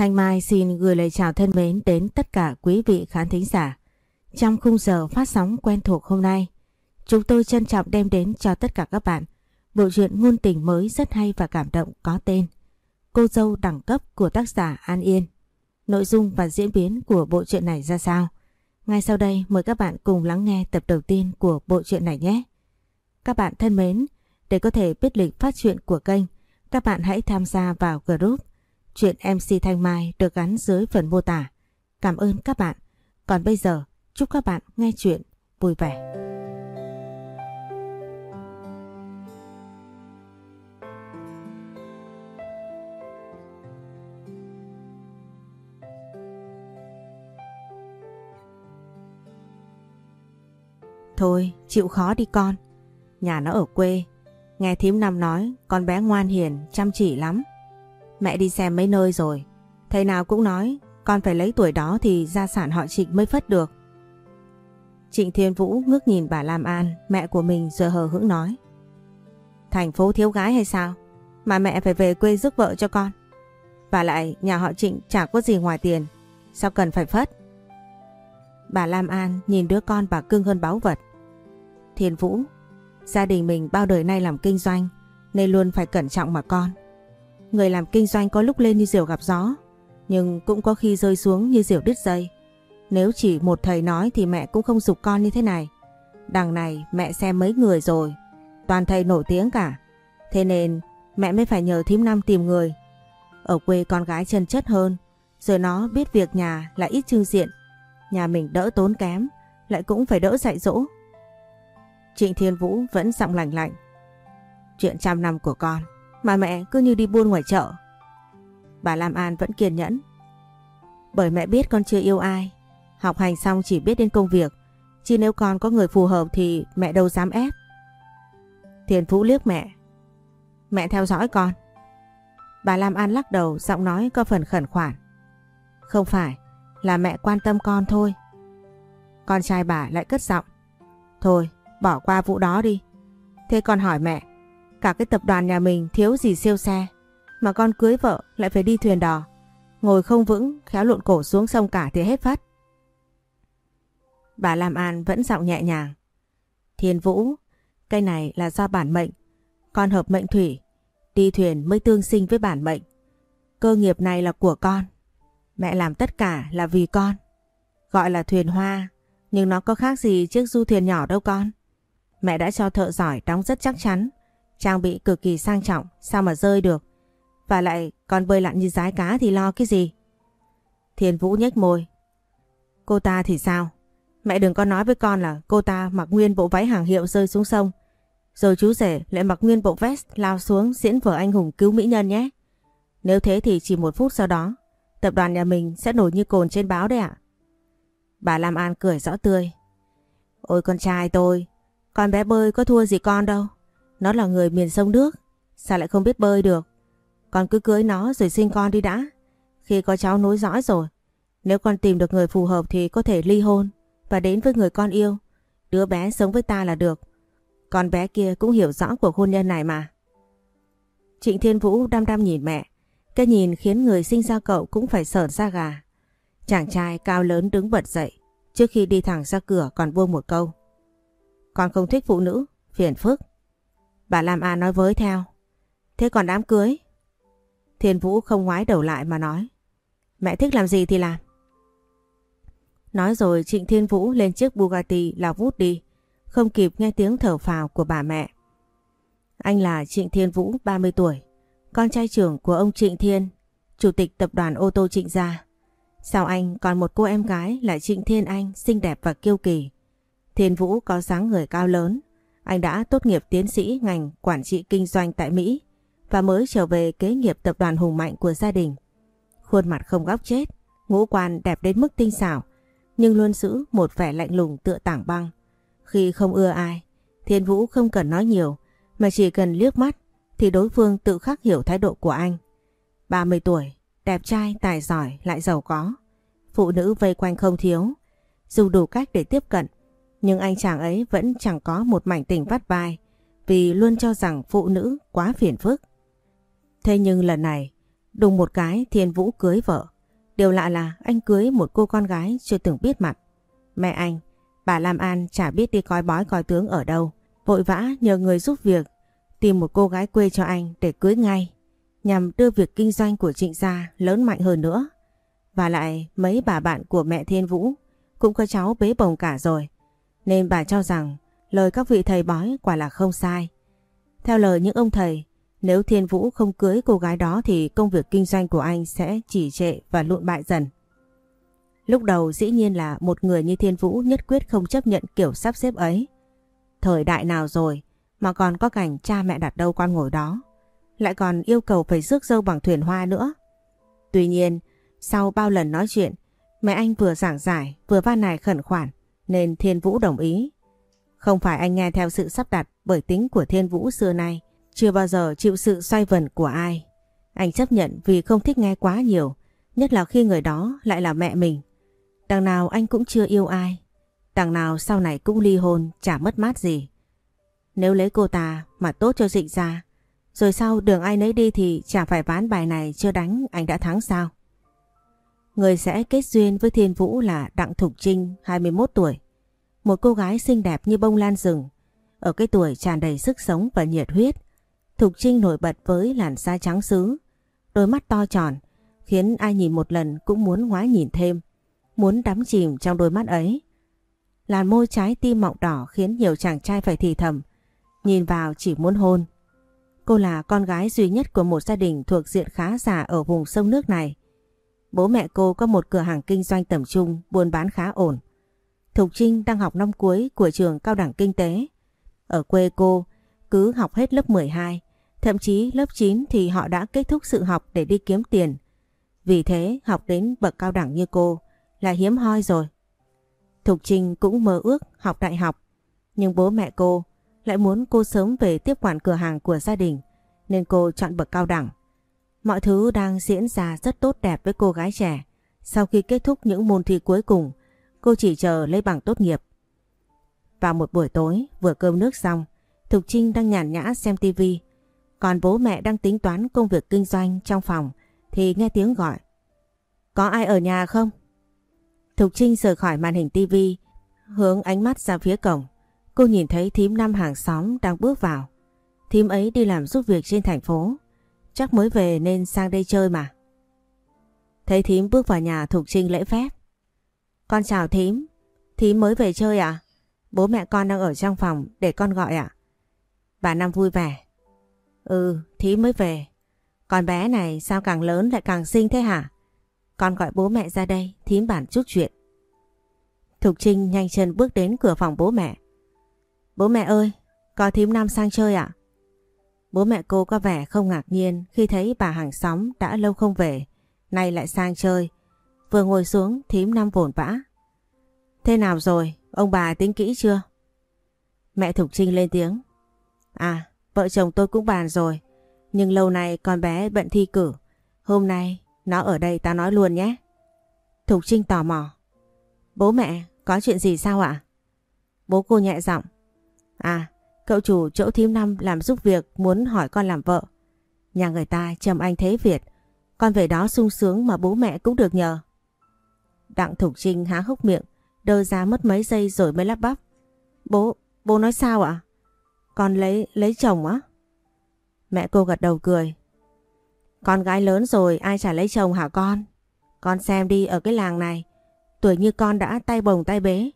Thanh Mai xin gửi lời chào thân mến đến tất cả quý vị khán thính giả. Trong khung giờ phát sóng quen thuộc hôm nay, chúng tôi trân trọng đem đến cho tất cả các bạn bộ truyện ngôn tình mới rất hay và cảm động có tên Cô dâu đẳng cấp của tác giả An Yên. Nội dung và diễn biến của bộ truyện này ra sao? Ngay sau đây mời các bạn cùng lắng nghe tập đầu tiên của bộ truyện này nhé. Các bạn thân mến, để có thể biết lịch phát truyện của kênh, các bạn hãy tham gia vào group Chuyện MC Thanh Mai được gắn dưới phần mô tả. Cảm ơn các bạn. Còn bây giờ, chúc các bạn nghe chuyện vui vẻ. Thôi, chịu khó đi con. Nhà nó ở quê. Nghe thím năm nói, con bé ngoan hiền, chăm chỉ lắm. Mẹ đi xem mấy nơi rồi. Thầy nào cũng nói con phải lấy tuổi đó thì gia sản họ Trịnh mới phất được. Trịnh Thiên Vũ ngước nhìn bà Lam An, mẹ của mình rồi hờ hững nói. Thành phố thiếu gái hay sao? Mà mẹ phải về quê giúp vợ cho con. Và lại nhà họ Trịnh chả có gì ngoài tiền. Sao cần phải phất? Bà Lam An nhìn đứa con bà cưng hơn báu vật. Thiên Vũ, gia đình mình bao đời nay làm kinh doanh nên luôn phải cẩn trọng mà con. Người làm kinh doanh có lúc lên như diều gặp gió, nhưng cũng có khi rơi xuống như diều đứt dây. Nếu chỉ một thầy nói thì mẹ cũng không dục con như thế này. Đằng này mẹ xem mấy người rồi, toàn thầy nổi tiếng cả. Thế nên mẹ mới phải nhờ thím năm tìm người. Ở quê con gái chân chất hơn, rồi nó biết việc nhà là ít trưng diện. Nhà mình đỡ tốn kém, lại cũng phải đỡ dạy dỗ. Trịnh Thiên Vũ vẫn giọng lạnh lạnh. Chuyện trăm năm của con mà mẹ cứ như đi buôn ngoài chợ. Bà Lam An vẫn kiên nhẫn. Bởi mẹ biết con chưa yêu ai, học hành xong chỉ biết đến công việc, chứ nếu con có người phù hợp thì mẹ đâu dám ép. Thiền Phú liếc mẹ. Mẹ theo dõi con. Bà Lam An lắc đầu giọng nói có phần khẩn khoản. Không phải, là mẹ quan tâm con thôi. Con trai bà lại cất giọng. Thôi, bỏ qua vụ đó đi. Thế con hỏi mẹ, Cả cái tập đoàn nhà mình thiếu gì siêu xe. Mà con cưới vợ lại phải đi thuyền đò. Ngồi không vững, khéo lộn cổ xuống sông cả thì hết phát. Bà Lam An vẫn giọng nhẹ nhàng. Thiên Vũ, cây này là do bản mệnh. Con hợp mệnh thủy. Đi thuyền mới tương sinh với bản mệnh. Cơ nghiệp này là của con. Mẹ làm tất cả là vì con. Gọi là thuyền hoa, nhưng nó có khác gì chiếc du thuyền nhỏ đâu con. Mẹ đã cho thợ giỏi đóng rất chắc chắn. Trang bị cực kỳ sang trọng, sao mà rơi được. Và lại con bơi lặn như rái cá thì lo cái gì? Thiên Vũ nhếch môi. Cô ta thì sao? Mẹ đừng có nói với con là cô ta mặc nguyên bộ váy hàng hiệu rơi xuống sông. Rồi chú rể lại mặc nguyên bộ vest lao xuống diễn vở anh hùng cứu mỹ nhân nhé. Nếu thế thì chỉ một phút sau đó, tập đoàn nhà mình sẽ nổi như cồn trên báo đấy ạ. Bà Lam An cười rõ tươi. Ôi con trai tôi, con bé bơi có thua gì con đâu. Nó là người miền sông nước, sao lại không biết bơi được. Con cứ cưới nó rồi sinh con đi đã. Khi có cháu nối dõi rồi, nếu con tìm được người phù hợp thì có thể ly hôn và đến với người con yêu. Đứa bé sống với ta là được. Con bé kia cũng hiểu rõ cuộc hôn nhân này mà. Trịnh Thiên Vũ đăm đăm nhìn mẹ. Cái nhìn khiến người sinh ra cậu cũng phải sởn ra gà. Chàng trai cao lớn đứng bật dậy. Trước khi đi thẳng ra cửa còn buông một câu. Con không thích phụ nữ, phiền phức. Bà Lam A nói với theo. Thế còn đám cưới? Thiên Vũ không ngoái đầu lại mà nói. Mẹ thích làm gì thì làm. Nói rồi Trịnh Thiên Vũ lên chiếc Bugatti lao vút đi. Không kịp nghe tiếng thở phào của bà mẹ. Anh là Trịnh Thiên Vũ 30 tuổi. Con trai trưởng của ông Trịnh Thiên, chủ tịch tập đoàn ô tô Trịnh Gia. Sau anh còn một cô em gái là Trịnh Thiên Anh xinh đẹp và kiêu kỳ. Thiên Vũ có dáng người cao lớn, anh đã tốt nghiệp tiến sĩ ngành quản trị kinh doanh tại Mỹ và mới trở về kế nghiệp tập đoàn hùng mạnh của gia đình. Khuôn mặt không góc chết, ngũ quan đẹp đến mức tinh xảo, nhưng luôn giữ một vẻ lạnh lùng tựa tảng băng. Khi không ưa ai, Thiên Vũ không cần nói nhiều, mà chỉ cần liếc mắt thì đối phương tự khắc hiểu thái độ của anh. 30 tuổi, đẹp trai, tài giỏi, lại giàu có. Phụ nữ vây quanh không thiếu, dùng đủ cách để tiếp cận nhưng anh chàng ấy vẫn chẳng có một mảnh tình vắt vai vì luôn cho rằng phụ nữ quá phiền phức. Thế nhưng lần này, Đùng một cái Thiên Vũ cưới vợ. Điều lạ là anh cưới một cô con gái chưa từng biết mặt. Mẹ anh, bà Lam An chả biết đi coi bói coi tướng ở đâu. Vội vã nhờ người giúp việc tìm một cô gái quê cho anh để cưới ngay. Nhằm đưa việc kinh doanh của trịnh gia lớn mạnh hơn nữa. Và lại mấy bà bạn của mẹ Thiên Vũ cũng có cháu bế bồng cả rồi. Nên bà cho rằng lời các vị thầy bói quả là không sai. Theo lời những ông thầy, nếu Thiên Vũ không cưới cô gái đó thì công việc kinh doanh của anh sẽ chỉ trệ và lụn bại dần. Lúc đầu dĩ nhiên là một người như Thiên Vũ nhất quyết không chấp nhận kiểu sắp xếp ấy. Thời đại nào rồi mà còn có cảnh cha mẹ đặt đâu con ngồi đó. Lại còn yêu cầu phải rước dâu bằng thuyền hoa nữa. Tuy nhiên, sau bao lần nói chuyện, mẹ anh vừa giảng giải vừa van nài khẩn khoản nên Thiên Vũ đồng ý. Không phải anh nghe theo sự sắp đặt bởi tính của Thiên Vũ xưa nay, chưa bao giờ chịu sự xoay vần của ai. Anh chấp nhận vì không thích nghe quá nhiều, nhất là khi người đó lại là mẹ mình. Đằng nào anh cũng chưa yêu ai, đằng nào sau này cũng ly hôn, chả mất mát gì. Nếu lấy cô ta mà tốt cho dịnh ra, rồi sau đường ai nấy đi thì chả phải ván bài này chưa đánh anh đã thắng sao? Người sẽ kết duyên với Thiên Vũ là Đặng Thục Trinh, 21 tuổi. Một cô gái xinh đẹp như bông lan rừng, ở cái tuổi tràn đầy sức sống và nhiệt huyết. Thục Trinh nổi bật với làn da trắng xứ, đôi mắt to tròn, khiến ai nhìn một lần cũng muốn ngoái nhìn thêm, muốn đắm chìm trong đôi mắt ấy. Làn môi trái tim mọng đỏ khiến nhiều chàng trai phải thì thầm, nhìn vào chỉ muốn hôn. Cô là con gái duy nhất của một gia đình thuộc diện khá giả ở vùng sông nước này. Bố mẹ cô có một cửa hàng kinh doanh tầm trung, buôn bán khá ổn. Thục Trinh đang học năm cuối của trường cao đẳng kinh tế. Ở quê cô, cứ học hết lớp 12, thậm chí lớp 9 thì họ đã kết thúc sự học để đi kiếm tiền. Vì thế học đến bậc cao đẳng như cô là hiếm hoi rồi. Thục Trinh cũng mơ ước học đại học, nhưng bố mẹ cô lại muốn cô sớm về tiếp quản cửa hàng của gia đình nên cô chọn bậc cao đẳng. Mọi thứ đang diễn ra rất tốt đẹp với cô gái trẻ. Sau khi kết thúc những môn thi cuối cùng, cô chỉ chờ lấy bằng tốt nghiệp. Vào một buổi tối, vừa cơm nước xong, Thục Trinh đang nhàn nhã xem tivi. Còn bố mẹ đang tính toán công việc kinh doanh trong phòng thì nghe tiếng gọi. Có ai ở nhà không? Thục Trinh rời khỏi màn hình tivi, hướng ánh mắt ra phía cổng. Cô nhìn thấy thím năm hàng xóm đang bước vào. Thím ấy đi làm giúp việc trên thành phố. Chắc mới về nên sang đây chơi mà. Thấy thím bước vào nhà Thục Trinh lễ phép. Con chào thím. Thím mới về chơi à? Bố mẹ con đang ở trong phòng để con gọi ạ. À? Bà Năm vui vẻ. Ừ, thím mới về. Con bé này sao càng lớn lại càng xinh thế hả? Con gọi bố mẹ ra đây, thím bản chút chuyện. Thục Trinh nhanh chân bước đến cửa phòng bố mẹ. Bố mẹ ơi, có thím Năm sang chơi ạ? Bố mẹ cô có vẻ không ngạc nhiên khi thấy bà hàng xóm đã lâu không về, nay lại sang chơi. Vừa ngồi xuống thím Năm vồn vã. Thế nào rồi, ông bà tính kỹ chưa? Mẹ Thục Trinh lên tiếng. À, vợ chồng tôi cũng bàn rồi, nhưng lâu nay con bé bận thi cử. Hôm nay nó ở đây ta nói luôn nhé. Thục Trinh tò mò. Bố mẹ, có chuyện gì sao ạ? Bố cô nhẹ giọng. À, cậu chủ chỗ thím năm làm giúp việc muốn hỏi con làm vợ. Nhà người ta chầm anh thế Việt. Con về đó sung sướng mà bố mẹ cũng được nhờ. Đặng Thục Trinh há hốc miệng, đơ ra mất mấy giây rồi mới lắp bắp. Bố, bố nói sao ạ? Con lấy, lấy chồng á? Mẹ cô gật đầu cười. Con gái lớn rồi ai chả lấy chồng hả con? Con xem đi ở cái làng này, tuổi như con đã tay bồng tay bế.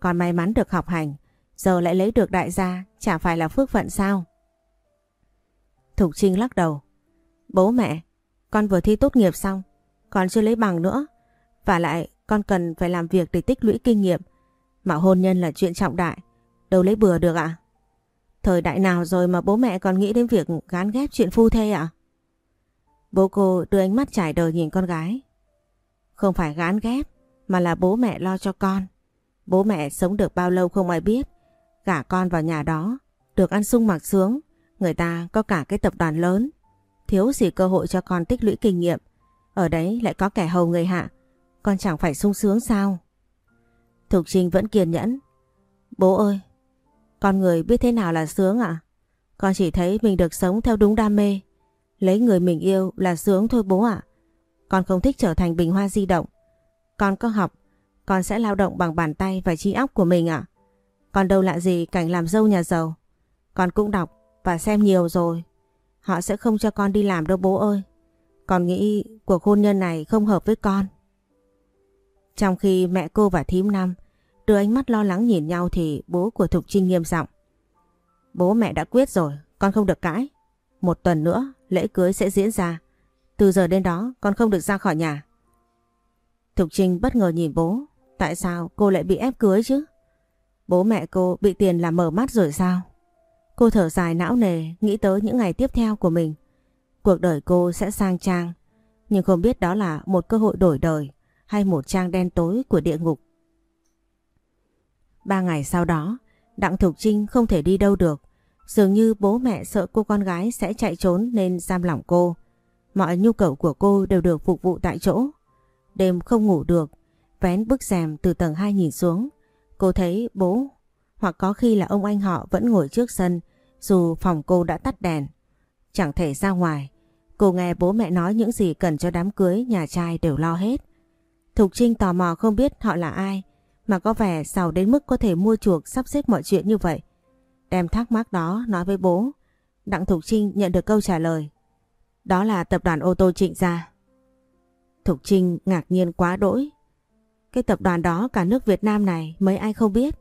Con may mắn được học hành, giờ lại lấy được đại gia, chả phải là phước phận sao? Thục Trinh lắc đầu. Bố mẹ, con vừa thi tốt nghiệp xong, còn chưa lấy bằng nữa. Và lại con cần phải làm việc để tích lũy kinh nghiệm. Mà hôn nhân là chuyện trọng đại, đâu lấy bừa được ạ? Thời đại nào rồi mà bố mẹ còn nghĩ đến việc gán ghép chuyện phu thê ạ? Bố cô đưa ánh mắt trải đời nhìn con gái. Không phải gán ghép, mà là bố mẹ lo cho con. Bố mẹ sống được bao lâu không ai biết. Gả con vào nhà đó, được ăn sung mặc sướng. Người ta có cả cái tập đoàn lớn. Thiếu gì cơ hội cho con tích lũy kinh nghiệm. Ở đấy lại có kẻ hầu người hạ. Con chẳng phải sung sướng sao? Thục Trinh vẫn kiên nhẫn. Bố ơi, con người biết thế nào là sướng ạ? Con chỉ thấy mình được sống theo đúng đam mê. Lấy người mình yêu là sướng thôi bố ạ. Con không thích trở thành bình hoa di động. Con có học, con sẽ lao động bằng bàn tay và trí óc của mình ạ. Con đâu lạ gì cảnh làm dâu nhà giàu. Con cũng đọc và xem nhiều rồi. Họ sẽ không cho con đi làm đâu bố ơi. Con nghĩ cuộc hôn nhân này không hợp với con. Trong khi mẹ cô và thím năm đưa ánh mắt lo lắng nhìn nhau thì bố của Thục Trinh nghiêm giọng. Bố mẹ đã quyết rồi, con không được cãi. Một tuần nữa lễ cưới sẽ diễn ra. Từ giờ đến đó con không được ra khỏi nhà. Thục Trinh bất ngờ nhìn bố. Tại sao cô lại bị ép cưới chứ? Bố mẹ cô bị tiền làm mở mắt rồi sao? Cô thở dài não nề nghĩ tới những ngày tiếp theo của mình. Cuộc đời cô sẽ sang trang. Nhưng không biết đó là một cơ hội đổi đời hay một trang đen tối của địa ngục. Ba ngày sau đó, Đặng Thục Trinh không thể đi đâu được. Dường như bố mẹ sợ cô con gái sẽ chạy trốn nên giam lỏng cô. Mọi nhu cầu của cô đều được phục vụ tại chỗ. Đêm không ngủ được, vén bức rèm từ tầng 2 nhìn xuống. Cô thấy bố hoặc có khi là ông anh họ vẫn ngồi trước sân dù phòng cô đã tắt đèn. Chẳng thể ra ngoài, cô nghe bố mẹ nói những gì cần cho đám cưới nhà trai đều lo hết. Thục Trinh tò mò không biết họ là ai mà có vẻ giàu đến mức có thể mua chuộc sắp xếp mọi chuyện như vậy. Đem thắc mắc đó nói với bố. Đặng Thục Trinh nhận được câu trả lời. Đó là tập đoàn ô tô Trịnh Gia. Thục Trinh ngạc nhiên quá đỗi. Cái tập đoàn đó cả nước Việt Nam này mấy ai không biết.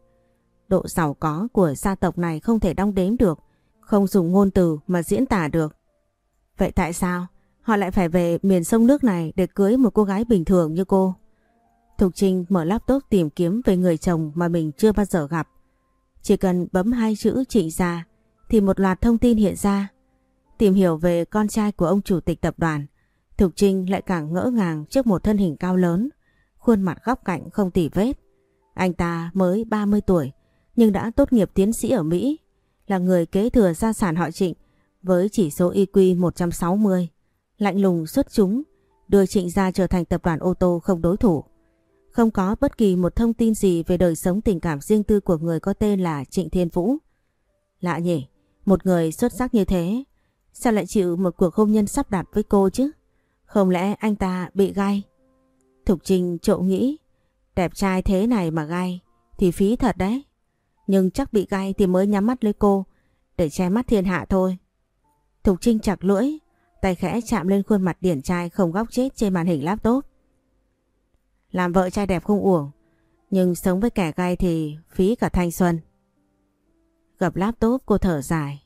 Độ giàu có của gia tộc này không thể đong đếm được, không dùng ngôn từ mà diễn tả được. Vậy tại sao họ lại phải về miền sông nước này để cưới một cô gái bình thường như cô? Thục Trinh mở laptop tìm kiếm về người chồng mà mình chưa bao giờ gặp. Chỉ cần bấm hai chữ Trịnh Gia thì một loạt thông tin hiện ra. Tìm hiểu về con trai của ông chủ tịch tập đoàn, Thục Trinh lại càng ngỡ ngàng trước một thân hình cao lớn, khuôn mặt góc cạnh không tỉ vết. Anh ta mới 30 tuổi nhưng đã tốt nghiệp tiến sĩ ở Mỹ, là người kế thừa gia sản họ Trịnh với chỉ số IQ 160, lạnh lùng xuất chúng, đưa Trịnh Gia trở thành tập đoàn ô tô không đối thủ. Không có bất kỳ một thông tin gì về đời sống tình cảm riêng tư của người có tên là Trịnh Thiên Vũ. Lạ nhỉ, một người xuất sắc như thế, sao lại chịu một cuộc hôn nhân sắp đặt với cô chứ? Không lẽ anh ta bị gai? Thục Trinh trộn nghĩ, đẹp trai thế này mà gai thì phí thật đấy. Nhưng chắc bị gai thì mới nhắm mắt lấy cô để che mắt thiên hạ thôi. Thục Trinh chặt lưỡi, tay khẽ chạm lên khuôn mặt điển trai không góc chết trên màn hình laptop. Làm vợ trai đẹp không uổng, nhưng sống với kẻ gai thì phí cả thanh xuân. Gặp laptop cô thở dài.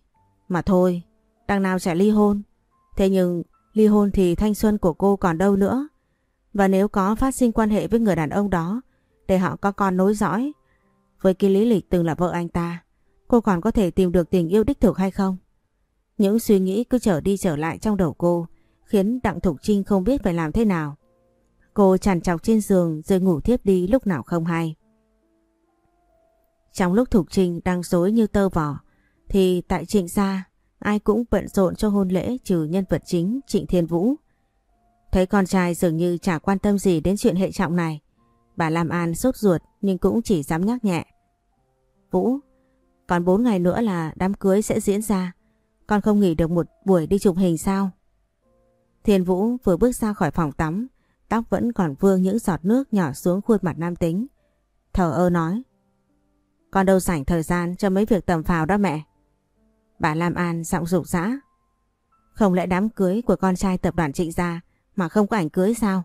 Mà thôi, đằng nào trẻ ly hôn. Thế nhưng ly hôn thì thanh xuân của cô còn đâu nữa. Và nếu có phát sinh quan hệ với người đàn ông đó, để họ có con nối dõi, với cái lý lịch từng là vợ anh ta, cô còn có thể tìm được tình yêu đích thực hay không? Những suy nghĩ cứ trở đi trở lại trong đầu cô, khiến Đặng Thục Trinh không biết phải làm thế nào. Cô trằn trọc trên giường rồi ngủ thiếp đi lúc nào không hay. Trong lúc Thục Trinh đang dối như tơ vỏ thì tại Trịnh Gia, ai cũng bận rộn cho hôn lễ trừ nhân vật chính Trịnh Thiên Vũ. Thấy con trai dường như chả quan tâm gì đến chuyện hệ trọng này. Bà Lam An sốt ruột nhưng cũng chỉ dám nhắc nhẹ. Vũ, còn 4 ngày nữa là đám cưới sẽ diễn ra. Con không nghỉ được một buổi đi chụp hình sao? Thiên Vũ vừa bước ra khỏi phòng tắm, tóc vẫn còn vương những giọt nước nhỏ xuống khuôn mặt nam tính. Thở ơ nói. Con đâu rảnh thời gian cho mấy việc tầm phào đó mẹ. Bà Lam An giọng rục rã. Không lẽ đám cưới của con trai tập đoàn trịnh gia mà không có ảnh cưới sao?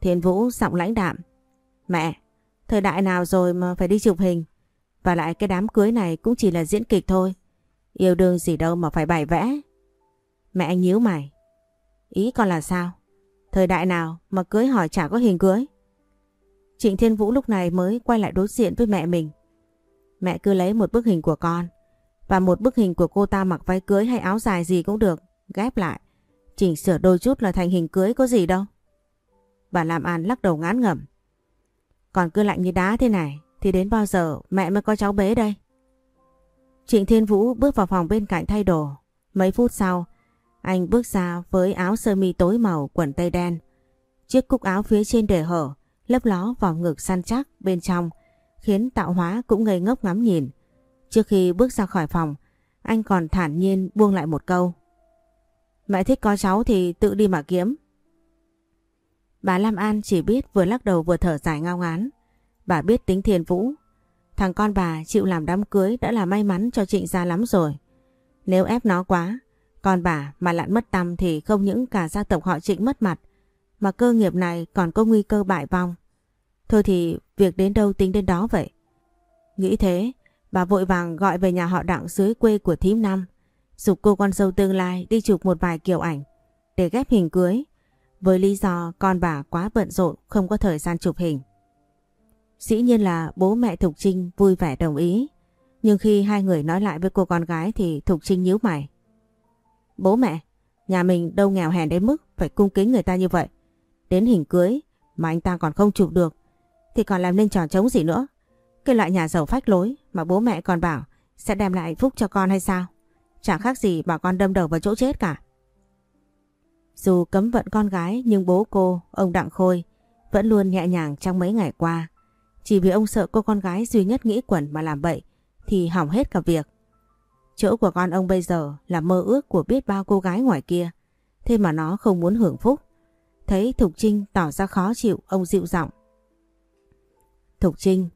Thiên Vũ giọng lãnh đạm. Mẹ, thời đại nào rồi mà phải đi chụp hình? Và lại cái đám cưới này cũng chỉ là diễn kịch thôi. Yêu đương gì đâu mà phải bày vẽ. Mẹ anh nhíu mày. Ý con là sao? Thời đại nào mà cưới hỏi chả có hình cưới? Trịnh Thiên Vũ lúc này mới quay lại đối diện với mẹ mình. Mẹ cứ lấy một bức hình của con và một bức hình của cô ta mặc váy cưới hay áo dài gì cũng được, ghép lại. Chỉnh sửa đôi chút là thành hình cưới có gì đâu. Bà làm An lắc đầu ngán ngẩm. Còn cứ lạnh như đá thế này thì đến bao giờ mẹ mới có cháu bế đây? Trịnh Thiên Vũ bước vào phòng bên cạnh thay đồ. Mấy phút sau, anh bước ra với áo sơ mi tối màu quần tây đen. Chiếc cúc áo phía trên để hở, lấp ló vào ngực săn chắc bên trong, khiến tạo hóa cũng ngây ngốc ngắm nhìn. Trước khi bước ra khỏi phòng, anh còn thản nhiên buông lại một câu. Mẹ thích có cháu thì tự đi mà kiếm. Bà Lam An chỉ biết vừa lắc đầu vừa thở dài ngao ngán. Bà biết tính thiền vũ. Thằng con bà chịu làm đám cưới đã là may mắn cho trịnh gia lắm rồi. Nếu ép nó quá, con bà mà lặn mất tâm thì không những cả gia tộc họ trịnh mất mặt, mà cơ nghiệp này còn có nguy cơ bại vong. Thôi thì việc đến đâu tính đến đó vậy. Nghĩ thế, bà vội vàng gọi về nhà họ đặng dưới quê của thím năm, dục cô con dâu tương lai đi chụp một vài kiểu ảnh để ghép hình cưới, với lý do con bà quá bận rộn không có thời gian chụp hình. Dĩ nhiên là bố mẹ Thục Trinh vui vẻ đồng ý, nhưng khi hai người nói lại với cô con gái thì Thục Trinh nhíu mày. Bố mẹ, nhà mình đâu nghèo hèn đến mức phải cung kính người ta như vậy. Đến hình cưới mà anh ta còn không chụp được thì còn làm nên trò trống gì nữa. Cái loại nhà giàu phách lối mà bố mẹ còn bảo sẽ đem lại hạnh phúc cho con hay sao? Chẳng khác gì bà con đâm đầu vào chỗ chết cả. Dù cấm vận con gái nhưng bố cô, ông Đặng Khôi vẫn luôn nhẹ nhàng trong mấy ngày qua. Chỉ vì ông sợ cô con gái duy nhất nghĩ quẩn mà làm bậy thì hỏng hết cả việc. Chỗ của con ông bây giờ là mơ ước của biết bao cô gái ngoài kia. Thế mà nó không muốn hưởng phúc. Thấy Thục Trinh tỏ ra khó chịu, ông dịu giọng. Thục Trinh,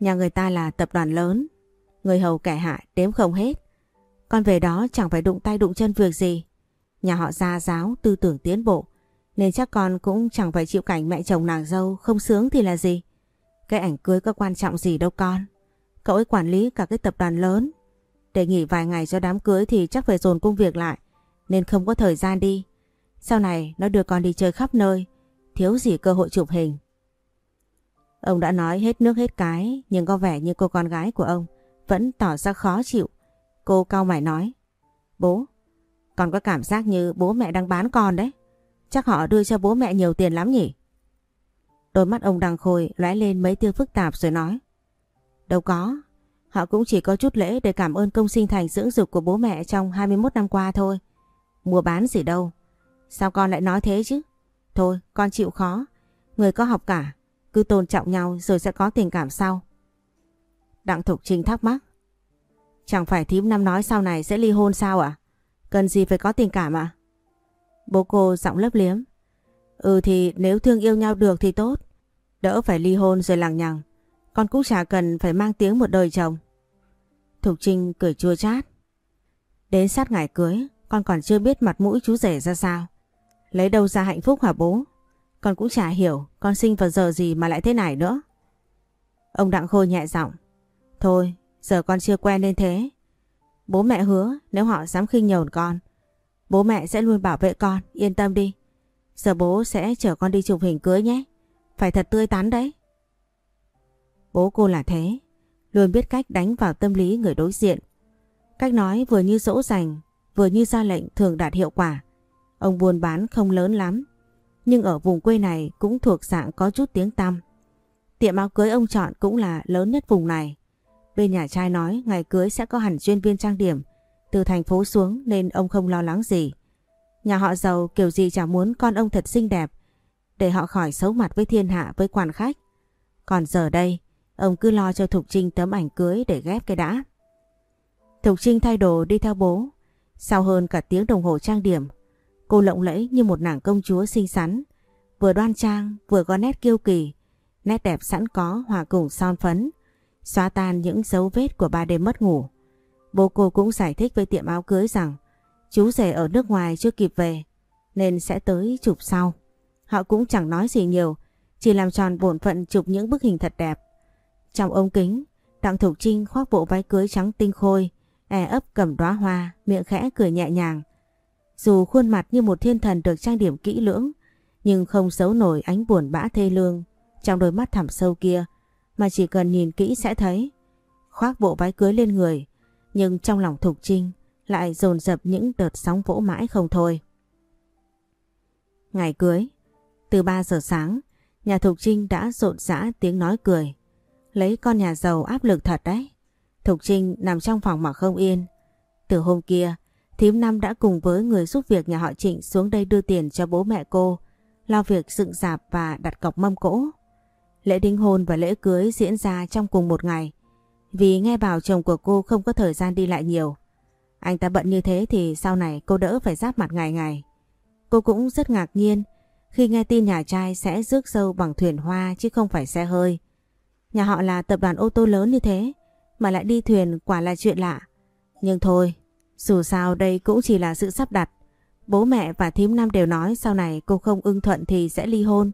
nhà người ta là tập đoàn lớn, người hầu kẻ hạ đếm không hết. Con về đó chẳng phải đụng tay đụng chân việc gì. Nhà họ gia giáo, tư tưởng tiến bộ, nên chắc con cũng chẳng phải chịu cảnh mẹ chồng nàng dâu không sướng thì là gì. Cái ảnh cưới có quan trọng gì đâu con. Cậu ấy quản lý cả cái tập đoàn lớn. Để nghỉ vài ngày cho đám cưới thì chắc phải dồn công việc lại, nên không có thời gian đi. Sau này nó đưa con đi chơi khắp nơi, thiếu gì cơ hội chụp hình. Ông đã nói hết nước hết cái, nhưng có vẻ như cô con gái của ông vẫn tỏ ra khó chịu. Cô cao mày nói, bố, con có cảm giác như bố mẹ đang bán con đấy. Chắc họ đưa cho bố mẹ nhiều tiền lắm nhỉ? Đôi mắt ông đằng khôi lóe lên mấy tia phức tạp rồi nói. Đâu có, họ cũng chỉ có chút lễ để cảm ơn công sinh thành dưỡng dục của bố mẹ trong 21 năm qua thôi. Mua bán gì đâu. Sao con lại nói thế chứ? Thôi, con chịu khó. Người có học cả, cứ tôn trọng nhau rồi sẽ có tình cảm sau. Đặng Thục Trinh thắc mắc. Chẳng phải thím năm nói sau này sẽ ly hôn sao ạ? Cần gì phải có tình cảm ạ? Bố cô giọng lấp liếm. Ừ thì nếu thương yêu nhau được thì tốt. Đỡ phải ly hôn rồi lằng nhằng. Con cũng chả cần phải mang tiếng một đời chồng. Thục Trinh cười chua chát. Đến sát ngày cưới, con còn chưa biết mặt mũi chú rể ra sao. Lấy đâu ra hạnh phúc hả bố? Con cũng chả hiểu con sinh vào giờ gì mà lại thế này nữa. Ông Đặng Khôi nhẹ giọng. Thôi, giờ con chưa quen nên thế. Bố mẹ hứa nếu họ dám khinh nhờn con, bố mẹ sẽ luôn bảo vệ con, yên tâm đi. Giờ bố sẽ chở con đi chụp hình cưới nhé. Phải thật tươi tắn đấy. Bố cô là thế, luôn biết cách đánh vào tâm lý người đối diện. Cách nói vừa như dỗ dành, vừa như ra lệnh thường đạt hiệu quả. Ông buôn bán không lớn lắm, nhưng ở vùng quê này cũng thuộc dạng có chút tiếng tăm. Tiệm áo cưới ông chọn cũng là lớn nhất vùng này. Bên nhà trai nói ngày cưới sẽ có hẳn chuyên viên trang điểm từ thành phố xuống nên ông không lo lắng gì. Nhà họ giàu kiểu gì chẳng muốn con ông thật xinh đẹp để họ khỏi xấu mặt với thiên hạ với quan khách. Còn giờ đây, ông cứ lo cho Thục Trinh tấm ảnh cưới để ghép cái đã. Thục Trinh thay đồ đi theo bố. Sau hơn cả tiếng đồng hồ trang điểm, cô lộng lẫy như một nàng công chúa xinh xắn. Vừa đoan trang, vừa có nét kiêu kỳ, nét đẹp sẵn có hòa cùng son phấn, xóa tan những dấu vết của ba đêm mất ngủ. Bố cô cũng giải thích với tiệm áo cưới rằng chú rể ở nước ngoài chưa kịp về nên sẽ tới chụp sau. Họ cũng chẳng nói gì nhiều, chỉ làm tròn bổn phận chụp những bức hình thật đẹp. Trong ống kính, Đặng Thục Trinh khoác bộ váy cưới trắng tinh khôi, e ấp cầm đóa hoa, miệng khẽ cười nhẹ nhàng. Dù khuôn mặt như một thiên thần được trang điểm kỹ lưỡng, nhưng không giấu nổi ánh buồn bã thê lương trong đôi mắt thẳm sâu kia, mà chỉ cần nhìn kỹ sẽ thấy. Khoác bộ váy cưới lên người, nhưng trong lòng Thục Trinh lại dồn dập những đợt sóng vỗ mãi không thôi. Ngày cưới, từ 3 giờ sáng, nhà Thục Trinh đã rộn rã tiếng nói cười. Lấy con nhà giàu áp lực thật đấy. Thục Trinh nằm trong phòng mà không yên. Từ hôm kia, thím năm đã cùng với người giúp việc nhà họ Trịnh xuống đây đưa tiền cho bố mẹ cô, lo việc dựng dạp và đặt cọc mâm cỗ. Lễ đính hôn và lễ cưới diễn ra trong cùng một ngày. Vì nghe bảo chồng của cô không có thời gian đi lại nhiều. Anh ta bận như thế thì sau này cô đỡ phải giáp mặt ngày ngày. Cô cũng rất ngạc nhiên khi nghe tin nhà trai sẽ rước dâu bằng thuyền hoa chứ không phải xe hơi. Nhà họ là tập đoàn ô tô lớn như thế mà lại đi thuyền quả là chuyện lạ. Nhưng thôi, dù sao đây cũng chỉ là sự sắp đặt. Bố mẹ và thím năm đều nói sau này cô không ưng thuận thì sẽ ly hôn.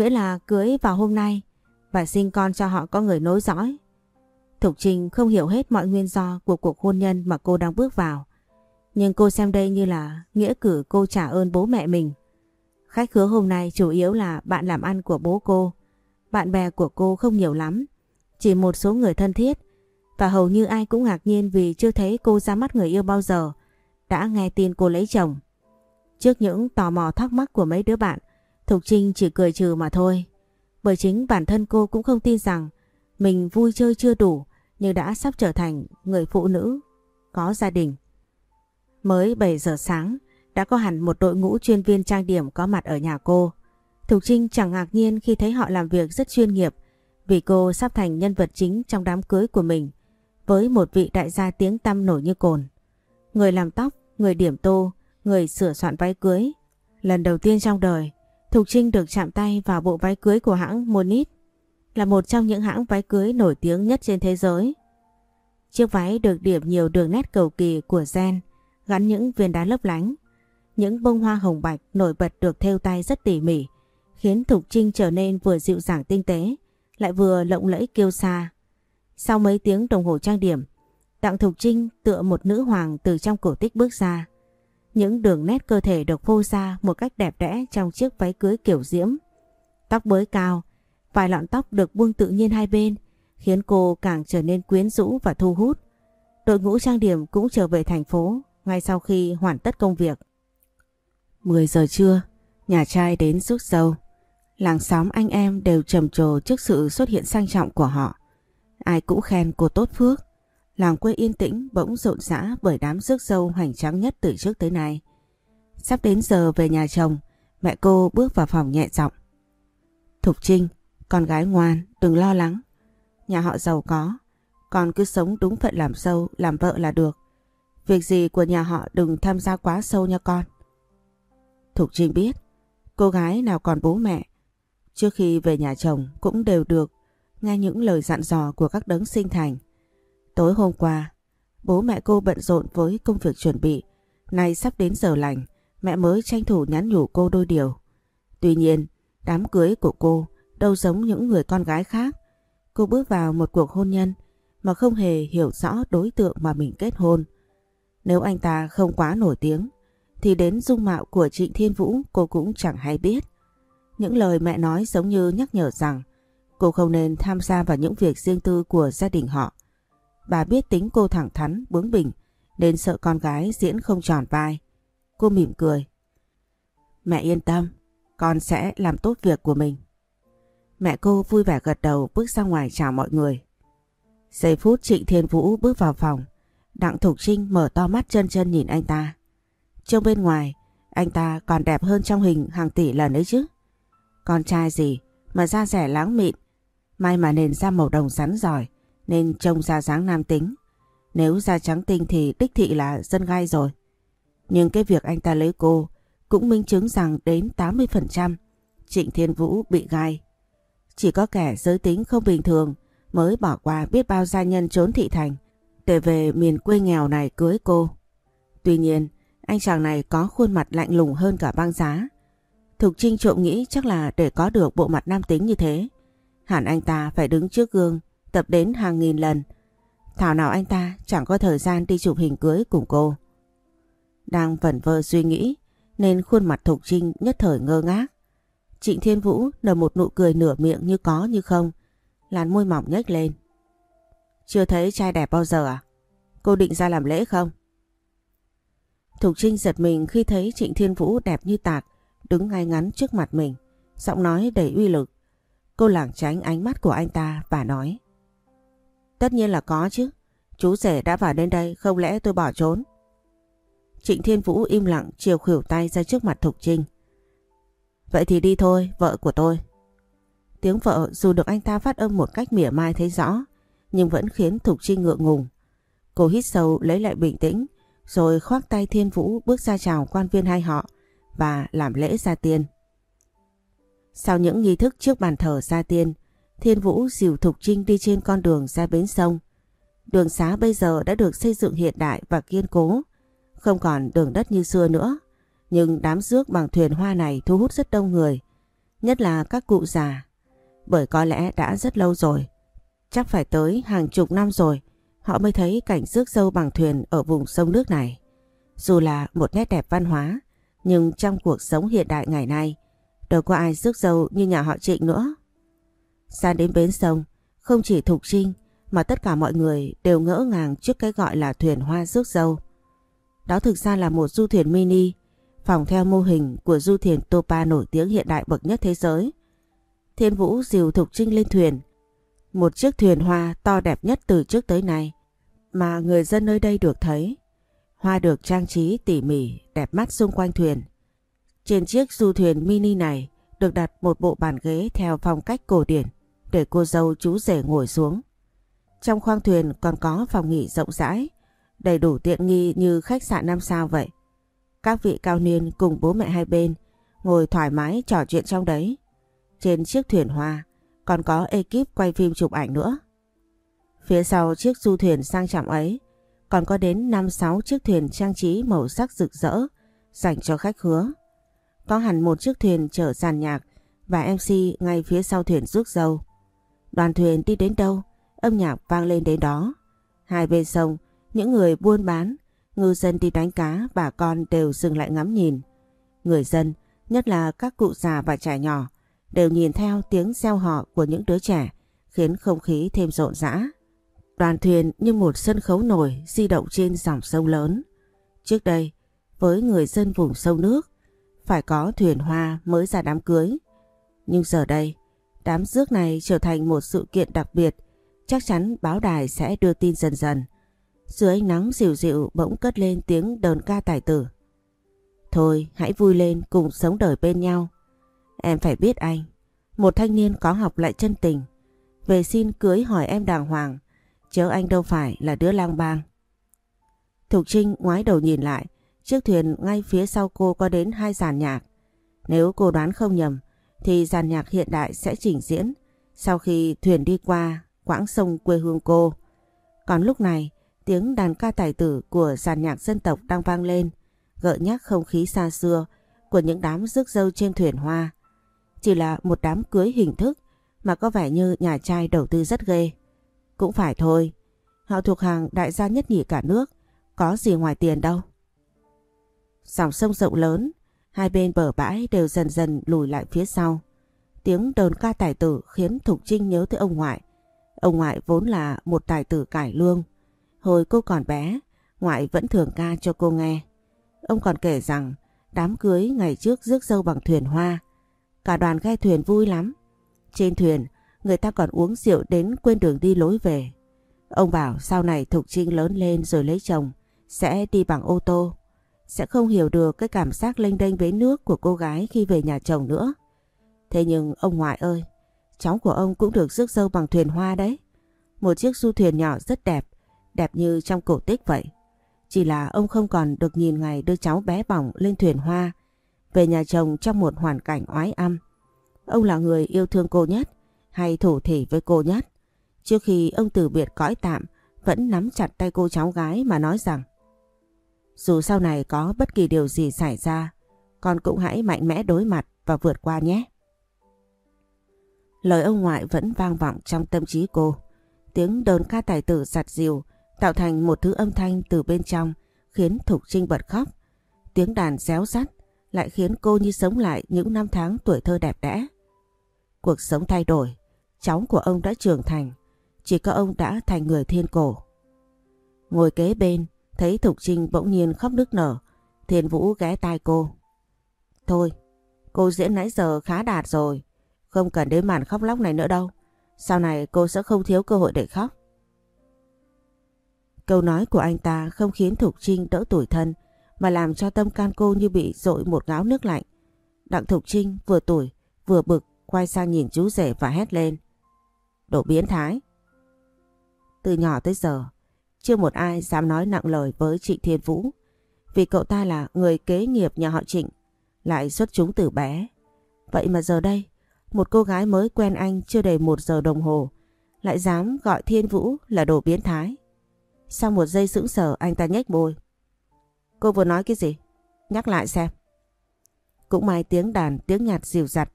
Miễn là cưới vào hôm nay và sinh con cho họ có người nối dõi. Thục Trinh không hiểu hết mọi nguyên do của cuộc hôn nhân mà cô đang bước vào. Nhưng cô xem đây như là nghĩa cử cô trả ơn bố mẹ mình. Khách khứa hôm nay chủ yếu là bạn làm ăn của bố cô. Bạn bè của cô không nhiều lắm, chỉ một số người thân thiết. Và hầu như ai cũng ngạc nhiên vì chưa thấy cô ra mắt người yêu bao giờ, đã nghe tin cô lấy chồng. Trước những tò mò thắc mắc của mấy đứa bạn, Thục Trinh chỉ cười trừ mà thôi. Bởi chính bản thân cô cũng không tin rằng mình vui chơi chưa đủ nhưng đã sắp trở thành người phụ nữ có gia đình. Mới 7 giờ sáng đã có hẳn một đội ngũ chuyên viên trang điểm có mặt ở nhà cô. Thục Trinh chẳng ngạc nhiên khi thấy họ làm việc rất chuyên nghiệp vì cô sắp thành nhân vật chính trong đám cưới của mình với một vị đại gia tiếng tăm nổi như cồn. Người làm tóc, người điểm tô, người sửa soạn váy cưới. Lần đầu tiên trong đời, Thục Trinh được chạm tay vào bộ váy cưới của hãng Monit, là một trong những hãng váy cưới nổi tiếng nhất trên thế giới. Chiếc váy được điểm nhiều đường nét cầu kỳ của gen, gắn những viên đá lấp lánh. Những bông hoa hồng bạch nổi bật được thêu tay rất tỉ mỉ, khiến Thục Trinh trở nên vừa dịu dàng tinh tế, lại vừa lộng lẫy kiêu xa. Sau mấy tiếng đồng hồ trang điểm, Đặng Thục Trinh tựa một nữ hoàng từ trong cổ tích bước ra. Những đường nét cơ thể được phô ra một cách đẹp đẽ trong chiếc váy cưới kiểu diễm. Tóc bới cao, vài lọn tóc được buông tự nhiên hai bên, khiến cô càng trở nên quyến rũ và thu hút. Đội ngũ trang điểm cũng trở về thành phố ngay sau khi hoàn tất công việc. 10 giờ trưa, nhà trai đến rước dâu. Làng xóm anh em đều trầm trồ trước sự xuất hiện sang trọng của họ. Ai cũng khen cô tốt phước. Làng quê yên tĩnh bỗng rộn rã bởi đám rước dâu hoành tráng nhất từ trước tới nay. Sắp đến giờ về nhà chồng, mẹ cô bước vào phòng nhẹ giọng. Thục Trinh, con gái ngoan, đừng lo lắng. Nhà họ giàu có, con cứ sống đúng phận làm dâu, làm vợ là được. Việc gì của nhà họ đừng tham gia quá sâu nha con. Thục Trinh biết, cô gái nào còn bố mẹ, trước khi về nhà chồng cũng đều được nghe những lời dặn dò của các đấng sinh thành. Tối hôm qua, bố mẹ cô bận rộn với công việc chuẩn bị, nay sắp đến giờ lành, mẹ mới tranh thủ nhắn nhủ cô đôi điều. Tuy nhiên, đám cưới của cô đâu giống những người con gái khác. Cô bước vào một cuộc hôn nhân mà không hề hiểu rõ đối tượng mà mình kết hôn. Nếu anh ta không quá nổi tiếng, thì đến dung mạo của Trịnh Thiên Vũ cô cũng chẳng hay biết. Những lời mẹ nói giống như nhắc nhở rằng cô không nên tham gia vào những việc riêng tư của gia đình họ. Bà biết tính cô thẳng thắn, bướng bỉnh nên sợ con gái diễn không tròn vai. Cô mỉm cười. Mẹ yên tâm, con sẽ làm tốt việc của mình. Mẹ cô vui vẻ gật đầu bước ra ngoài chào mọi người. Giây phút Trịnh Thiên Vũ bước vào phòng, Đặng Thục Trinh mở to mắt chân chân nhìn anh ta. trông bên ngoài, anh ta còn đẹp hơn trong hình hàng tỷ lần ấy chứ. Con trai gì mà da rẻ láng mịn, may mà nền da màu đồng rắn giỏi nên trông ra dáng nam tính. Nếu da trắng tinh thì đích thị là dân gai rồi. Nhưng cái việc anh ta lấy cô cũng minh chứng rằng đến 80% Trịnh Thiên Vũ bị gai. Chỉ có kẻ giới tính không bình thường mới bỏ qua biết bao gia nhân trốn thị thành để về miền quê nghèo này cưới cô. Tuy nhiên, anh chàng này có khuôn mặt lạnh lùng hơn cả băng giá. Thục Trinh trộm nghĩ chắc là để có được bộ mặt nam tính như thế. Hẳn anh ta phải đứng trước gương, tập đến hàng nghìn lần. Thảo nào anh ta chẳng có thời gian đi chụp hình cưới cùng cô. Đang vẩn vơ suy nghĩ, nên khuôn mặt Thục Trinh nhất thời ngơ ngác. Trịnh Thiên Vũ nở một nụ cười nửa miệng như có như không, làn môi mỏng nhếch lên. Chưa thấy trai đẹp bao giờ à? Cô định ra làm lễ không? Thục Trinh giật mình khi thấy Trịnh Thiên Vũ đẹp như tạc, đứng ngay ngắn trước mặt mình, giọng nói đầy uy lực. Cô lảng tránh ánh mắt của anh ta và nói. Tất nhiên là có chứ, chú rể đã vào đến đây không lẽ tôi bỏ trốn. Trịnh Thiên Vũ im lặng chiều khỉu tay ra trước mặt Thục Trinh. Vậy thì đi thôi, vợ của tôi. Tiếng vợ dù được anh ta phát âm một cách mỉa mai thấy rõ, nhưng vẫn khiến Thục Trinh ngượng ngùng. Cô hít sâu lấy lại bình tĩnh, rồi khoác tay Thiên Vũ bước ra chào quan viên hai họ và làm lễ gia tiên. Sau những nghi thức trước bàn thờ gia tiên, Thiên Vũ dìu Thục Trinh đi trên con đường ra bến sông. Đường xá bây giờ đã được xây dựng hiện đại và kiên cố, không còn đường đất như xưa nữa. Nhưng đám rước bằng thuyền hoa này thu hút rất đông người, nhất là các cụ già. Bởi có lẽ đã rất lâu rồi, chắc phải tới hàng chục năm rồi, họ mới thấy cảnh rước dâu bằng thuyền ở vùng sông nước này. Dù là một nét đẹp văn hóa, nhưng trong cuộc sống hiện đại ngày nay, đâu có ai rước dâu như nhà họ trịnh nữa. Ra đến bến sông, không chỉ Thục Trinh mà tất cả mọi người đều ngỡ ngàng trước cái gọi là thuyền hoa rước dâu. Đó thực ra là một du thuyền mini, phòng theo mô hình của du thuyền Topa nổi tiếng hiện đại bậc nhất thế giới. Thiên Vũ dìu Thục Trinh lên thuyền, một chiếc thuyền hoa to đẹp nhất từ trước tới nay mà người dân nơi đây được thấy. Hoa được trang trí tỉ mỉ, đẹp mắt xung quanh thuyền. Trên chiếc du thuyền mini này được đặt một bộ bàn ghế theo phong cách cổ điển để cô dâu chú rể ngồi xuống. Trong khoang thuyền còn có phòng nghỉ rộng rãi, đầy đủ tiện nghi như khách sạn 5 sao vậy. Các vị cao niên cùng bố mẹ hai bên ngồi thoải mái trò chuyện trong đấy. Trên chiếc thuyền hoa còn có ekip quay phim chụp ảnh nữa. Phía sau chiếc du thuyền sang trọng ấy còn có đến 5-6 chiếc thuyền trang trí màu sắc rực rỡ dành cho khách hứa. Có hẳn một chiếc thuyền chở giàn nhạc và MC ngay phía sau thuyền rước dâu. Đoàn thuyền đi đến đâu, âm nhạc vang lên đến đó. Hai bên sông, những người buôn bán, ngư dân đi đánh cá, bà con đều dừng lại ngắm nhìn. Người dân, nhất là các cụ già và trẻ nhỏ, đều nhìn theo tiếng reo họ của những đứa trẻ, khiến không khí thêm rộn rã. Đoàn thuyền như một sân khấu nổi di động trên dòng sông lớn. Trước đây, với người dân vùng sông nước, phải có thuyền hoa mới ra đám cưới. Nhưng giờ đây, đám rước này trở thành một sự kiện đặc biệt, chắc chắn báo đài sẽ đưa tin dần dần. Dưới ánh nắng dịu dịu bỗng cất lên tiếng đờn ca tài tử. Thôi hãy vui lên cùng sống đời bên nhau. Em phải biết anh, một thanh niên có học lại chân tình. Về xin cưới hỏi em đàng hoàng, chớ anh đâu phải là đứa lang bang. Thục Trinh ngoái đầu nhìn lại, chiếc thuyền ngay phía sau cô có đến hai dàn nhạc. Nếu cô đoán không nhầm, thì dàn nhạc hiện đại sẽ trình diễn sau khi thuyền đi qua quãng sông quê hương cô. Còn lúc này, tiếng đàn ca tài tử của dàn nhạc dân tộc đang vang lên, gợi nhắc không khí xa xưa của những đám rước dâu trên thuyền hoa. Chỉ là một đám cưới hình thức mà có vẻ như nhà trai đầu tư rất ghê. Cũng phải thôi, họ thuộc hàng đại gia nhất nhì cả nước, có gì ngoài tiền đâu. Dòng sông rộng lớn, hai bên bờ bãi đều dần dần lùi lại phía sau. Tiếng đờn ca tài tử khiến Thục Trinh nhớ tới ông ngoại. Ông ngoại vốn là một tài tử cải lương. Hồi cô còn bé, ngoại vẫn thường ca cho cô nghe. Ông còn kể rằng đám cưới ngày trước rước dâu bằng thuyền hoa. Cả đoàn ghe thuyền vui lắm. Trên thuyền, người ta còn uống rượu đến quên đường đi lối về. Ông bảo sau này Thục Trinh lớn lên rồi lấy chồng, sẽ đi bằng ô tô. Sẽ không hiểu được cái cảm giác lênh đênh với nước của cô gái khi về nhà chồng nữa. Thế nhưng ông ngoại ơi, cháu của ông cũng được rước dâu bằng thuyền hoa đấy. Một chiếc du thuyền nhỏ rất đẹp, đẹp như trong cổ tích vậy. Chỉ là ông không còn được nhìn ngày đưa cháu bé bỏng lên thuyền hoa, về nhà chồng trong một hoàn cảnh oái âm. Ông là người yêu thương cô nhất, hay thủ thỉ với cô nhất. Trước khi ông từ biệt cõi tạm, vẫn nắm chặt tay cô cháu gái mà nói rằng dù sau này có bất kỳ điều gì xảy ra, con cũng hãy mạnh mẽ đối mặt và vượt qua nhé. Lời ông ngoại vẫn vang vọng trong tâm trí cô. Tiếng đơn ca tài tử giặt dìu tạo thành một thứ âm thanh từ bên trong khiến Thục Trinh bật khóc. Tiếng đàn réo rắt lại khiến cô như sống lại những năm tháng tuổi thơ đẹp đẽ. Cuộc sống thay đổi, cháu của ông đã trưởng thành, chỉ có ông đã thành người thiên cổ. Ngồi kế bên, thấy Thục Trinh bỗng nhiên khóc nức nở, Thiên Vũ ghé tai cô. Thôi, cô diễn nãy giờ khá đạt rồi, không cần đến màn khóc lóc này nữa đâu. Sau này cô sẽ không thiếu cơ hội để khóc. Câu nói của anh ta không khiến Thục Trinh đỡ tủi thân mà làm cho tâm can cô như bị dội một gáo nước lạnh. Đặng Thục Trinh vừa tủi vừa bực quay sang nhìn chú rể và hét lên. Đồ biến thái. Từ nhỏ tới giờ chưa một ai dám nói nặng lời với chị Thiên Vũ vì cậu ta là người kế nghiệp nhà họ Trịnh, lại xuất chúng từ bé. Vậy mà giờ đây, một cô gái mới quen anh chưa đầy một giờ đồng hồ, lại dám gọi Thiên Vũ là đồ biến thái. Sau một giây sững sờ anh ta nhếch môi. Cô vừa nói cái gì? Nhắc lại xem. Cũng may tiếng đàn, tiếng nhạc dịu dặt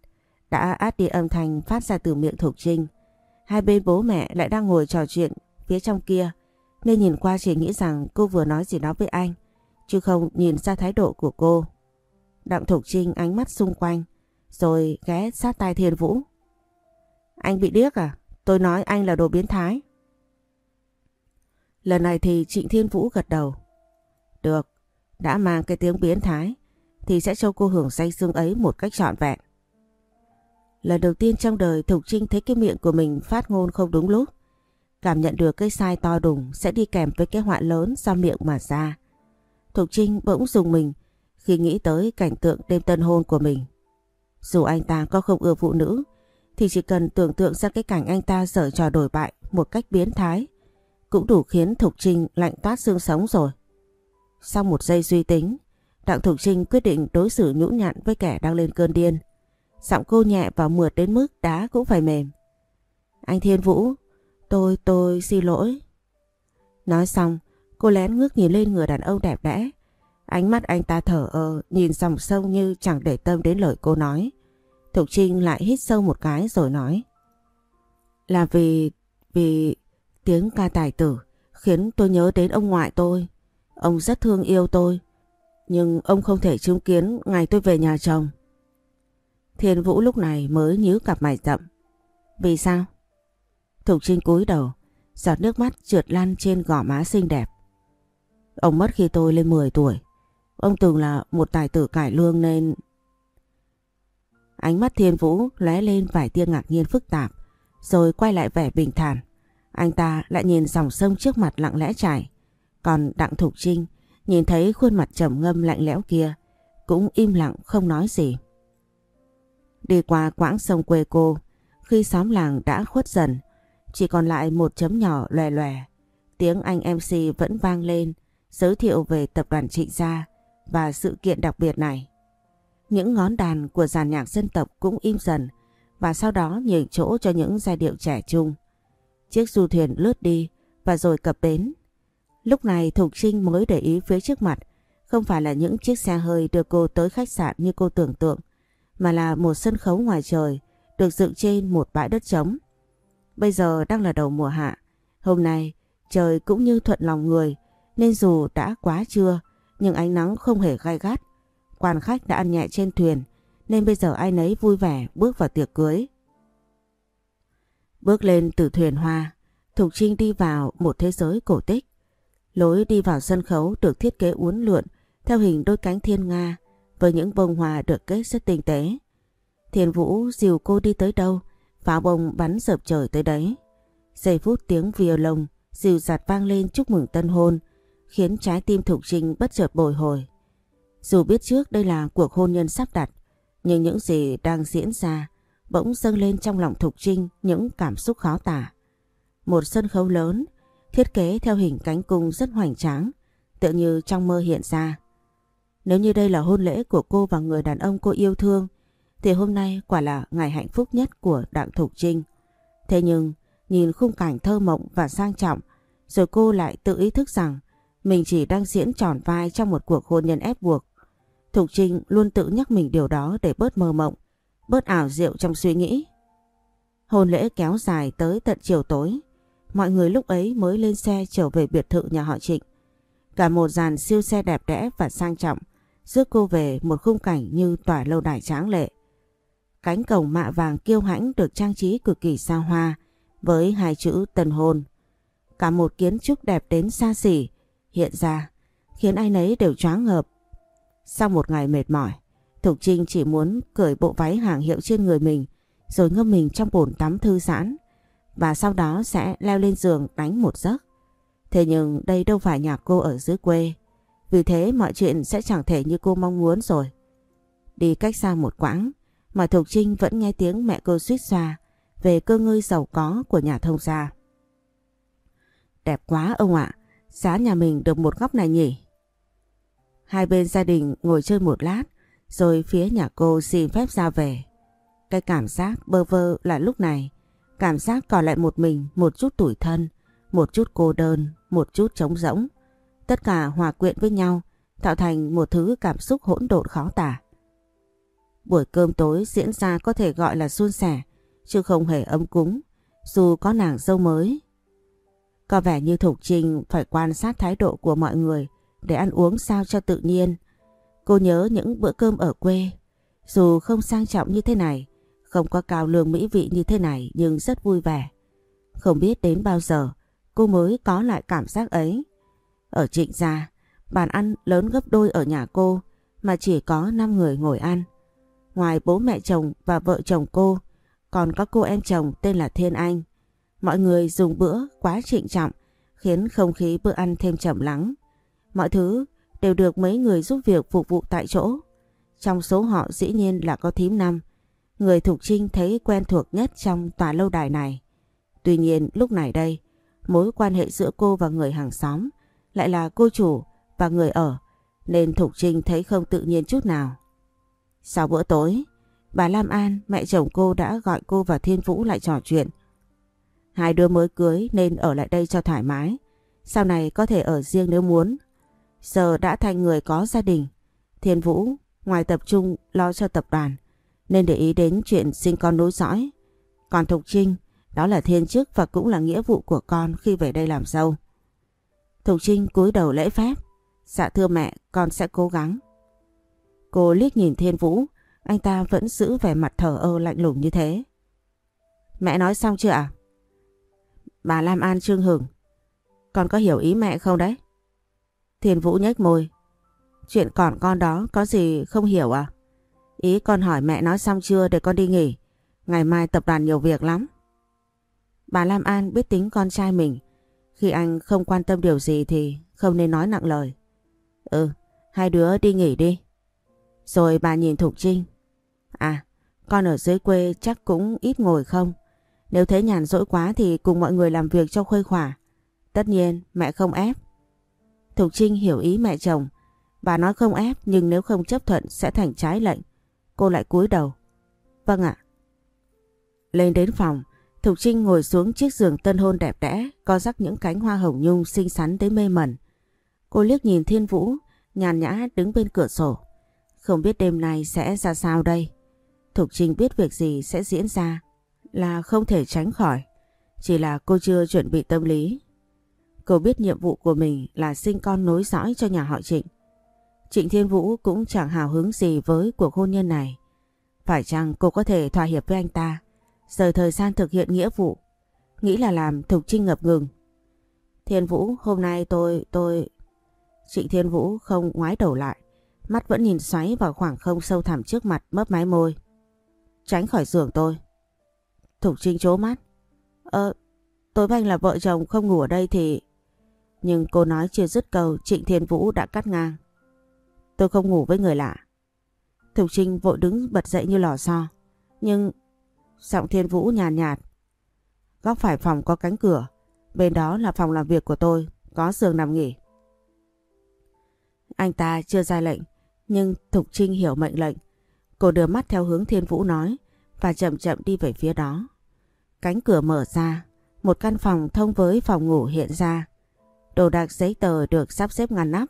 đã át đi âm thanh phát ra từ miệng Thục Trinh. Hai bên bố mẹ lại đang ngồi trò chuyện phía trong kia nên nhìn qua chỉ nghĩ rằng cô vừa nói gì đó với anh chứ không nhìn ra thái độ của cô. Đặng Thục Trinh ánh mắt xung quanh rồi ghé sát tai Thiên Vũ. Anh bị điếc à? Tôi nói anh là đồ biến thái. Lần này thì Trịnh Thiên Vũ gật đầu. Được, đã mang cái tiếng biến thái thì sẽ cho cô hưởng say xương ấy một cách trọn vẹn. Lần đầu tiên trong đời Thục Trinh thấy cái miệng của mình phát ngôn không đúng lúc. Cảm nhận được cái sai to đùng sẽ đi kèm với cái họa lớn do miệng mà ra. Thục Trinh bỗng dùng mình khi nghĩ tới cảnh tượng đêm tân hôn của mình. Dù anh ta có không ưa phụ nữ thì chỉ cần tưởng tượng ra cái cảnh anh ta dở trò đổi bại một cách biến thái cũng đủ khiến Thục Trinh lạnh toát xương sống rồi. Sau một giây suy tính, Đặng Thục Trinh quyết định đối xử nhũn nhặn với kẻ đang lên cơn điên. Giọng cô nhẹ và mượt đến mức đá cũng phải mềm. Anh Thiên Vũ, tôi, tôi xin lỗi. Nói xong, cô lén ngước nhìn lên người đàn ông đẹp đẽ. Ánh mắt anh ta thở ơ, nhìn dòng sâu như chẳng để tâm đến lời cô nói. Thục Trinh lại hít sâu một cái rồi nói. Là vì, vì tiếng ca tài tử khiến tôi nhớ đến ông ngoại tôi. Ông rất thương yêu tôi. Nhưng ông không thể chứng kiến ngày tôi về nhà chồng. Thiên Vũ lúc này mới nhíu cặp mày rậm. Vì sao? Thục Trinh cúi đầu, giọt nước mắt trượt lăn trên gò má xinh đẹp. Ông mất khi tôi lên 10 tuổi. Ông từng là một tài tử cải lương nên... Ánh mắt Thiên Vũ lóe lên vài tia ngạc nhiên phức tạp, rồi quay lại vẻ bình thản. Anh ta lại nhìn dòng sông trước mặt lặng lẽ chảy. Còn Đặng Thục Trinh nhìn thấy khuôn mặt trầm ngâm lạnh lẽo kia, cũng im lặng không nói gì. Đi qua quãng sông quê cô, khi xóm làng đã khuất dần, chỉ còn lại một chấm nhỏ lòe lòe. Tiếng anh MC vẫn vang lên, giới thiệu về tập đoàn Trịnh Gia và sự kiện đặc biệt này. Những ngón đàn của dàn nhạc dân tộc cũng im dần và sau đó nhường chỗ cho những giai điệu trẻ trung. Chiếc du thuyền lướt đi và rồi cập bến. Lúc này Thục Trinh mới để ý phía trước mặt không phải là những chiếc xe hơi đưa cô tới khách sạn như cô tưởng tượng mà là một sân khấu ngoài trời được dựng trên một bãi đất trống. Bây giờ đang là đầu mùa hạ. Hôm nay trời cũng như thuận lòng người nên dù đã quá trưa nhưng ánh nắng không hề gai gắt. Quan khách đã ăn nhẹ trên thuyền nên bây giờ ai nấy vui vẻ bước vào tiệc cưới. Bước lên từ thuyền hoa, Thục Trinh đi vào một thế giới cổ tích. Lối đi vào sân khấu được thiết kế uốn lượn theo hình đôi cánh thiên nga với những bông hoa được kết rất tinh tế. thiền Vũ dìu cô đi tới đâu, pháo bông bắn dập trời tới đấy. Giây phút tiếng violon dịu dạt vang lên chúc mừng tân hôn, khiến trái tim Thục Trinh bất chợt bồi hồi. Dù biết trước đây là cuộc hôn nhân sắp đặt, nhưng những gì đang diễn ra bỗng dâng lên trong lòng Thục Trinh những cảm xúc khó tả. Một sân khấu lớn, thiết kế theo hình cánh cung rất hoành tráng, tựa như trong mơ hiện ra. Nếu như đây là hôn lễ của cô và người đàn ông cô yêu thương, thì hôm nay quả là ngày hạnh phúc nhất của Đặng Thục Trinh. Thế nhưng, nhìn khung cảnh thơ mộng và sang trọng, rồi cô lại tự ý thức rằng mình chỉ đang diễn tròn vai trong một cuộc hôn nhân ép buộc. Thục Trinh luôn tự nhắc mình điều đó để bớt mơ mộng, bớt ảo diệu trong suy nghĩ. Hôn lễ kéo dài tới tận chiều tối, mọi người lúc ấy mới lên xe trở về biệt thự nhà họ Trịnh. Cả một dàn siêu xe đẹp đẽ và sang trọng rước cô về một khung cảnh như tòa lâu đài tráng lệ. Cánh cổng mạ vàng kiêu hãnh được trang trí cực kỳ xa hoa với hai chữ tân hôn. Cả một kiến trúc đẹp đến xa xỉ hiện ra khiến ai nấy đều choáng ngợp. Sau một ngày mệt mỏi, Thục Trinh chỉ muốn cởi bộ váy hàng hiệu trên người mình rồi ngâm mình trong bồn tắm thư giãn và sau đó sẽ leo lên giường đánh một giấc. Thế nhưng đây đâu phải nhà cô ở dưới quê. Vì thế mọi chuyện sẽ chẳng thể như cô mong muốn rồi. Đi cách xa một quãng mà Thục Trinh vẫn nghe tiếng mẹ cô suýt xoa về cơ ngơi giàu có của nhà thông gia. Đẹp quá ông ạ, giá nhà mình được một góc này nhỉ? Hai bên gia đình ngồi chơi một lát rồi phía nhà cô xin phép ra về. Cái cảm giác bơ vơ là lúc này, cảm giác còn lại một mình, một chút tủi thân, một chút cô đơn, một chút trống rỗng. Tất cả hòa quyện với nhau, tạo thành một thứ cảm xúc hỗn độn khó tả. Buổi cơm tối diễn ra có thể gọi là suôn sẻ, chứ không hề ấm cúng, dù có nàng dâu mới. Có vẻ như Thục Trinh phải quan sát thái độ của mọi người để ăn uống sao cho tự nhiên. Cô nhớ những bữa cơm ở quê, dù không sang trọng như thế này, không có cao lương mỹ vị như thế này nhưng rất vui vẻ. Không biết đến bao giờ cô mới có lại cảm giác ấy. Ở trịnh gia, bàn ăn lớn gấp đôi ở nhà cô mà chỉ có 5 người ngồi ăn. Ngoài bố mẹ chồng và vợ chồng cô, còn có cô em chồng tên là Thiên Anh. Mọi người dùng bữa quá trịnh trọng khiến không khí bữa ăn thêm trầm lắng. Mọi thứ đều được mấy người giúp việc phục vụ tại chỗ. Trong số họ dĩ nhiên là có thím năm, người Thục Trinh thấy quen thuộc nhất trong tòa lâu đài này. Tuy nhiên lúc này đây, mối quan hệ giữa cô và người hàng xóm lại là cô chủ và người ở, nên Thục Trinh thấy không tự nhiên chút nào. Sau bữa tối, bà Lam An, mẹ chồng cô đã gọi cô và Thiên Vũ lại trò chuyện. Hai đứa mới cưới nên ở lại đây cho thoải mái. Sau này có thể ở riêng nếu muốn. Giờ đã thành người có gia đình. Thiên Vũ ngoài tập trung lo cho tập đoàn nên để ý đến chuyện sinh con nối dõi. Còn Thục Trinh đó là thiên chức và cũng là nghĩa vụ của con khi về đây làm dâu. Thục Trinh cúi đầu lễ phép. Dạ thưa mẹ, con sẽ cố gắng. Cô liếc nhìn Thiên Vũ, anh ta vẫn giữ vẻ mặt thở ơ lạnh lùng như thế. Mẹ nói xong chưa ạ? Bà Lam An trương hửng. Con có hiểu ý mẹ không đấy? Thiên Vũ nhếch môi. Chuyện còn con đó có gì không hiểu à? Ý con hỏi mẹ nói xong chưa để con đi nghỉ. Ngày mai tập đoàn nhiều việc lắm. Bà Lam An biết tính con trai mình. Khi anh không quan tâm điều gì thì không nên nói nặng lời. Ừ, hai đứa đi nghỉ đi. Rồi bà nhìn Thục Trinh. À, con ở dưới quê chắc cũng ít ngồi không? Nếu thấy nhàn rỗi quá thì cùng mọi người làm việc cho khuây khỏa. Tất nhiên mẹ không ép. Thục Trinh hiểu ý mẹ chồng. Bà nói không ép nhưng nếu không chấp thuận sẽ thành trái lệnh. Cô lại cúi đầu. Vâng ạ. Lên đến phòng, Thục Trinh ngồi xuống chiếc giường tân hôn đẹp đẽ, co rắc những cánh hoa hồng nhung xinh xắn tới mê mẩn. Cô liếc nhìn Thiên Vũ, nhàn nhã đứng bên cửa sổ. Không biết đêm nay sẽ ra sao đây. Thục Trinh biết việc gì sẽ diễn ra là không thể tránh khỏi. Chỉ là cô chưa chuẩn bị tâm lý. Cô biết nhiệm vụ của mình là sinh con nối dõi cho nhà họ Trịnh. Trịnh Thiên Vũ cũng chẳng hào hứng gì với cuộc hôn nhân này. Phải chăng cô có thể thỏa hiệp với anh ta, giờ thời gian thực hiện nghĩa vụ, nghĩ là làm Thục Trinh ngập ngừng. Thiên Vũ, hôm nay tôi, tôi... Trịnh Thiên Vũ không ngoái đầu lại, mắt vẫn nhìn xoáy vào khoảng không sâu thẳm trước mặt mấp mái môi. Tránh khỏi giường tôi. Thục Trinh chố mắt. Ờ, tối với anh là vợ chồng không ngủ ở đây thì... Nhưng cô nói chưa dứt câu Trịnh Thiên Vũ đã cắt ngang. Tôi không ngủ với người lạ. Thục Trinh vội đứng bật dậy như lò xo. Nhưng giọng Thiên Vũ nhàn nhạt, nhạt. Góc phải phòng có cánh cửa. Bên đó là phòng làm việc của tôi. Có giường nằm nghỉ. Anh ta chưa ra lệnh. Nhưng Thục Trinh hiểu mệnh lệnh. Cô đưa mắt theo hướng Thiên Vũ nói và chậm chậm đi về phía đó. Cánh cửa mở ra, một căn phòng thông với phòng ngủ hiện ra. Đồ đạc giấy tờ được sắp xếp ngăn nắp.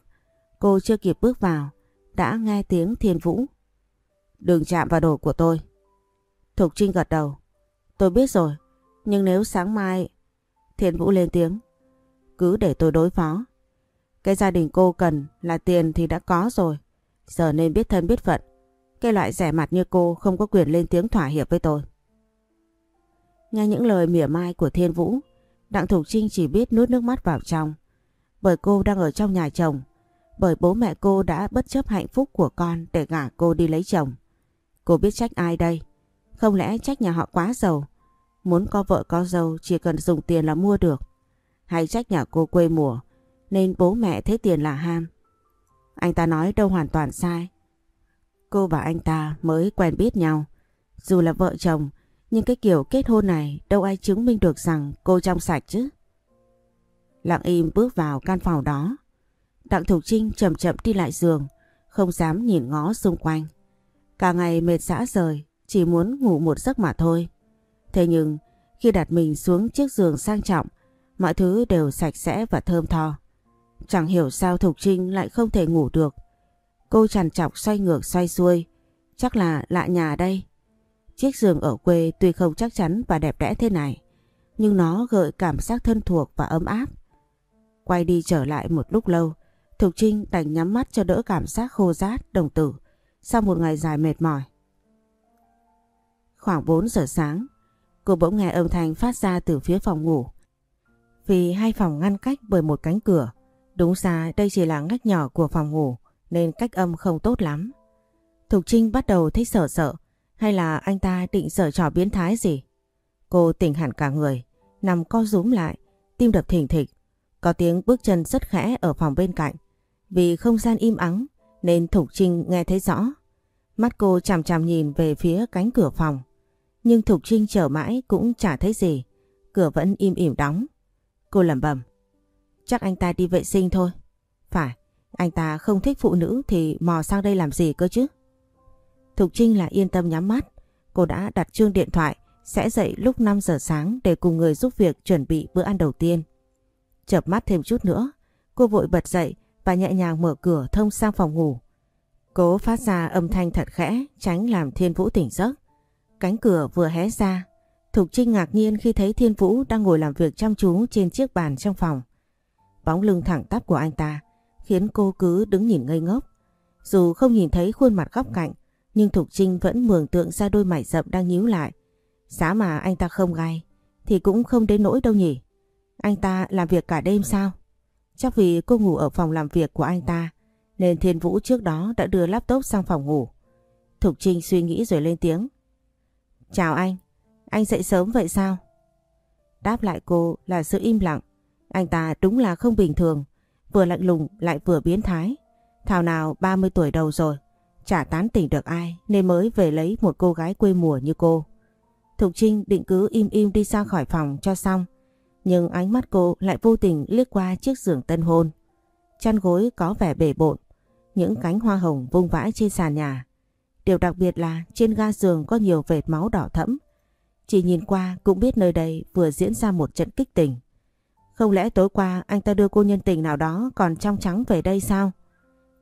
Cô chưa kịp bước vào, đã nghe tiếng Thiên Vũ. Đừng chạm vào đồ của tôi. Thục Trinh gật đầu. Tôi biết rồi, nhưng nếu sáng mai... Thiên Vũ lên tiếng. Cứ để tôi đối phó. Cái gia đình cô cần là tiền thì đã có rồi. Giờ nên biết thân biết phận. Cái loại rẻ mặt như cô không có quyền lên tiếng thỏa hiệp với tôi. Nghe những lời mỉa mai của Thiên Vũ, Đặng Thục Trinh chỉ biết nuốt nước mắt vào trong. Bởi cô đang ở trong nhà chồng, bởi bố mẹ cô đã bất chấp hạnh phúc của con để gả cô đi lấy chồng. Cô biết trách ai đây? Không lẽ trách nhà họ quá giàu? Muốn có vợ có dâu chỉ cần dùng tiền là mua được. Hay trách nhà cô quê mùa nên bố mẹ thấy tiền là ham. Anh ta nói đâu hoàn toàn sai. Cô và anh ta mới quen biết nhau. Dù là vợ chồng nhưng cái kiểu kết hôn này đâu ai chứng minh được rằng cô trong sạch chứ. Lặng im bước vào căn phòng đó. Đặng Thục Trinh chậm chậm đi lại giường, không dám nhìn ngó xung quanh. Cả ngày mệt dã rời, chỉ muốn ngủ một giấc mà thôi. Thế nhưng khi đặt mình xuống chiếc giường sang trọng, mọi thứ đều sạch sẽ và thơm tho. Chẳng hiểu sao Thục Trinh lại không thể ngủ được. Cô trằn trọc xoay ngược xoay xuôi, chắc là lạ nhà đây. Chiếc giường ở quê tuy không chắc chắn và đẹp đẽ thế này, nhưng nó gợi cảm giác thân thuộc và ấm áp. Quay đi trở lại một lúc lâu, Thục Trinh đành nhắm mắt cho đỡ cảm giác khô rát, đồng tử, sau một ngày dài mệt mỏi. Khoảng 4 giờ sáng, cô bỗng nghe âm thanh phát ra từ phía phòng ngủ. Vì hai phòng ngăn cách bởi một cánh cửa, đúng ra đây chỉ là ngách nhỏ của phòng ngủ nên cách âm không tốt lắm. Thục Trinh bắt đầu thấy sợ sợ, hay là anh ta định sợ trò biến thái gì? Cô tỉnh hẳn cả người, nằm co rúm lại, tim đập thình thịch. Có tiếng bước chân rất khẽ ở phòng bên cạnh. Vì không gian im ắng nên Thục Trinh nghe thấy rõ. Mắt cô chằm chằm nhìn về phía cánh cửa phòng. Nhưng Thục Trinh chờ mãi cũng chả thấy gì. Cửa vẫn im ỉm đóng. Cô lẩm bẩm. Chắc anh ta đi vệ sinh thôi. Phải, anh ta không thích phụ nữ thì mò sang đây làm gì cơ chứ? Thục Trinh là yên tâm nhắm mắt. Cô đã đặt chuông điện thoại sẽ dậy lúc 5 giờ sáng để cùng người giúp việc chuẩn bị bữa ăn đầu tiên. Chợp mắt thêm chút nữa, cô vội bật dậy và nhẹ nhàng mở cửa thông sang phòng ngủ. Cố phát ra âm thanh thật khẽ, tránh làm Thiên Vũ tỉnh giấc. Cánh cửa vừa hé ra, Thục Trinh ngạc nhiên khi thấy Thiên Vũ đang ngồi làm việc chăm chú trên chiếc bàn trong phòng. Bóng lưng thẳng tắp của anh ta khiến cô cứ đứng nhìn ngây ngốc. Dù không nhìn thấy khuôn mặt góc cạnh, nhưng Thục Trinh vẫn mường tượng ra đôi mày rậm đang nhíu lại. Giá mà anh ta không gai, thì cũng không đến nỗi đâu nhỉ. Anh ta làm việc cả đêm sao? Chắc vì cô ngủ ở phòng làm việc của anh ta nên Thiên Vũ trước đó đã đưa laptop sang phòng ngủ. Thục Trinh suy nghĩ rồi lên tiếng. Chào anh, anh dậy sớm vậy sao? Đáp lại cô là sự im lặng. Anh ta đúng là không bình thường, vừa lạnh lùng lại vừa biến thái. Thảo nào 30 tuổi đầu rồi, chả tán tỉnh được ai nên mới về lấy một cô gái quê mùa như cô. Thục Trinh định cứ im im đi ra khỏi phòng cho xong nhưng ánh mắt cô lại vô tình liếc qua chiếc giường tân hôn. Chăn gối có vẻ bể bộn, những cánh hoa hồng vung vãi trên sàn nhà. Điều đặc biệt là trên ga giường có nhiều vệt máu đỏ thẫm. Chỉ nhìn qua cũng biết nơi đây vừa diễn ra một trận kích tình. Không lẽ tối qua anh ta đưa cô nhân tình nào đó còn trong trắng về đây sao?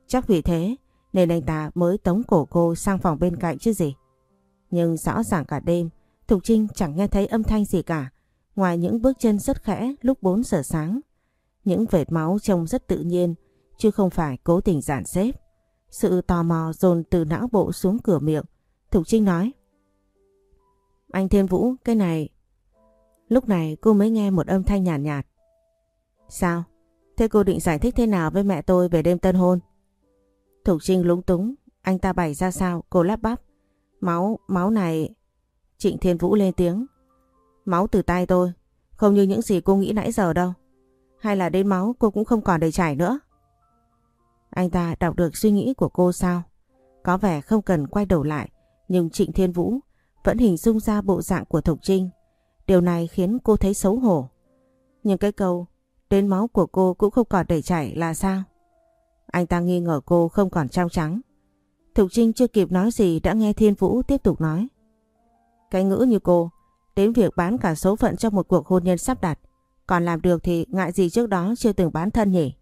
Chắc vì thế nên anh ta mới tống cổ cô sang phòng bên cạnh chứ gì. Nhưng rõ ràng cả đêm Thục Trinh chẳng nghe thấy âm thanh gì cả. Ngoài những bước chân rất khẽ lúc 4 giờ sáng, những vệt máu trông rất tự nhiên, chứ không phải cố tình giản xếp. Sự tò mò dồn từ não bộ xuống cửa miệng. Thục Trinh nói. Anh Thiên Vũ, cái này... Lúc này cô mới nghe một âm thanh nhàn nhạt, nhạt. Sao? Thế cô định giải thích thế nào với mẹ tôi về đêm tân hôn? Thục Trinh lúng túng, anh ta bày ra sao, cô lắp bắp. Máu, máu này... Trịnh Thiên Vũ lên tiếng. Máu từ tay tôi, không như những gì cô nghĩ nãy giờ đâu. Hay là đến máu cô cũng không còn đầy chảy nữa. Anh ta đọc được suy nghĩ của cô sao? Có vẻ không cần quay đầu lại, nhưng Trịnh Thiên Vũ vẫn hình dung ra bộ dạng của Thục Trinh. Điều này khiến cô thấy xấu hổ. Nhưng cái câu đến máu của cô cũng không còn đầy chảy là sao? Anh ta nghi ngờ cô không còn trong trắng. Thục Trinh chưa kịp nói gì đã nghe Thiên Vũ tiếp tục nói. Cái ngữ như cô Đến việc bán cả số phận cho một cuộc hôn nhân sắp đặt. Còn làm được thì ngại gì trước đó chưa từng bán thân nhỉ?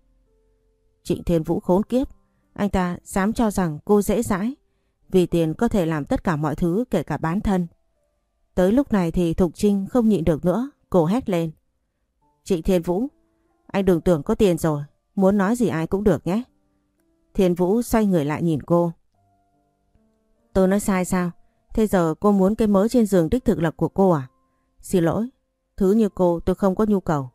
Trịnh Thiên Vũ khốn kiếp. Anh ta dám cho rằng cô dễ dãi. Vì tiền có thể làm tất cả mọi thứ kể cả bán thân. Tới lúc này thì Thục Trinh không nhịn được nữa. Cô hét lên. Trịnh Thiên Vũ, anh đừng tưởng có tiền rồi. Muốn nói gì ai cũng được nhé. Thiên Vũ xoay người lại nhìn cô. Tôi nói sai sao? Thế giờ cô muốn cái mớ trên giường đích thực là của cô à? Xin lỗi, thứ như cô tôi không có nhu cầu.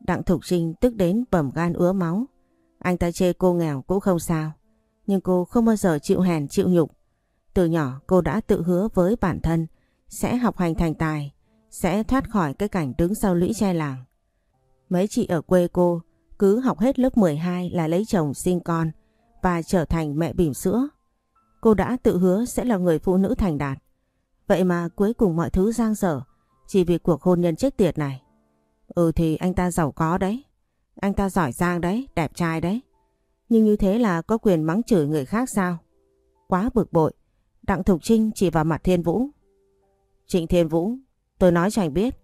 Đặng Thục Trinh tức đến bầm gan ứa máu. Anh ta chê cô nghèo cũng không sao. Nhưng cô không bao giờ chịu hèn chịu nhục. Từ nhỏ cô đã tự hứa với bản thân sẽ học hành thành tài, sẽ thoát khỏi cái cảnh đứng sau lũy tre làng. Mấy chị ở quê cô cứ học hết lớp 12 là lấy chồng sinh con và trở thành mẹ bỉm sữa Cô đã tự hứa sẽ là người phụ nữ thành đạt. Vậy mà cuối cùng mọi thứ giang dở chỉ vì cuộc hôn nhân chết tiệt này. Ừ thì anh ta giàu có đấy. Anh ta giỏi giang đấy, đẹp trai đấy. Nhưng như thế là có quyền mắng chửi người khác sao? Quá bực bội. Đặng Thục Trinh chỉ vào mặt Thiên Vũ. Trịnh Thiên Vũ, tôi nói cho anh biết.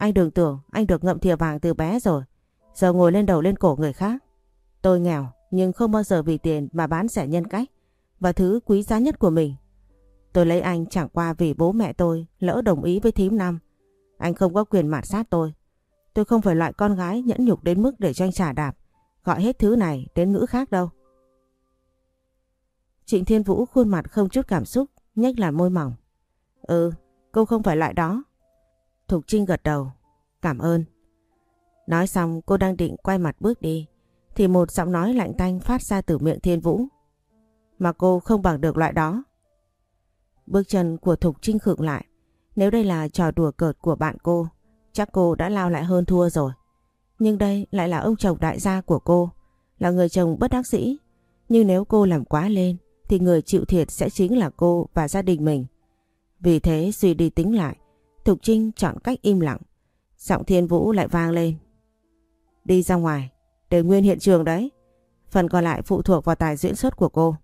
Anh đừng tưởng anh được ngậm thìa vàng từ bé rồi. Giờ ngồi lên đầu lên cổ người khác. Tôi nghèo nhưng không bao giờ vì tiền mà bán rẻ nhân cách và thứ quý giá nhất của mình. Tôi lấy anh chẳng qua vì bố mẹ tôi lỡ đồng ý với thím năm. Anh không có quyền mạt sát tôi. Tôi không phải loại con gái nhẫn nhục đến mức để cho anh trả đạp. Gọi hết thứ này đến ngữ khác đâu. Trịnh Thiên Vũ khuôn mặt không chút cảm xúc, nhếch là môi mỏng. Ừ, cô không phải loại đó. Thục Trinh gật đầu. Cảm ơn. Nói xong cô đang định quay mặt bước đi, thì một giọng nói lạnh tanh phát ra từ miệng Thiên Vũ. Mà cô không bằng được loại đó. Bước chân của Thục Trinh khựng lại. Nếu đây là trò đùa cợt của bạn cô, chắc cô đã lao lại hơn thua rồi. Nhưng đây lại là ông chồng đại gia của cô, là người chồng bất đắc dĩ. Nhưng nếu cô làm quá lên, thì người chịu thiệt sẽ chính là cô và gia đình mình. Vì thế suy đi tính lại, Thục Trinh chọn cách im lặng. Giọng Thiên Vũ lại vang lên. Đi ra ngoài, để nguyên hiện trường đấy. Phần còn lại phụ thuộc vào tài diễn xuất của cô.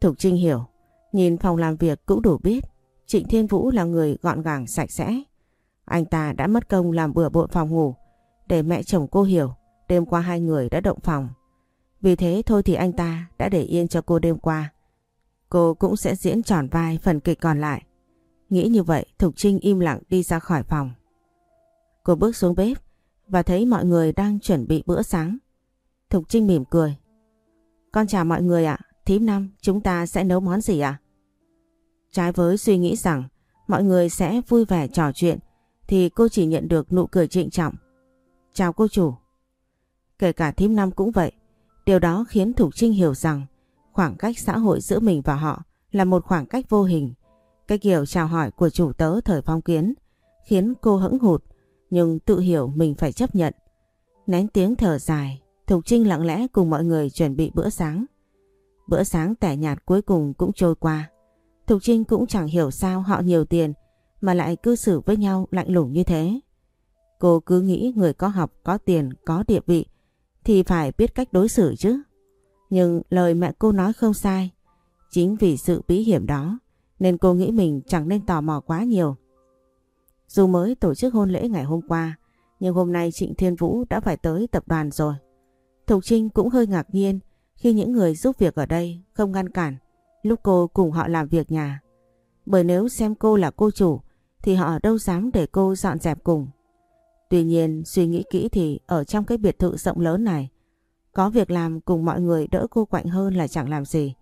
Thục Trinh hiểu, nhìn phòng làm việc cũng đủ biết Trịnh Thiên Vũ là người gọn gàng sạch sẽ. Anh ta đã mất công làm bừa bộn phòng ngủ để mẹ chồng cô hiểu đêm qua hai người đã động phòng. Vì thế thôi thì anh ta đã để yên cho cô đêm qua. Cô cũng sẽ diễn tròn vai phần kịch còn lại. Nghĩ như vậy Thục Trinh im lặng đi ra khỏi phòng. Cô bước xuống bếp và thấy mọi người đang chuẩn bị bữa sáng. Thục Trinh mỉm cười. Con chào mọi người ạ, thím năm chúng ta sẽ nấu món gì ạ? Trái với suy nghĩ rằng mọi người sẽ vui vẻ trò chuyện thì cô chỉ nhận được nụ cười trịnh trọng. Chào cô chủ. Kể cả thím năm cũng vậy. Điều đó khiến Thục Trinh hiểu rằng khoảng cách xã hội giữa mình và họ là một khoảng cách vô hình. Cái kiểu chào hỏi của chủ tớ thời phong kiến khiến cô hững hụt nhưng tự hiểu mình phải chấp nhận. Nén tiếng thở dài, Thục Trinh lặng lẽ cùng mọi người chuẩn bị bữa sáng. Bữa sáng tẻ nhạt cuối cùng cũng trôi qua. Thục Trinh cũng chẳng hiểu sao họ nhiều tiền mà lại cư xử với nhau lạnh lùng như thế. Cô cứ nghĩ người có học, có tiền, có địa vị thì phải biết cách đối xử chứ. Nhưng lời mẹ cô nói không sai. Chính vì sự bí hiểm đó nên cô nghĩ mình chẳng nên tò mò quá nhiều. Dù mới tổ chức hôn lễ ngày hôm qua, nhưng hôm nay Trịnh Thiên Vũ đã phải tới tập đoàn rồi. Thục Trinh cũng hơi ngạc nhiên khi những người giúp việc ở đây không ngăn cản lúc cô cùng họ làm việc nhà. Bởi nếu xem cô là cô chủ, thì họ đâu dám để cô dọn dẹp cùng. Tuy nhiên, suy nghĩ kỹ thì ở trong cái biệt thự rộng lớn này, có việc làm cùng mọi người đỡ cô quạnh hơn là chẳng làm gì.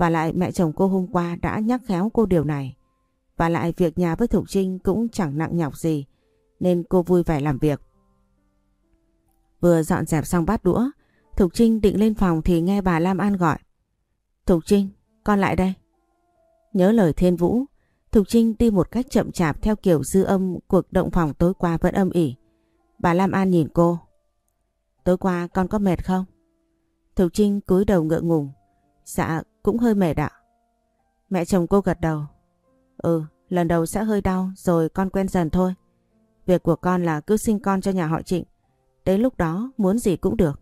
Và lại mẹ chồng cô hôm qua đã nhắc khéo cô điều này. Và lại việc nhà với Thục Trinh cũng chẳng nặng nhọc gì nên cô vui vẻ làm việc. Vừa dọn dẹp xong bát đũa Thục Trinh định lên phòng thì nghe bà Lam An gọi. Thục Trinh, con lại đây. Nhớ lời Thiên Vũ, Thục Trinh đi một cách chậm chạp theo kiểu dư âm cuộc động phòng tối qua vẫn âm ỉ. Bà Lam An nhìn cô. Tối qua con có mệt không? Thục Trinh cúi đầu ngựa ngùng. Dạ, cũng hơi mệt ạ. Mẹ chồng cô gật đầu. Ừ, lần đầu sẽ hơi đau rồi con quen dần thôi. Việc của con là cứ sinh con cho nhà họ Trịnh. Đến lúc đó muốn gì cũng được.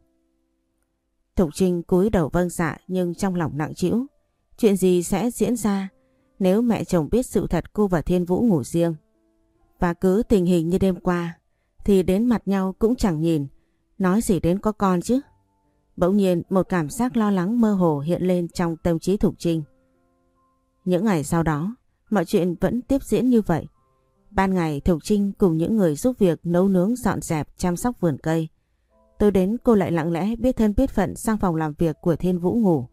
Thục Trinh cúi đầu vâng dạ nhưng trong lòng nặng trĩu. Chuyện gì sẽ diễn ra nếu mẹ chồng biết sự thật cô và Thiên Vũ ngủ riêng. Và cứ tình hình như đêm qua thì đến mặt nhau cũng chẳng nhìn, nói gì đến có con chứ. Bỗng nhiên một cảm giác lo lắng mơ hồ hiện lên trong tâm trí Thục Trinh. Những ngày sau đó, mọi chuyện vẫn tiếp diễn như vậy. Ban ngày Thục Trinh cùng những người giúp việc nấu nướng dọn dẹp chăm sóc vườn cây. Tôi đến cô lại lặng lẽ biết thân biết phận sang phòng làm việc của Thiên Vũ ngủ.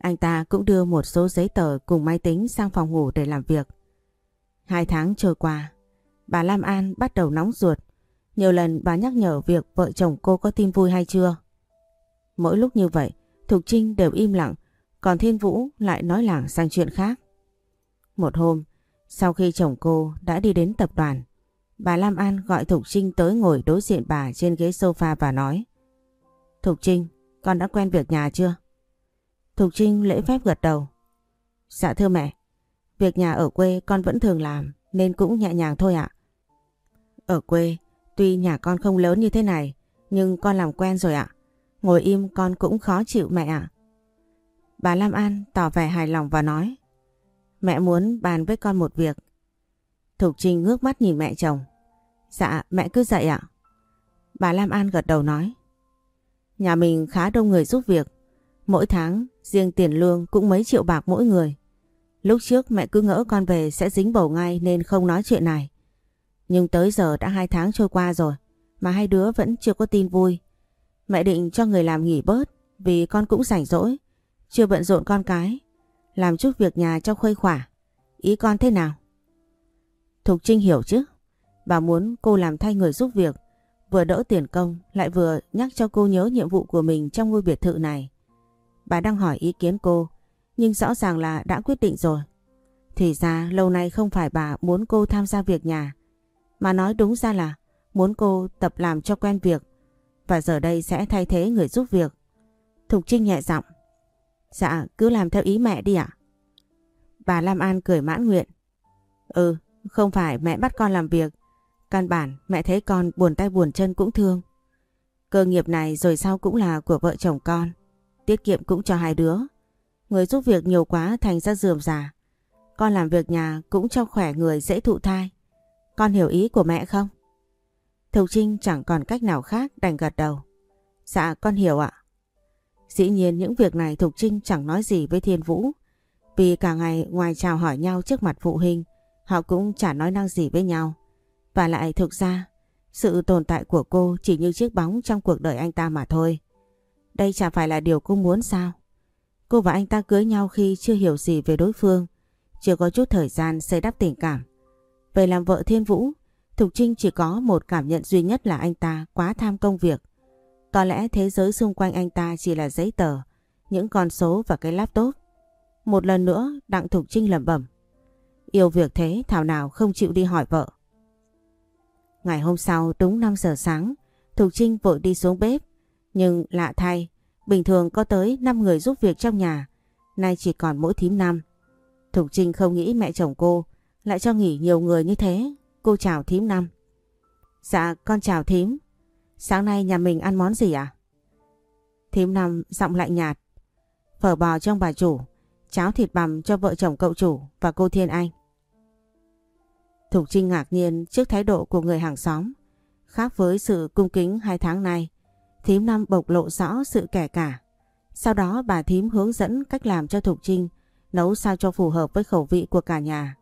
Anh ta cũng đưa một số giấy tờ cùng máy tính sang phòng ngủ để làm việc. Hai tháng trôi qua, bà Lam An bắt đầu nóng ruột. Nhiều lần bà nhắc nhở việc vợ chồng cô có tin vui hay chưa. Mỗi lúc như vậy, Thục Trinh đều im lặng, còn Thiên Vũ lại nói lảng sang chuyện khác. Một hôm, sau khi chồng cô đã đi đến tập đoàn, bà Lam An gọi Thục Trinh tới ngồi đối diện bà trên ghế sofa và nói Thục Trinh, con đã quen việc nhà chưa? Thục Trinh lễ phép gật đầu. Dạ thưa mẹ, việc nhà ở quê con vẫn thường làm nên cũng nhẹ nhàng thôi ạ. Ở quê, tuy nhà con không lớn như thế này, Nhưng con làm quen rồi ạ. Ngồi im con cũng khó chịu mẹ ạ. Bà Lam An tỏ vẻ hài lòng và nói. Mẹ muốn bàn với con một việc. Thục Trinh ngước mắt nhìn mẹ chồng. Dạ mẹ cứ dậy ạ. Bà Lam An gật đầu nói. Nhà mình khá đông người giúp việc. Mỗi tháng, riêng tiền lương cũng mấy triệu bạc mỗi người. Lúc trước mẹ cứ ngỡ con về sẽ dính bầu ngay nên không nói chuyện này. Nhưng tới giờ đã hai tháng trôi qua rồi mà hai đứa vẫn chưa có tin vui. Mẹ định cho người làm nghỉ bớt vì con cũng rảnh rỗi, chưa bận rộn con cái. Làm chút việc nhà cho khuây khỏa. Ý con thế nào? Thục Trinh hiểu chứ. Bà muốn cô làm thay người giúp việc, vừa đỡ tiền công lại vừa nhắc cho cô nhớ nhiệm vụ của mình trong ngôi biệt thự này. Bà đang hỏi ý kiến cô, nhưng rõ ràng là đã quyết định rồi. Thì ra lâu nay không phải bà muốn cô tham gia việc nhà, mà nói đúng ra là muốn cô tập làm cho quen việc và giờ đây sẽ thay thế người giúp việc. Thục Trinh nhẹ giọng. Dạ cứ làm theo ý mẹ đi ạ. Bà Lam An cười mãn nguyện. Ừ, không phải mẹ bắt con làm việc. Căn bản mẹ thấy con buồn tay buồn chân cũng thương. Cơ nghiệp này rồi sau cũng là của vợ chồng con. Tiết kiệm cũng cho hai đứa. Người giúp việc nhiều quá thành ra dườm già. Con làm việc nhà cũng cho khỏe người dễ thụ thai. Con hiểu ý của mẹ không? Thục Trinh chẳng còn cách nào khác đành gật đầu. Dạ con hiểu ạ. Dĩ nhiên những việc này Thục Trinh chẳng nói gì với Thiên Vũ. Vì cả ngày ngoài chào hỏi nhau trước mặt phụ huynh, họ cũng chả nói năng gì với nhau. Và lại thực ra, sự tồn tại của cô chỉ như chiếc bóng trong cuộc đời anh ta mà thôi. Đây chả phải là điều cô muốn sao? Cô và anh ta cưới nhau khi chưa hiểu gì về đối phương, chưa có chút thời gian xây đắp tình cảm. Về làm vợ Thiên Vũ, Thục Trinh chỉ có một cảm nhận duy nhất là anh ta quá tham công việc. Có lẽ thế giới xung quanh anh ta chỉ là giấy tờ, những con số và cái laptop. Một lần nữa Đặng Thục Trinh lẩm bẩm. Yêu việc thế Thảo nào không chịu đi hỏi vợ. Ngày hôm sau đúng 5 giờ sáng, Thục Trinh vội đi xuống bếp. Nhưng lạ thay, bình thường có tới 5 người giúp việc trong nhà, nay chỉ còn mỗi thím năm. Thục Trinh không nghĩ mẹ chồng cô lại cho nghỉ nhiều người như thế. Cô chào thím năm. Dạ con chào thím. Sáng nay nhà mình ăn món gì à? Thím năm giọng lạnh nhạt. Phở bò trong bà chủ, cháo thịt bằm cho vợ chồng cậu chủ và cô Thiên Anh. Thục Trinh ngạc nhiên trước thái độ của người hàng xóm. Khác với sự cung kính hai tháng nay, thím năm bộc lộ rõ sự kẻ cả. Sau đó bà thím hướng dẫn cách làm cho Thục Trinh nấu sao cho phù hợp với khẩu vị của cả nhà.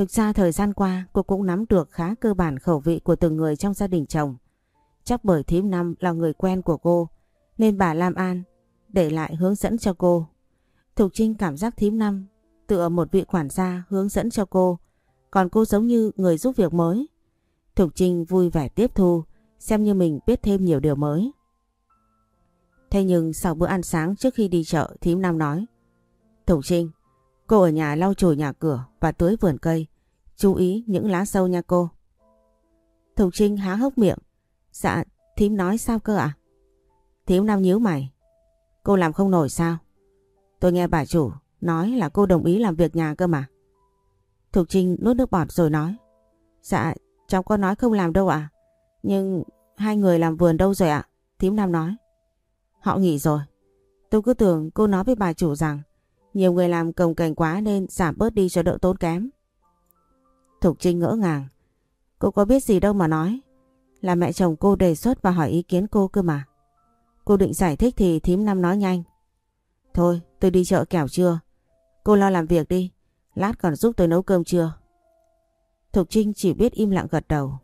Thực ra thời gian qua, cô cũng nắm được khá cơ bản khẩu vị của từng người trong gia đình chồng. Chắc bởi thím năm là người quen của cô, nên bà Lam An để lại hướng dẫn cho cô. Thục Trinh cảm giác thím năm tựa một vị quản gia hướng dẫn cho cô, còn cô giống như người giúp việc mới. Thục Trinh vui vẻ tiếp thu, xem như mình biết thêm nhiều điều mới. Thế nhưng sau bữa ăn sáng trước khi đi chợ, thím năm nói, Thục Trinh, Cô ở nhà lau chùi nhà cửa và tưới vườn cây. Chú ý những lá sâu nha cô. Thục Trinh há hốc miệng. Dạ, thím nói sao cơ ạ? À? Thím Nam nhíu mày. Cô làm không nổi sao? Tôi nghe bà chủ nói là cô đồng ý làm việc nhà cơ mà. Thục Trinh nuốt nước bọt rồi nói. Dạ, cháu có nói không làm đâu ạ. Nhưng hai người làm vườn đâu rồi ạ? Thím Nam nói. Họ nghỉ rồi. Tôi cứ tưởng cô nói với bà chủ rằng nhiều người làm cồng cành quá nên giảm bớt đi cho đỡ tốn kém. Thục Trinh ngỡ ngàng. Cô có biết gì đâu mà nói. Là mẹ chồng cô đề xuất và hỏi ý kiến cô cơ mà. Cô định giải thích thì thím năm nói nhanh. Thôi tôi đi chợ kẻo chưa. Cô lo làm việc đi. Lát còn giúp tôi nấu cơm chưa. Thục Trinh chỉ biết im lặng gật đầu.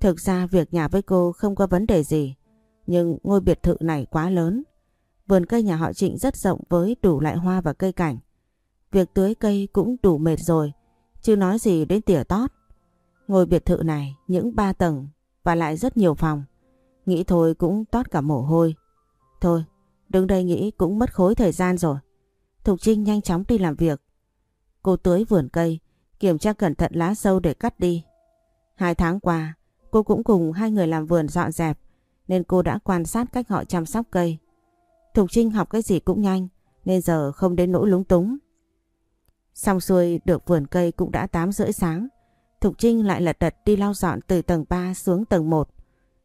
Thực ra việc nhà với cô không có vấn đề gì. Nhưng ngôi biệt thự này quá lớn. Vườn cây nhà họ Trịnh rất rộng với đủ loại hoa và cây cảnh. Việc tưới cây cũng đủ mệt rồi, chứ nói gì đến tỉa tót. Ngôi biệt thự này những ba tầng và lại rất nhiều phòng. Nghĩ thôi cũng tót cả mồ hôi. Thôi, đứng đây nghĩ cũng mất khối thời gian rồi. Thục Trinh nhanh chóng đi làm việc. Cô tưới vườn cây, kiểm tra cẩn thận lá sâu để cắt đi. Hai tháng qua, cô cũng cùng hai người làm vườn dọn dẹp, nên cô đã quan sát cách họ chăm sóc cây. Thục Trinh học cái gì cũng nhanh nên giờ không đến nỗi lúng túng. Xong xuôi được vườn cây cũng đã 8 rưỡi sáng. Thục Trinh lại lật đật đi lau dọn từ tầng 3 xuống tầng 1.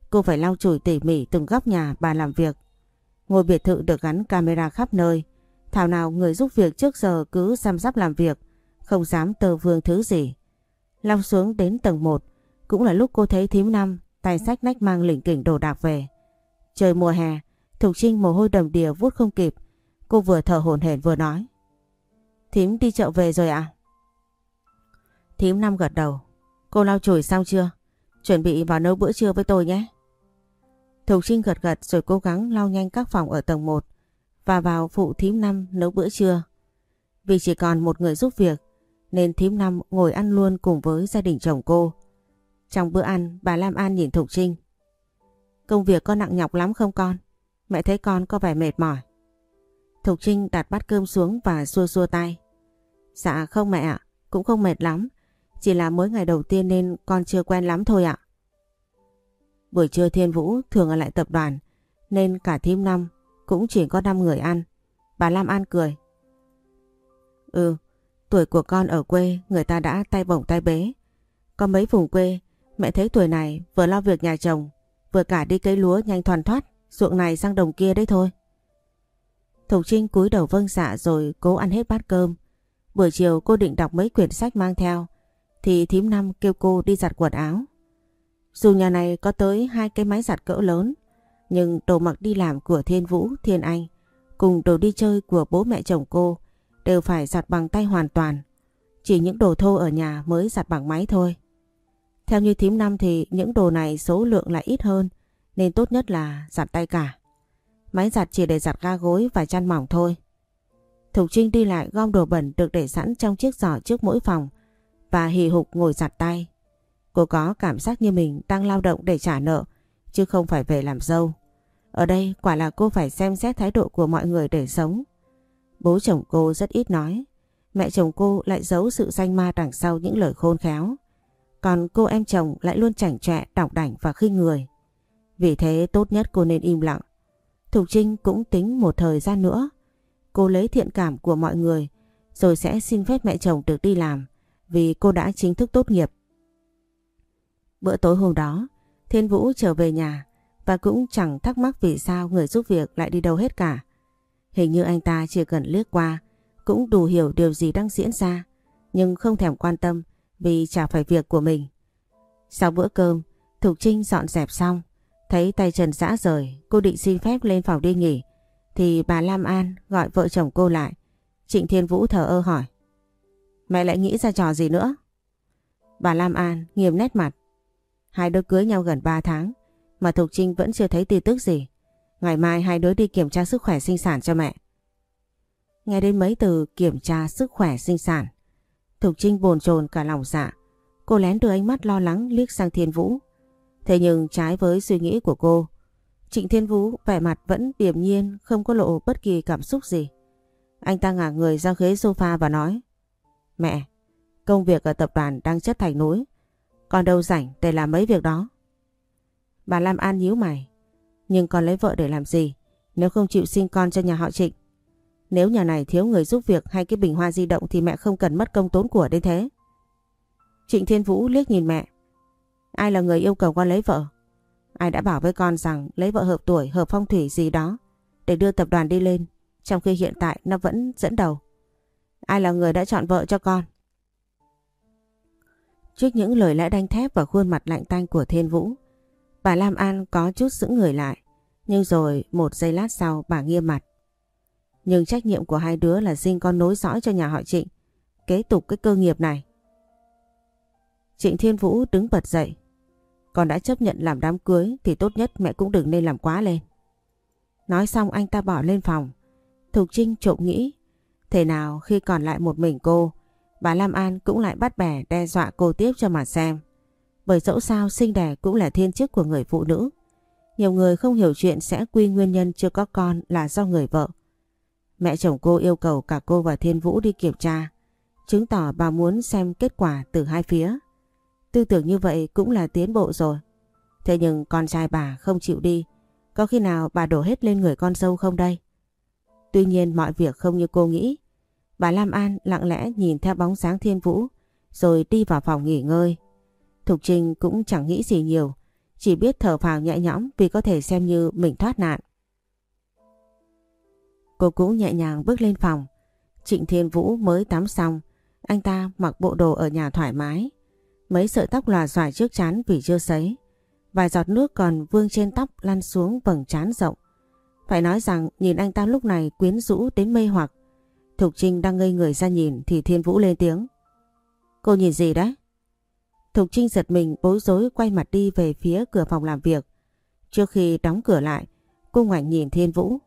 cô phải lau chùi tỉ mỉ từng góc nhà bà làm việc. Ngôi biệt thự được gắn camera khắp nơi. Thảo nào người giúp việc trước giờ cứ chăm sóc làm việc, không dám tờ vương thứ gì. Lau xuống đến tầng 1, cũng là lúc cô thấy thím năm tay sách nách mang lỉnh kỉnh đồ đạc về. Trời mùa hè, Thục Trinh mồ hôi đầm đìa vuốt không kịp. Cô vừa thở hổn hển vừa nói. Thím đi chợ về rồi ạ? À? Thím năm gật đầu. Cô lau chùi xong chưa? Chuẩn bị vào nấu bữa trưa với tôi nhé. Thục Trinh gật gật rồi cố gắng lau nhanh các phòng ở tầng 1 và vào phụ thím năm nấu bữa trưa. Vì chỉ còn một người giúp việc, nên thím năm ngồi ăn luôn cùng với gia đình chồng cô. Trong bữa ăn, bà Lam An nhìn Thục Trinh. Công việc có nặng nhọc lắm không con? Mẹ thấy con có vẻ mệt mỏi. Thục Trinh đặt bát cơm xuống và xua xua tay. Dạ không mẹ ạ, cũng không mệt lắm. Chỉ là mới ngày đầu tiên nên con chưa quen lắm thôi ạ. Buổi trưa Thiên Vũ thường ở lại tập đoàn nên cả team năm cũng chỉ có 5 người ăn. Bà Lam An cười. Ừ, tuổi của con ở quê người ta đã tay bổng tay bế. Có mấy vùng quê mẹ thấy tuổi này vừa lo việc nhà chồng vừa cả đi cây lúa nhanh thoàn thoát ruộng này sang đồng kia đấy thôi. Thục Trinh cúi đầu vâng dạ rồi cố ăn hết bát cơm. Buổi chiều cô định đọc mấy quyển sách mang theo thì thím năm kêu cô đi giặt quần áo. Dù nhà này có tới hai cái máy giặt cỡ lớn nhưng đồ mặc đi làm của Thiên Vũ, Thiên Anh cùng đồ đi chơi của bố mẹ chồng cô đều phải giặt bằng tay hoàn toàn. Chỉ những đồ thô ở nhà mới giặt bằng máy thôi. Theo như thím năm thì những đồ này số lượng lại ít hơn nên tốt nhất là giặt tay cả. Máy giặt chỉ để giặt ga gối và chăn mỏng thôi. Thục Trinh đi lại gom đồ bẩn được để sẵn trong chiếc giỏ trước mỗi phòng và hì hục ngồi giặt tay. Cô có cảm giác như mình đang lao động để trả nợ chứ không phải về làm dâu. Ở đây quả là cô phải xem xét thái độ của mọi người để sống. Bố chồng cô rất ít nói. Mẹ chồng cô lại giấu sự danh ma đằng sau những lời khôn khéo. Còn cô em chồng lại luôn chảnh chọe, đỏng đảnh và khinh người. Vì thế tốt nhất cô nên im lặng. Thục Trinh cũng tính một thời gian nữa. Cô lấy thiện cảm của mọi người rồi sẽ xin phép mẹ chồng được đi làm vì cô đã chính thức tốt nghiệp. Bữa tối hôm đó, Thiên Vũ trở về nhà và cũng chẳng thắc mắc vì sao người giúp việc lại đi đâu hết cả. Hình như anh ta chỉ cần liếc qua cũng đủ hiểu điều gì đang diễn ra nhưng không thèm quan tâm vì chả phải việc của mình. Sau bữa cơm, Thục Trinh dọn dẹp xong Thấy tay Trần dã rời, cô định xin phép lên phòng đi nghỉ. Thì bà Lam An gọi vợ chồng cô lại. Trịnh Thiên Vũ thở ơ hỏi. Mẹ lại nghĩ ra trò gì nữa? Bà Lam An nghiêm nét mặt. Hai đứa cưới nhau gần 3 tháng mà Thục Trinh vẫn chưa thấy tin tức gì. Ngày mai hai đứa đi kiểm tra sức khỏe sinh sản cho mẹ. Nghe đến mấy từ kiểm tra sức khỏe sinh sản. Thục Trinh bồn chồn cả lòng dạ. Cô lén đưa ánh mắt lo lắng liếc sang Thiên Vũ. Thế nhưng trái với suy nghĩ của cô, Trịnh Thiên Vũ vẻ mặt vẫn điềm nhiên, không có lộ bất kỳ cảm xúc gì. Anh ta ngả người ra ghế sofa và nói Mẹ, công việc ở tập đoàn đang chất thành núi, còn đâu rảnh để làm mấy việc đó. Bà Lam An nhíu mày, nhưng con lấy vợ để làm gì nếu không chịu sinh con cho nhà họ Trịnh? Nếu nhà này thiếu người giúp việc hay cái bình hoa di động thì mẹ không cần mất công tốn của đến thế. Trịnh Thiên Vũ liếc nhìn mẹ. Ai là người yêu cầu con lấy vợ? Ai đã bảo với con rằng lấy vợ hợp tuổi, hợp phong thủy gì đó để đưa tập đoàn đi lên, trong khi hiện tại nó vẫn dẫn đầu. Ai là người đã chọn vợ cho con? Trước những lời lẽ đanh thép và khuôn mặt lạnh tanh của Thiên Vũ, bà Lam An có chút sững người lại, nhưng rồi một giây lát sau bà nghiêm mặt. Nhưng trách nhiệm của hai đứa là sinh con nối dõi cho nhà họ Trịnh, kế tục cái cơ nghiệp này. Trịnh Thiên Vũ đứng bật dậy, con đã chấp nhận làm đám cưới thì tốt nhất mẹ cũng đừng nên làm quá lên. Nói xong anh ta bỏ lên phòng. Thục Trinh trộm nghĩ. Thế nào khi còn lại một mình cô, bà Lam An cũng lại bắt bẻ đe dọa cô tiếp cho mà xem. Bởi dẫu sao sinh đẻ cũng là thiên chức của người phụ nữ. Nhiều người không hiểu chuyện sẽ quy nguyên nhân chưa có con là do người vợ. Mẹ chồng cô yêu cầu cả cô và Thiên Vũ đi kiểm tra, chứng tỏ bà muốn xem kết quả từ hai phía. Tư tưởng như vậy cũng là tiến bộ rồi. Thế nhưng con trai bà không chịu đi. Có khi nào bà đổ hết lên người con dâu không đây? Tuy nhiên mọi việc không như cô nghĩ. Bà Lam An lặng lẽ nhìn theo bóng sáng thiên vũ rồi đi vào phòng nghỉ ngơi. Thục Trinh cũng chẳng nghĩ gì nhiều. chỉ biết thở phào nhẹ nhõm vì có thể xem như mình thoát nạn. Cô cũng nhẹ nhàng bước lên phòng. Trịnh Thiên Vũ mới tắm xong, anh ta mặc bộ đồ ở nhà thoải mái. Mấy sợi tóc lòa xòa trước chán vì chưa sấy. Vài giọt nước còn vương trên tóc lăn xuống vầng trán rộng. Phải nói rằng nhìn anh ta lúc này quyến rũ đến mê hoặc. Thục Trinh đang ngây người ra nhìn thì Thiên Vũ lên tiếng. Cô nhìn gì đấy? Thục Trinh giật mình bối rối quay mặt đi về phía cửa phòng làm việc. Trước khi đóng cửa lại, cô ngoảnh nhìn Thiên Vũ.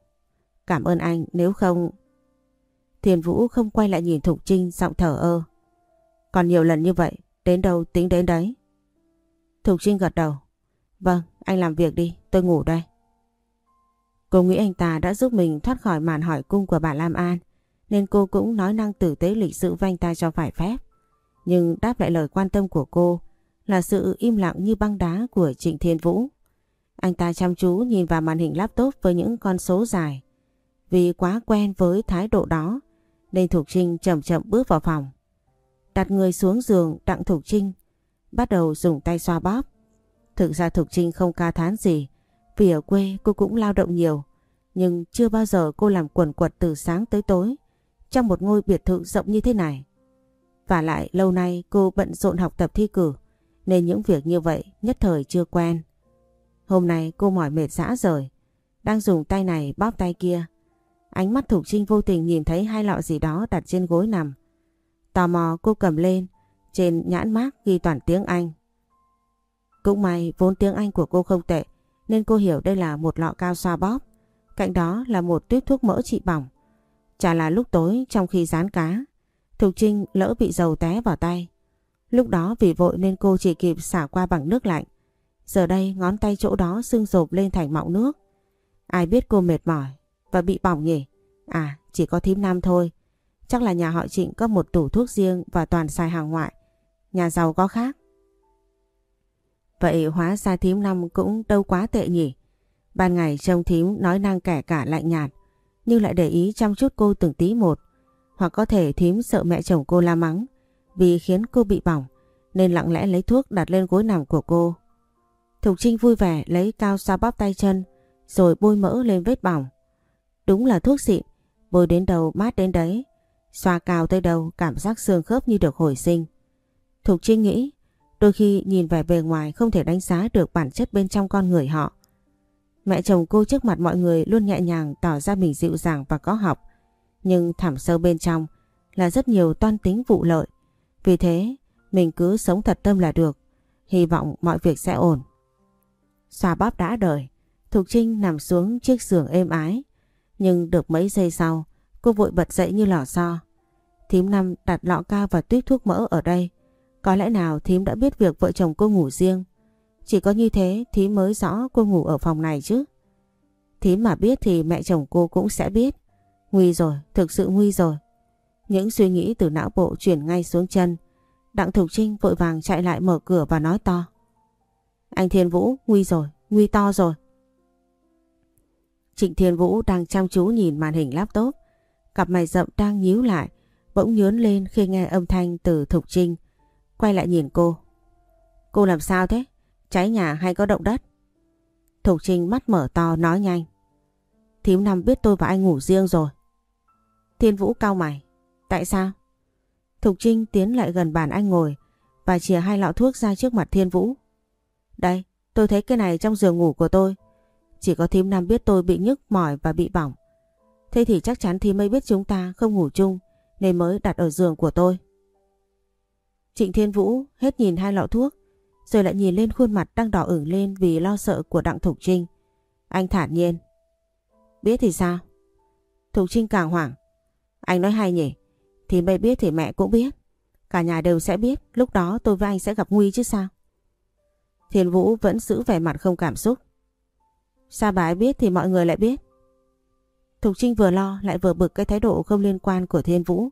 Cảm ơn anh nếu không... Thiên Vũ không quay lại nhìn Thục Trinh giọng thở ơ. Còn nhiều lần như vậy, đến đâu tính đến đấy. Thục Trinh gật đầu. Vâng, anh làm việc đi, tôi ngủ đây. Cô nghĩ anh ta đã giúp mình thoát khỏi màn hỏi cung của bà Lam An, nên cô cũng nói năng tử tế lịch sự với anh ta cho phải phép. Nhưng đáp lại lời quan tâm của cô là sự im lặng như băng đá của Trịnh Thiên Vũ. Anh ta chăm chú nhìn vào màn hình laptop với những con số dài. Vì quá quen với thái độ đó nên Thục Trinh chậm chậm bước vào phòng. Đặt người xuống giường Đặng Thục Trinh bắt đầu dùng tay xoa bóp. Thực ra Thục Trinh không ca thán gì vì ở quê cô cũng lao động nhiều nhưng chưa bao giờ cô làm quần quật từ sáng tới tối trong một ngôi biệt thự rộng như thế này. Và lại lâu nay cô bận rộn học tập thi cử nên những việc như vậy nhất thời chưa quen. Hôm nay cô mỏi mệt dã rời, đang dùng tay này bóp tay kia. Ánh mắt Thục Trinh vô tình nhìn thấy hai lọ gì đó đặt trên gối nằm. Tò mò cô cầm lên, trên nhãn mác ghi toàn tiếng Anh. Cũng may vốn tiếng Anh của cô không tệ nên cô hiểu đây là một lọ cao xoa bóp. Cạnh đó là một tuyết thuốc mỡ trị bỏng. Chả là lúc tối trong khi rán cá Thục Trinh lỡ bị dầu té vào tay. Lúc đó vì vội nên cô chỉ kịp xả qua bằng nước lạnh. Giờ đây ngón tay chỗ đó sưng rộp lên thành mọng nước. Ai biết cô mệt mỏi và bị bỏng nhỉ? À chỉ có thím nam thôi. Chắc là nhà họ Trịnh có một tủ thuốc riêng và toàn xài hàng ngoại. Nhà giàu có khác. Vậy hóa ra thím năm cũng đâu quá tệ nhỉ? Ban ngày trông thím nói năng kẻ cả lạnh nhạt nhưng lại để ý chăm chút cô từng tí một. Hoặc có thể thím sợ mẹ chồng cô la mắng vì khiến cô bị bỏng nên lặng lẽ lấy thuốc đặt lên gối nằm của cô. Thục Trinh vui vẻ lấy cao xoa bóp tay chân rồi bôi mỡ lên vết bỏng. Đúng là thuốc xịn, bôi đến đầu mát đến đấy. Xoa cao tới đầu cảm giác xương khớp như được hồi sinh. Thục Trinh nghĩ, đôi khi nhìn vẻ bề ngoài không thể đánh giá được bản chất bên trong con người họ. Mẹ chồng cô trước mặt mọi người luôn nhẹ nhàng tỏ ra mình dịu dàng và có học. Nhưng thẳm sâu bên trong là rất nhiều toan tính vụ lợi. Vì thế, mình cứ sống thật tâm là được. Hy vọng mọi việc sẽ ổn. Xoa bóp đã đời. Thục Trinh nằm xuống chiếc giường êm ái. Nhưng được mấy giây sau cô vội bật dậy như lò xo. Thím Năm đặt lọ cao và tuyết thuốc mỡ ở đây. Có lẽ nào thím đã biết việc vợ chồng cô ngủ riêng. Chỉ có như thế thím mới rõ cô ngủ ở phòng này chứ. Thím mà biết thì mẹ chồng cô cũng sẽ biết. Nguy rồi, thực sự nguy rồi. Những suy nghĩ từ não bộ chuyển ngay xuống chân. Đặng Thục Trinh vội vàng chạy lại mở cửa và nói to. Anh Thiên Vũ, nguy rồi, nguy to rồi. Trịnh Thiên Vũ đang chăm chú nhìn màn hình laptop. Cặp mày rậm đang nhíu lại, bỗng nhớn lên khi nghe âm thanh từ Thục Trinh. Quay lại nhìn cô. Cô làm sao thế? Cháy nhà hay có động đất? Thục Trinh mắt mở to nói nhanh. Thím Năm biết tôi và anh ngủ riêng rồi. Thiên Vũ cao mày. Tại sao? Thục Trinh tiến lại gần bàn anh ngồi và chìa hai lọ thuốc ra trước mặt Thiên Vũ. Đây, tôi thấy cái này trong giường ngủ của tôi. Chỉ có thím Năm biết tôi bị nhức mỏi và bị bỏng. Thế thì chắc chắn thì mây biết chúng ta không ngủ chung, nên mới đặt ở giường của tôi. Trịnh Thiên Vũ hết nhìn hai lọ thuốc, rồi lại nhìn lên khuôn mặt đang đỏ ửng lên vì lo sợ của Đặng Thục Trinh. Anh thản nhiên. Biết thì sao? Thục Trinh càng hoảng. Anh nói hay nhỉ? Thì mày biết thì mẹ cũng biết. Cả nhà đều sẽ biết, lúc đó tôi với anh sẽ gặp nguy chứ sao? Thiên Vũ vẫn giữ vẻ mặt không cảm xúc. Sao bà ấy biết thì mọi người lại biết? Thục Trinh vừa lo lại vừa bực cái thái độ không liên quan của Thiên Vũ.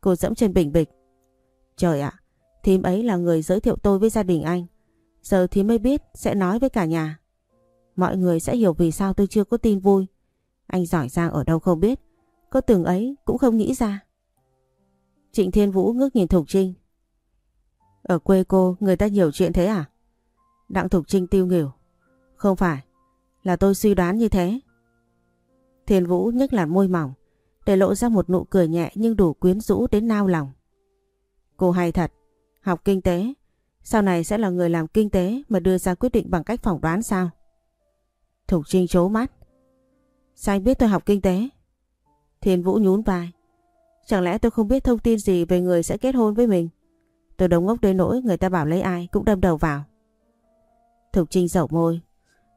Cô dẫm chân bình bịch. Trời ạ, thím ấy là người giới thiệu tôi với gia đình anh. Giờ thím mới biết sẽ nói với cả nhà. Mọi người sẽ hiểu vì sao tôi chưa có tin vui. Anh giỏi giang ở đâu không biết. Có từng ấy cũng không nghĩ ra. Trịnh Thiên Vũ ngước nhìn Thục Trinh. Ở quê cô người ta nhiều chuyện thế à? Đặng Thục Trinh tiêu nghỉu. Không phải, là tôi suy đoán như thế. Thiên Vũ nhếch làn môi mỏng, để lộ ra một nụ cười nhẹ nhưng đủ quyến rũ đến nao lòng. Cô hay thật, học kinh tế, sau này sẽ là người làm kinh tế mà đưa ra quyết định bằng cách phỏng đoán sao? Thục Trinh chố mắt. Sao anh biết tôi học kinh tế? Thiên Vũ nhún vai. Chẳng lẽ tôi không biết thông tin gì về người sẽ kết hôn với mình? Tôi đống ngốc đến nỗi người ta bảo lấy ai cũng đâm đầu vào. Thục Trinh dẩu môi.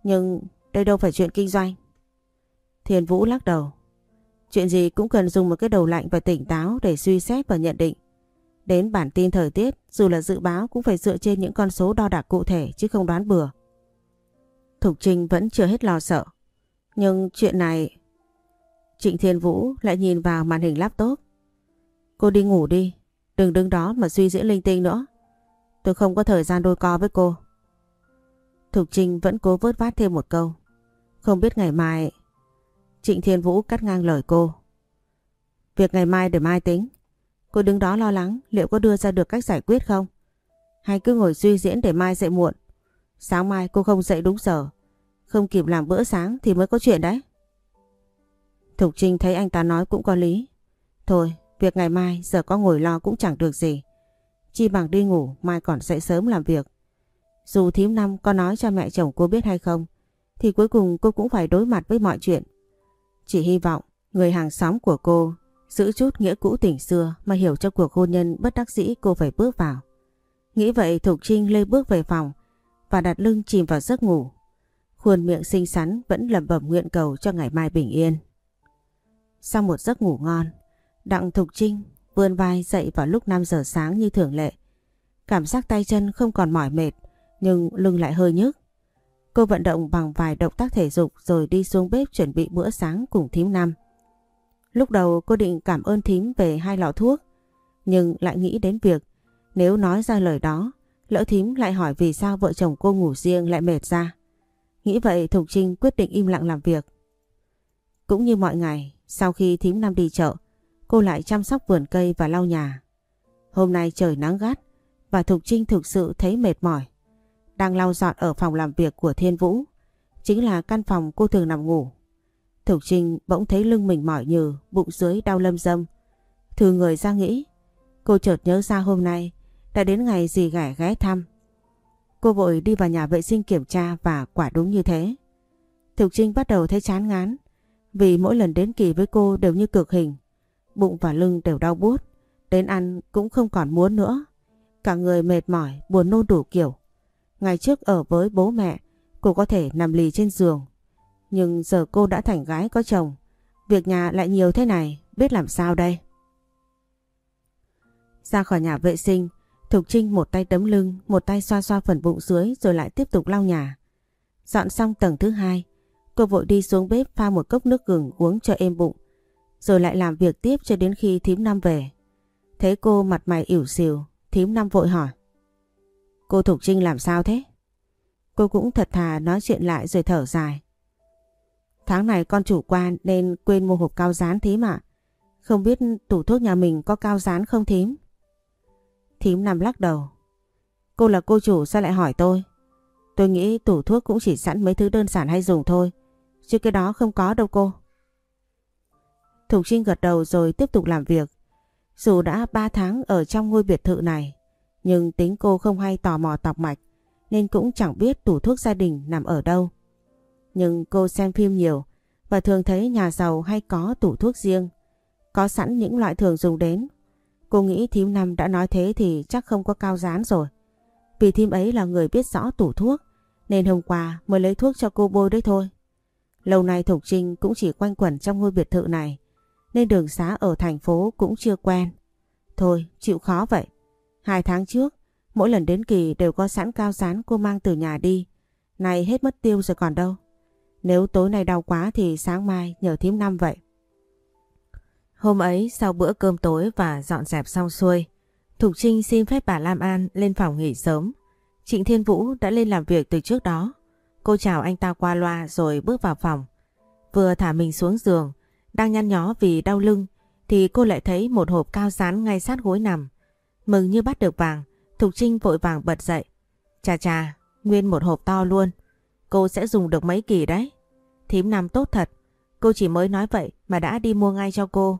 Nhưng đây đâu phải chuyện kinh doanh. Thiên Vũ lắc đầu. Chuyện gì cũng cần dùng một cái đầu lạnh và tỉnh táo để suy xét và nhận định. Đến bản tin thời tiết, dù là dự báo cũng phải dựa trên những con số đo đạc cụ thể chứ không đoán bừa. Thục Trinh vẫn chưa hết lo sợ. Nhưng chuyện này... Trịnh Thiên Vũ lại nhìn vào màn hình laptop. Cô đi ngủ đi, đừng đứng đó mà suy diễn linh tinh nữa. Tôi không có thời gian đôi co với cô. Thục Trinh vẫn cố vớt vát thêm một câu. Không biết ngày mai... Trịnh Thiên Vũ cắt ngang lời cô. Việc ngày mai để mai tính. Cô đứng đó lo lắng liệu có đưa ra được cách giải quyết không? Hay cứ ngồi suy diễn để mai dậy muộn? Sáng mai cô không dậy đúng giờ. Không kịp làm bữa sáng thì mới có chuyện đấy. Thục Trinh thấy anh ta nói cũng có lý. Thôi, việc ngày mai giờ có ngồi lo cũng chẳng được gì. Chi bằng đi ngủ, mai còn dậy sớm làm việc. Dù thím năm có nói cho mẹ chồng cô biết hay không, thì cuối cùng cô cũng phải đối mặt với mọi chuyện. Chỉ hy vọng người hàng xóm của cô giữ chút nghĩa cũ tình xưa mà hiểu cho cuộc hôn nhân bất đắc dĩ cô phải bước vào. Nghĩ vậy Thục Trinh lê bước về phòng và đặt lưng chìm vào giấc ngủ. Khuôn miệng xinh xắn vẫn lẩm bẩm nguyện cầu cho ngày mai bình yên. Sau một giấc ngủ ngon, Đặng Thục Trinh vươn vai dậy vào lúc 5 giờ sáng như thường lệ. Cảm giác tay chân không còn mỏi mệt, nhưng lưng lại hơi nhức. Cô vận động bằng vài động tác thể dục rồi đi xuống bếp chuẩn bị bữa sáng cùng thím năm. Lúc đầu cô định cảm ơn thím về hai lọ thuốc, nhưng lại nghĩ đến việc nếu nói ra lời đó, lỡ thím lại hỏi vì sao vợ chồng cô ngủ riêng lại mệt ra. Nghĩ vậy Thục Trinh quyết định im lặng làm việc. Cũng như mọi ngày, sau khi thím năm đi chợ, cô lại chăm sóc vườn cây và lau nhà. Hôm nay trời nắng gắt và Thục Trinh thực sự thấy mệt mỏi. Đang lau dọn ở phòng làm việc của Thiên Vũ, chính là căn phòng cô thường nằm ngủ. Thục Trinh bỗng thấy lưng mình mỏi nhừ, bụng dưới đau lâm dâm. Thư người ra nghĩ, cô chợt nhớ ra hôm nay đã đến ngày gì ghẻ ghé thăm. Cô vội đi vào nhà vệ sinh kiểm tra và quả đúng như thế. Thục Trinh bắt đầu thấy chán ngán vì mỗi lần đến kỳ với cô đều như cực hình. Bụng và lưng đều đau bút, đến ăn cũng không còn muốn nữa. Cả người mệt mỏi, buồn nôn đủ kiểu. Ngày trước ở với bố mẹ, cô có thể nằm lì trên giường. Nhưng giờ cô đã thành gái có chồng, việc nhà lại nhiều thế này, biết làm sao đây? Ra khỏi nhà vệ sinh, Thục Trinh một tay đấm lưng, một tay xoa xoa phần bụng dưới rồi lại tiếp tục lau nhà. Dọn xong tầng thứ hai, cô vội đi xuống bếp pha một cốc nước gừng uống cho êm bụng, rồi lại làm việc tiếp cho đến khi thím năm về. Thấy cô mặt mày ỉu xìu, thím năm vội hỏi. Cô Thục Trinh làm sao thế? Cô cũng thật thà nói chuyện lại rồi thở dài. Tháng này con chủ quan nên quên mua hộp cao rán thím ạ. Không biết tủ thuốc nhà mình có cao rán không thím? Thím nằm lắc đầu. Cô là cô chủ sao lại hỏi tôi? Tôi nghĩ tủ thuốc cũng chỉ sẵn mấy thứ đơn giản hay dùng thôi. Chứ cái đó không có đâu cô. Thục Trinh gật đầu rồi tiếp tục làm việc. Dù đã 3 tháng ở trong ngôi biệt thự này, nhưng tính cô không hay tò mò tọc mạch, nên cũng chẳng biết tủ thuốc gia đình nằm ở đâu. Nhưng cô xem phim nhiều và thường thấy nhà giàu hay có tủ thuốc riêng, có sẵn những loại thường dùng đến Cô nghĩ thím năm đã nói thế thì chắc không có cao dán rồi. Vì thím ấy là người biết rõ tủ thuốc nên hôm qua mới lấy thuốc cho cô bôi đấy thôi. Lâu nay Thục Trinh cũng chỉ quanh quẩn trong ngôi biệt thự này nên đường xá ở thành phố cũng chưa quen. Thôi chịu khó vậy. Hai tháng trước mỗi lần đến kỳ đều có sẵn cao sán cô mang từ nhà đi. Này hết mất tiêu rồi còn đâu. Nếu tối nay đau quá thì sáng mai nhờ thím năm vậy. Hôm ấy sau bữa cơm tối và dọn dẹp xong xuôi, Thục Trinh xin phép bà Lam An lên phòng nghỉ sớm. Trịnh Thiên Vũ đã lên làm việc từ trước đó. Cô chào anh ta qua loa rồi bước vào phòng. Vừa thả mình xuống giường, đang nhăn nhó vì đau lưng, thì cô lại thấy một hộp cao sán ngay sát gối nằm. Mừng như bắt được vàng, Thục Trinh vội vàng bật dậy. Chà chà, nguyên một hộp to luôn. Cô sẽ dùng được mấy kỳ đấy. Thím Nam tốt thật. Cô chỉ mới nói vậy mà đã đi mua ngay cho cô.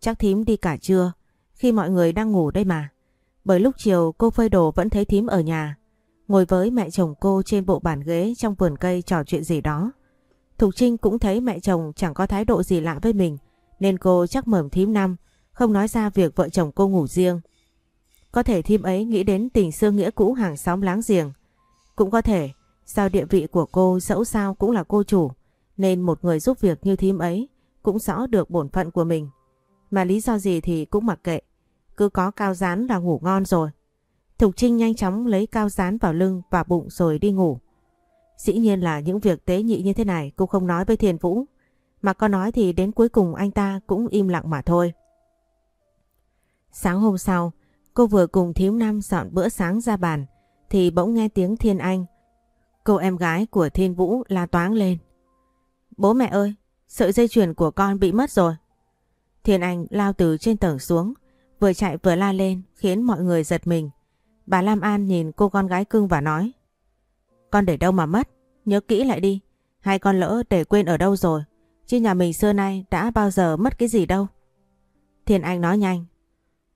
Chắc thím đi cả trưa, khi mọi người đang ngủ đây mà. Bởi lúc chiều cô phơi đồ vẫn thấy thím ở nhà. Ngồi với mẹ chồng cô trên bộ bàn ghế trong vườn cây trò chuyện gì đó. Thục Trinh cũng thấy mẹ chồng chẳng có thái độ gì lạ với mình. Nên cô chắc mởm thím Nam, không nói ra việc vợ chồng cô ngủ riêng. Có thể thím ấy nghĩ đến tình xưa nghĩa cũ hàng xóm láng giềng. Cũng có thể, sao địa vị của cô dẫu sao cũng là cô chủ, nên một người giúp việc như thím ấy cũng rõ được bổn phận của mình. Mà lý do gì thì cũng mặc kệ, cứ có cao dán là ngủ ngon rồi. Thục Trinh nhanh chóng lấy cao dán vào lưng và bụng rồi đi ngủ. Dĩ nhiên là những việc tế nhị như thế này cô không nói với Thiền Vũ. Mà có nói thì đến cuối cùng anh ta cũng im lặng mà thôi. Sáng hôm sau, cô vừa cùng thiếu Năm dọn bữa sáng ra bàn thì bỗng nghe tiếng Thiên Anh. Cô em gái của Thiên Vũ la toáng lên. Bố mẹ ơi, sợi dây chuyền của con bị mất rồi. Thiên Anh lao từ trên tầng xuống, vừa chạy vừa la lên khiến mọi người giật mình. Bà Lam An nhìn cô con gái cưng và nói Con để đâu mà mất, nhớ kỹ lại đi. Hai con lỡ để quên ở đâu rồi, chứ nhà mình xưa nay đã bao giờ mất cái gì đâu. Thiên Anh nói nhanh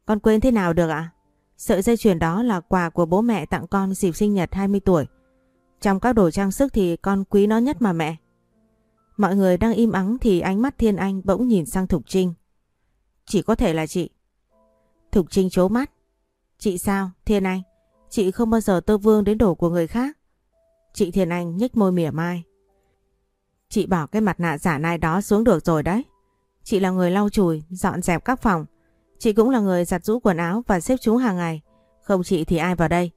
con quên thế nào được ạ? Sợi dây chuyền đó là quà của bố mẹ tặng con dịp sinh nhật 20 tuổi. Trong các đồ trang sức thì con quý nó nhất mà mẹ. Mọi người đang im ắng thì ánh mắt Thiên Anh bỗng nhìn sang Thục Trinh. Chỉ có thể là chị. Thục Trinh chố mắt. Chị sao, Thiên Anh? Chị không bao giờ tơ vương đến đồ của người khác. Chị Thiên Anh nhếch môi mỉa mai. Chị bỏ cái mặt nạ giả nai đó xuống được rồi đấy. Chị là người lau chùi, dọn dẹp các phòng. Chị cũng là người giặt rũ quần áo và xếp chúng hàng ngày. Không chị thì ai vào đây?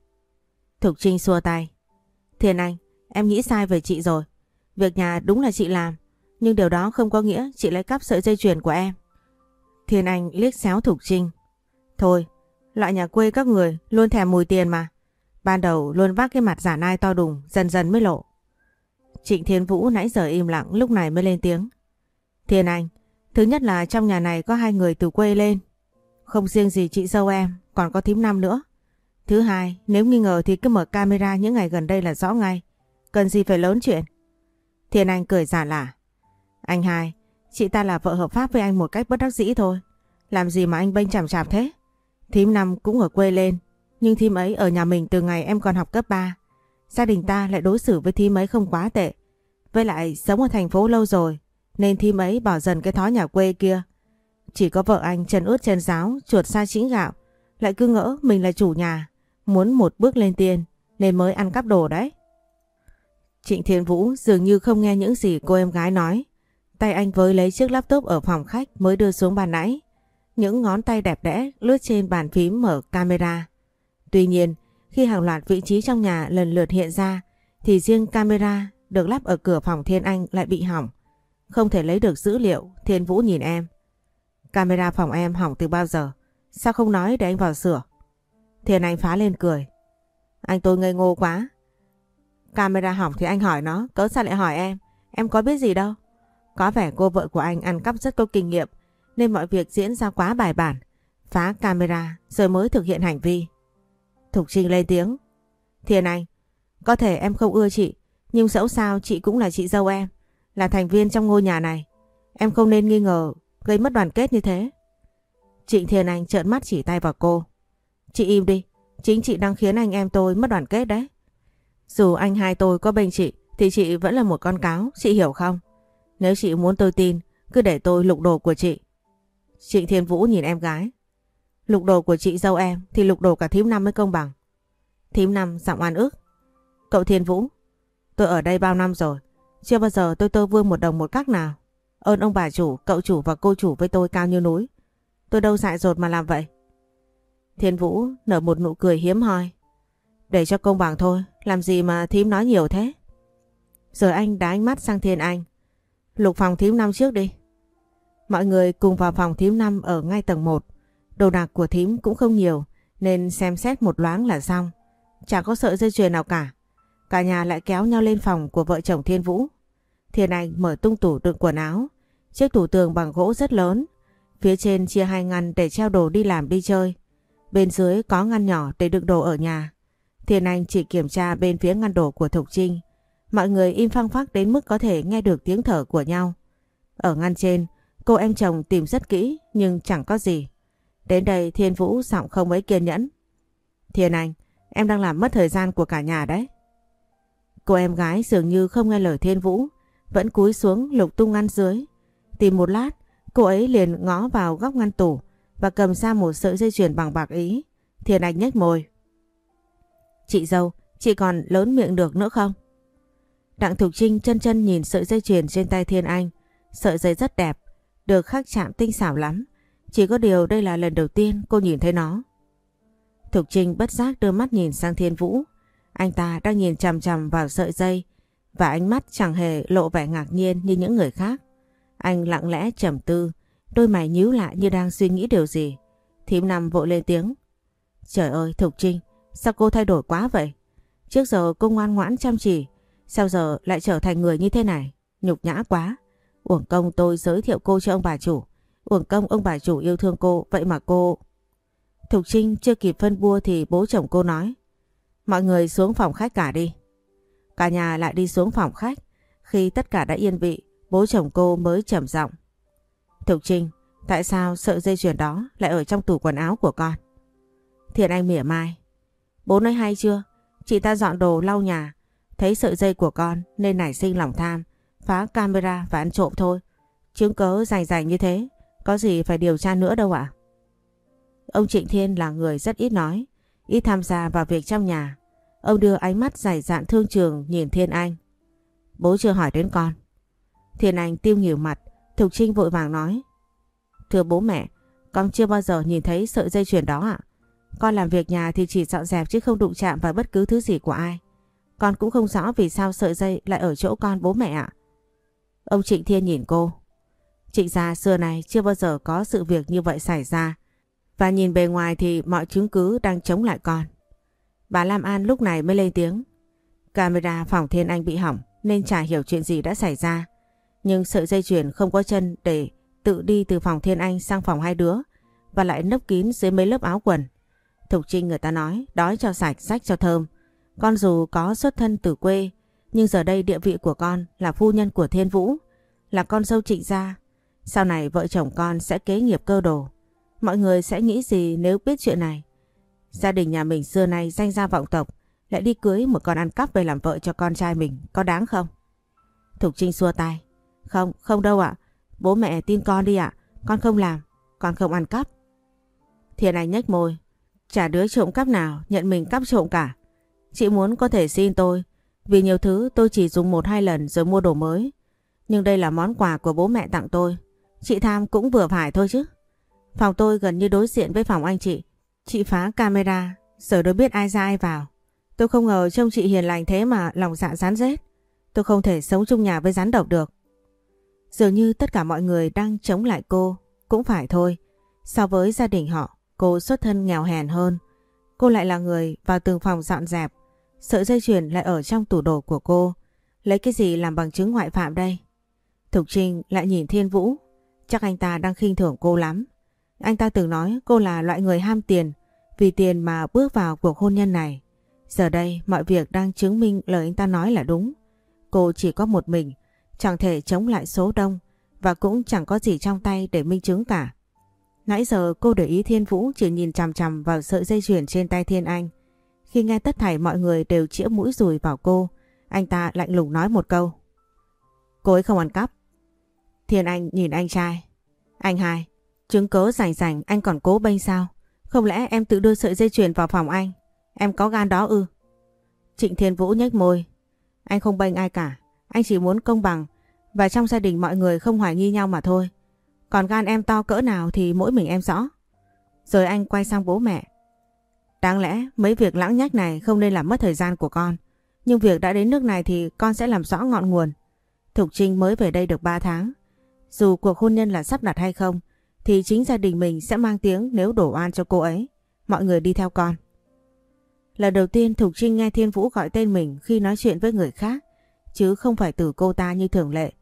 Thục Trinh xua tay. Thiên Anh, em nghĩ sai về chị rồi. Việc nhà đúng là chị làm. Nhưng điều đó không có nghĩa chị lấy cắp sợi dây chuyền của em. Thiên Anh liếc xéo Thục Trinh. Thôi, loại nhà quê các người luôn thèm mùi tiền mà. Ban đầu luôn vác cái mặt giả nai to đùng, dần dần mới lộ. Trịnh Thiên Vũ nãy giờ im lặng lúc này mới lên tiếng. Thiên Anh, thứ nhất là trong nhà này có hai người từ quê lên không riêng gì chị dâu em, còn có thím năm nữa. Thứ hai, nếu nghi ngờ thì cứ mở camera những ngày gần đây là rõ ngay. Cần gì phải lớn chuyện. Thiên Anh cười giả lả. Anh hai, chị ta là vợ hợp pháp với anh một cách bất đắc dĩ thôi. Làm gì mà anh bênh chằm chạp thế? Thím năm cũng ở quê lên, nhưng thím ấy ở nhà mình từ ngày em còn học cấp 3. Gia đình ta lại đối xử với thím ấy không quá tệ. Với lại sống ở thành phố lâu rồi, nên thím ấy bỏ dần cái thói nhà quê kia. Chỉ có vợ anh chân ướt chân giáo, chuột xa chính gạo, lại cứ ngỡ mình là chủ nhà, muốn một bước lên tiền nên mới ăn cắp đồ đấy. Trịnh Thiên Vũ dường như không nghe những gì cô em gái nói. Tay anh với lấy chiếc laptop ở phòng khách mới đưa xuống bàn nãy. Những ngón tay đẹp đẽ lướt trên bàn phím mở camera. Tuy nhiên, khi hàng loạt vị trí trong nhà lần lượt hiện ra, thì riêng camera được lắp ở cửa phòng Thiên Anh lại bị hỏng. Không thể lấy được dữ liệu, Thiên Vũ nhìn em. Camera phòng em hỏng từ bao giờ? Sao không nói để anh vào sửa? Thiền Anh phá lên cười. Anh tôi ngây ngô quá. Camera hỏng thì anh hỏi nó, cớ sao lại hỏi em? Em có biết gì đâu. Có vẻ cô vợ của anh ăn cắp rất có kinh nghiệm, nên mọi việc diễn ra quá bài bản. Phá camera rồi mới thực hiện hành vi. Thục Trinh lên tiếng. Thiền Anh, có thể em không ưa chị, nhưng dẫu sao chị cũng là chị dâu em, là thành viên trong ngôi nhà này. Em không nên nghi ngờ gây mất đoàn kết như thế. Trịnh Thiên Anh trợn mắt chỉ tay vào cô. Chị im đi, chính chị đang khiến anh em tôi mất đoàn kết đấy. Dù anh hai tôi có bên chị thì chị vẫn là một con cáo, chị hiểu không? Nếu chị muốn tôi tin, cứ để tôi lục đồ của chị. Trịnh Thiên Vũ nhìn em gái. Lục đồ của chị dâu em thì lục đồ cả thím năm mới công bằng. Thím năm giọng oan ức. Cậu Thiên Vũ, tôi ở đây bao năm rồi, chưa bao giờ tôi tơ vương một đồng một cách nào. Ơn ông bà chủ, cậu chủ và cô chủ với tôi cao như núi. Tôi đâu dại dột mà làm vậy. Thiên Vũ nở một nụ cười hiếm hoi. Để cho công bằng thôi, làm gì mà thím nói nhiều thế? Rồi anh đá ánh mắt sang Thiên Anh. Lục phòng thím năm trước đi. Mọi người cùng vào phòng thím năm ở ngay tầng 1. Đồ đạc của thím cũng không nhiều nên xem xét một loáng là xong. Chẳng có sợi dây chuyền nào cả. Cả nhà lại kéo nhau lên phòng của vợ chồng Thiên Vũ. Thiên Anh mở tung tủ đựng quần áo Chiếc tủ tường bằng gỗ rất lớn, phía trên chia hai ngăn để treo đồ đi làm đi chơi. Bên dưới có ngăn nhỏ để đựng đồ ở nhà. Thiên Anh chỉ kiểm tra bên phía ngăn đồ của Thục Trinh. Mọi người im phăng phắc đến mức có thể nghe được tiếng thở của nhau. Ở ngăn trên, cô em chồng tìm rất kỹ nhưng chẳng có gì. Đến đây Thiên Vũ giọng không mấy kiên nhẫn. Thiên Anh, em đang làm mất thời gian của cả nhà đấy. Cô em gái dường như không nghe lời Thiên Vũ, vẫn cúi xuống lục tung ngăn dưới. Tìm một lát, cô ấy liền ngó vào góc ngăn tủ và cầm ra một sợi dây chuyền bằng bạc ý. Thiên Anh nhếch môi. Chị dâu, chị còn lớn miệng được nữa không? Đặng Thục Trinh chân chân nhìn sợi dây chuyền trên tay Thiên Anh. Sợi dây rất đẹp, được khắc chạm tinh xảo lắm. Chỉ có điều đây là lần đầu tiên cô nhìn thấy nó. Thục Trinh bất giác đưa mắt nhìn sang Thiên Vũ. Anh ta đang nhìn chằm chằm vào sợi dây và ánh mắt chẳng hề lộ vẻ ngạc nhiên như những người khác. Anh lặng lẽ trầm tư, đôi mày nhíu lại như đang suy nghĩ điều gì. Thím Năm vội lên tiếng. Trời ơi Thục Trinh, sao cô thay đổi quá vậy? Trước giờ cô ngoan ngoãn chăm chỉ, sao giờ lại trở thành người như thế này? Nhục nhã quá. Uổng công tôi giới thiệu cô cho ông bà chủ. Uổng công ông bà chủ yêu thương cô, vậy mà cô... Thục Trinh chưa kịp phân bua thì bố chồng cô nói. Mọi người xuống phòng khách cả đi. Cả nhà lại đi xuống phòng khách. Khi tất cả đã yên vị, bố chồng cô mới trầm giọng. Thục Trinh, tại sao sợi dây chuyền đó lại ở trong tủ quần áo của con? Thiện Anh mỉa mai. Bố nói hay chưa? Chị ta dọn đồ lau nhà, thấy sợi dây của con nên nảy sinh lòng tham, phá camera và ăn trộm thôi. Chứng cớ dài dài như thế, có gì phải điều tra nữa đâu ạ? Ông Trịnh Thiên là người rất ít nói, ít tham gia vào việc trong nhà. Ông đưa ánh mắt dài dạn thương trường nhìn Thiên Anh. Bố chưa hỏi đến con. Thiên Anh tiêu nhiều mặt, Thục Trinh vội vàng nói. Thưa bố mẹ, con chưa bao giờ nhìn thấy sợi dây chuyền đó ạ. Con làm việc nhà thì chỉ dọn dẹp chứ không đụng chạm vào bất cứ thứ gì của ai. Con cũng không rõ vì sao sợi dây lại ở chỗ con bố mẹ ạ. Ông Trịnh Thiên nhìn cô. Trịnh gia xưa này chưa bao giờ có sự việc như vậy xảy ra. Và nhìn bề ngoài thì mọi chứng cứ đang chống lại con. Bà Lam An lúc này mới lên tiếng. Camera phòng Thiên Anh bị hỏng nên chả hiểu chuyện gì đã xảy ra. Nhưng sợi dây chuyền không có chân để tự đi từ phòng Thiên Anh sang phòng hai đứa và lại nấp kín dưới mấy lớp áo quần. Thục Trinh người ta nói đói cho sạch, rách cho thơm. Con dù có xuất thân từ quê nhưng giờ đây địa vị của con là phu nhân của Thiên Vũ, là con dâu trịnh gia. Sau này vợ chồng con sẽ kế nghiệp cơ đồ. Mọi người sẽ nghĩ gì nếu biết chuyện này? Gia đình nhà mình xưa nay danh gia vọng tộc lại đi cưới một con ăn cắp về làm vợ cho con trai mình, có đáng không? Thục Trinh xua tay. Không, không đâu ạ. Bố mẹ tin con đi ạ. Con không làm, con không ăn cắp. Thiện Anh nhếch môi. Chả đứa trộm cắp nào nhận mình cắp trộm cả. Chị muốn có thể xin tôi, vì nhiều thứ tôi chỉ dùng một hai lần rồi mua đồ mới. Nhưng đây là món quà của bố mẹ tặng tôi. Chị tham cũng vừa phải thôi chứ. Phòng tôi gần như đối diện với phòng anh chị. Chị phá camera, giờ đâu biết ai ra ai vào. Tôi không ngờ trông chị hiền lành thế mà lòng dạ rán rết. Tôi không thể sống chung nhà với rắn độc được. Dường như tất cả mọi người đang chống lại cô, cũng phải thôi. So với gia đình họ, cô xuất thân nghèo hèn hơn. Cô lại là người vào từng phòng dọn dẹp. Sợi dây chuyền lại ở trong tủ đồ của cô. Lấy cái gì làm bằng chứng ngoại phạm đây? Thục Trinh lại nhìn Thiên Vũ. Chắc anh ta đang khinh thường cô lắm. Anh ta từng nói cô là loại người ham tiền, vì tiền mà bước vào cuộc hôn nhân này. Giờ đây mọi việc đang chứng minh lời anh ta nói là đúng. Cô chỉ có một mình, chẳng thể chống lại số đông và cũng chẳng có gì trong tay để minh chứng cả. Nãy giờ cô để ý Thiên Vũ chỉ nhìn chằm chằm vào sợi dây chuyền trên tay Thiên Anh. Khi nghe tất thảy mọi người đều chĩa mũi rùi vào cô, anh ta lạnh lùng nói một câu. Cô ấy không ăn cắp. Thiên Anh nhìn anh trai. Anh hai, chứng cớ rảnh rảnh anh còn cố bênh sao? Không lẽ em tự đưa sợi dây chuyền vào phòng anh? Em có gan đó ư? Trịnh Thiên Vũ nhếch môi. Anh không bênh ai cả. Anh chỉ muốn công bằng và trong gia đình mọi người không hoài nghi nhau mà thôi. Còn gan em to cỡ nào thì mỗi mình em rõ. Rồi anh quay sang bố mẹ. Đáng lẽ mấy việc lãng nhách này không nên làm mất thời gian của con. Nhưng việc đã đến nước này thì con sẽ làm rõ ngọn nguồn. Thục Trinh mới về đây được 3 tháng. Dù cuộc hôn nhân là sắp đặt hay không, thì chính gia đình mình sẽ mang tiếng nếu đổ oan cho cô ấy. Mọi người đi theo con. Lần đầu tiên Thục Trinh nghe Thiên Vũ gọi tên mình khi nói chuyện với người khác, chứ không phải từ cô ta như thường lệ.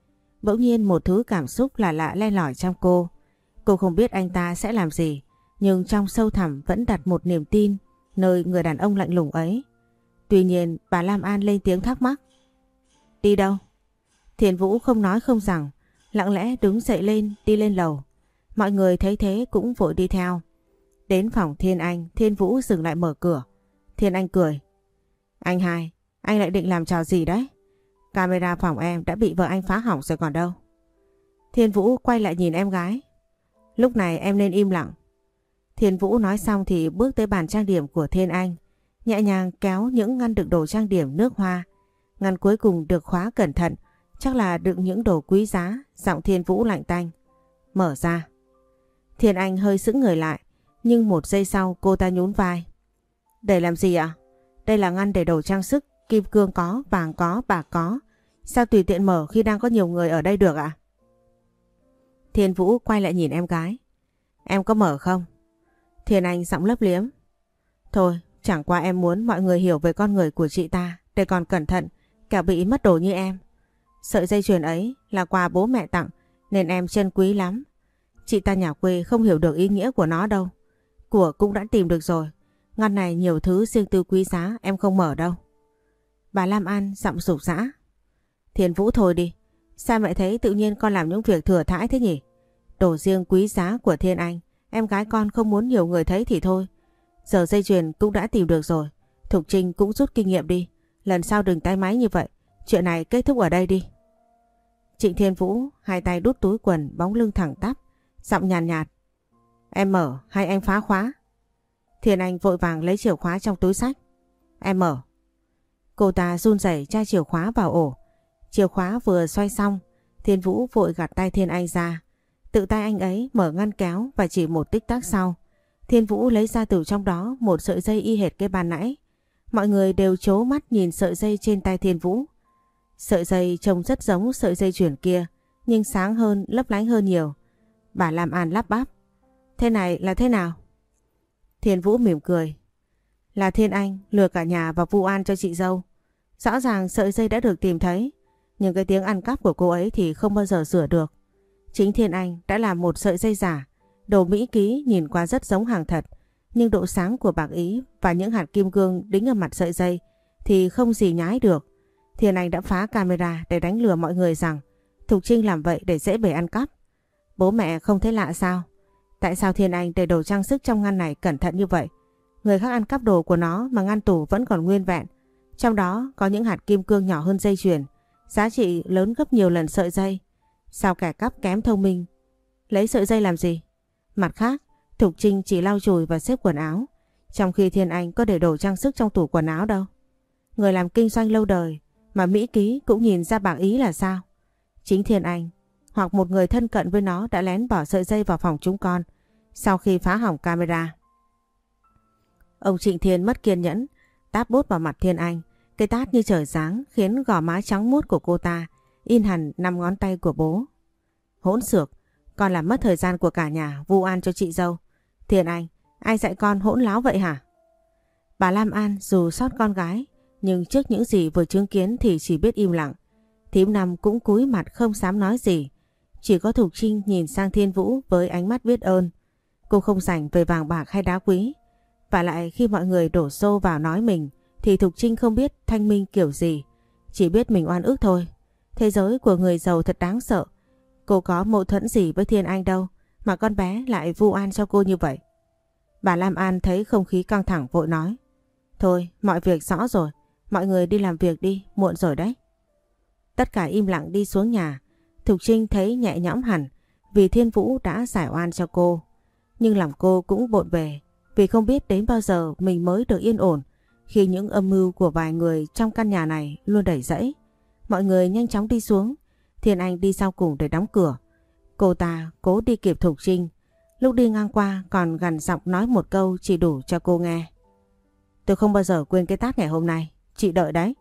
Bỗng nhiên một thứ cảm xúc là lạ len lỏi trong cô. Cô không biết anh ta sẽ làm gì, nhưng trong sâu thẳm vẫn đặt một niềm tin nơi người đàn ông lạnh lùng ấy. Tuy nhiên bà Lam An lên tiếng thắc mắc. Đi đâu? Thiền Vũ không nói không rằng, lặng lẽ đứng dậy lên đi lên lầu. Mọi người thấy thế cũng vội đi theo. Đến phòng Thiên Anh, Thiên Vũ dừng lại mở cửa. Thiên Anh cười. Anh hai, anh lại định làm trò gì đấy? Camera phòng em đã bị vợ anh phá hỏng rồi còn đâu. Thiên Vũ quay lại nhìn em gái. Lúc này em nên im lặng. Thiên Vũ nói xong thì bước tới bàn trang điểm của Thiên Anh. Nhẹ nhàng kéo những ngăn đựng đồ trang điểm nước hoa. Ngăn cuối cùng được khóa cẩn thận. Chắc là đựng những đồ quý giá. Giọng Thiên Vũ lạnh tanh. Mở ra. Thiên Anh hơi sững người lại. Nhưng một giây sau cô ta nhún vai. Để làm gì ạ? Đây là ngăn để đồ trang sức. Kim cương có, vàng có, bạc có. Sao tùy tiện mở khi đang có nhiều người ở đây được ạ? Thiên Vũ quay lại nhìn em gái. Em có mở không? Thiên Anh giọng lấp liếm. Thôi, chẳng qua em muốn mọi người hiểu về con người của chị ta để còn cẩn thận, kẻo bị mất đồ như em. Sợi dây chuyền ấy là quà bố mẹ tặng nên em trân quý lắm. Chị ta nhà quê không hiểu được ý nghĩa của nó đâu. Của cũng đã tìm được rồi. Ngăn này nhiều thứ riêng tư quý giá em không mở đâu. Bà Lam An giọng sụp rã. Thiên Vũ thôi đi. Sao mẹ thấy tự nhiên con làm những việc thừa thãi thế nhỉ? Đồ riêng quý giá của Thiên Anh. Em gái con không muốn nhiều người thấy thì thôi. Giờ dây chuyền cũng đã tìm được rồi. Thục Trinh cũng rút kinh nghiệm đi. Lần sau đừng tay máy như vậy. Chuyện này kết thúc ở đây đi. Trịnh Thiên Vũ hai tay đút túi quần bóng lưng thẳng tắp. Giọng nhàn nhạt, nhạt. Em mở hay anh phá khóa? Thiên Anh vội vàng lấy chìa khóa trong túi sách. Em mở. Cô ta run rẩy tra chìa khóa vào ổ. Chìa khóa vừa xoay xong, Thiên Vũ vội gạt tay Thiên Anh ra. Tự tay anh ấy mở ngăn kéo và chỉ một tích tắc sau. Thiên Vũ lấy ra từ trong đó một sợi dây y hệt cái bàn nãy. Mọi người đều chố mắt nhìn sợi dây trên tay Thiên Vũ. Sợi dây trông rất giống sợi dây chuyển kia, nhưng sáng hơn, lấp lánh hơn nhiều. Bà làm An lắp bắp. Thế này là thế nào? Thiên Vũ mỉm cười. Là Thiên Anh lừa cả nhà và vu an cho chị dâu. Rõ ràng sợi dây đã được tìm thấy, nhưng cái tiếng ăn cắp của cô ấy thì không bao giờ sửa được. Chính Thiên Anh đã làm một sợi dây giả, đồ Mỹ ký nhìn qua rất giống hàng thật, nhưng độ sáng của bạc ý và những hạt kim cương đính ở mặt sợi dây thì không gì nhái được. Thiên Anh đã phá camera để đánh lừa mọi người rằng Thục Trinh làm vậy để dễ bề ăn cắp. Bố mẹ không thấy lạ sao? Tại sao Thiên Anh để đồ trang sức trong ngăn này cẩn thận như vậy? Người khác ăn cắp đồ của nó mà ngăn tủ vẫn còn nguyên vẹn. Trong đó có những hạt kim cương nhỏ hơn dây chuyền, giá trị lớn gấp nhiều lần sợi dây. Sao kẻ cắp kém thông minh? Lấy sợi dây làm gì? Mặt khác, Thục Trinh chỉ lau chùi và xếp quần áo, trong khi Thiên Anh có để đồ trang sức trong tủ quần áo đâu. Người làm kinh doanh lâu đời mà Mỹ Ký cũng nhìn ra bảng ý là sao? Chính Thiên Anh hoặc một người thân cận với nó đã lén bỏ sợi dây vào phòng chúng con sau khi phá hỏng camera. Ông Trịnh Thiên mất kiên nhẫn, táp bút vào mặt Thiên Anh, cây tát như trời sáng khiến gò má trắng muốt của cô ta in hẳn năm ngón tay của bố. Hỗn xược, con làm mất thời gian của cả nhà vu an cho chị dâu. Thiên Anh, ai dạy con hỗn láo vậy hả? Bà Lam An dù sót con gái, nhưng trước những gì vừa chứng kiến thì chỉ biết im lặng. Thím Năm cũng cúi mặt không dám nói gì. Chỉ có Thục Trinh nhìn sang Thiên Vũ với ánh mắt biết ơn. Cô không rảnh về vàng bạc hay đá quý. Và lại khi mọi người đổ xô vào nói mình thì Thục Trinh không biết thanh minh kiểu gì. Chỉ biết mình oan ức thôi. Thế giới của người giàu thật đáng sợ. Cô có mâu thuẫn gì với Thiên Anh đâu mà con bé lại vu an cho cô như vậy. Bà Lam An thấy không khí căng thẳng vội nói. Thôi, mọi việc rõ rồi. Mọi người đi làm việc đi, muộn rồi đấy. Tất cả im lặng đi xuống nhà. Thục Trinh thấy nhẹ nhõm hẳn vì Thiên Vũ đã giải oan cho cô. Nhưng lòng cô cũng bộn bề vì không biết đến bao giờ mình mới được yên ổn khi những âm mưu của vài người trong căn nhà này luôn đẩy dẫy. Mọi người nhanh chóng đi xuống. Thiên Anh đi sau cùng để đóng cửa. Cô ta cố đi kịp Thục Trinh. Lúc đi ngang qua còn gần giọng nói một câu chỉ đủ cho cô nghe. Tôi không bao giờ quên cái tát ngày hôm nay. Chị đợi đấy.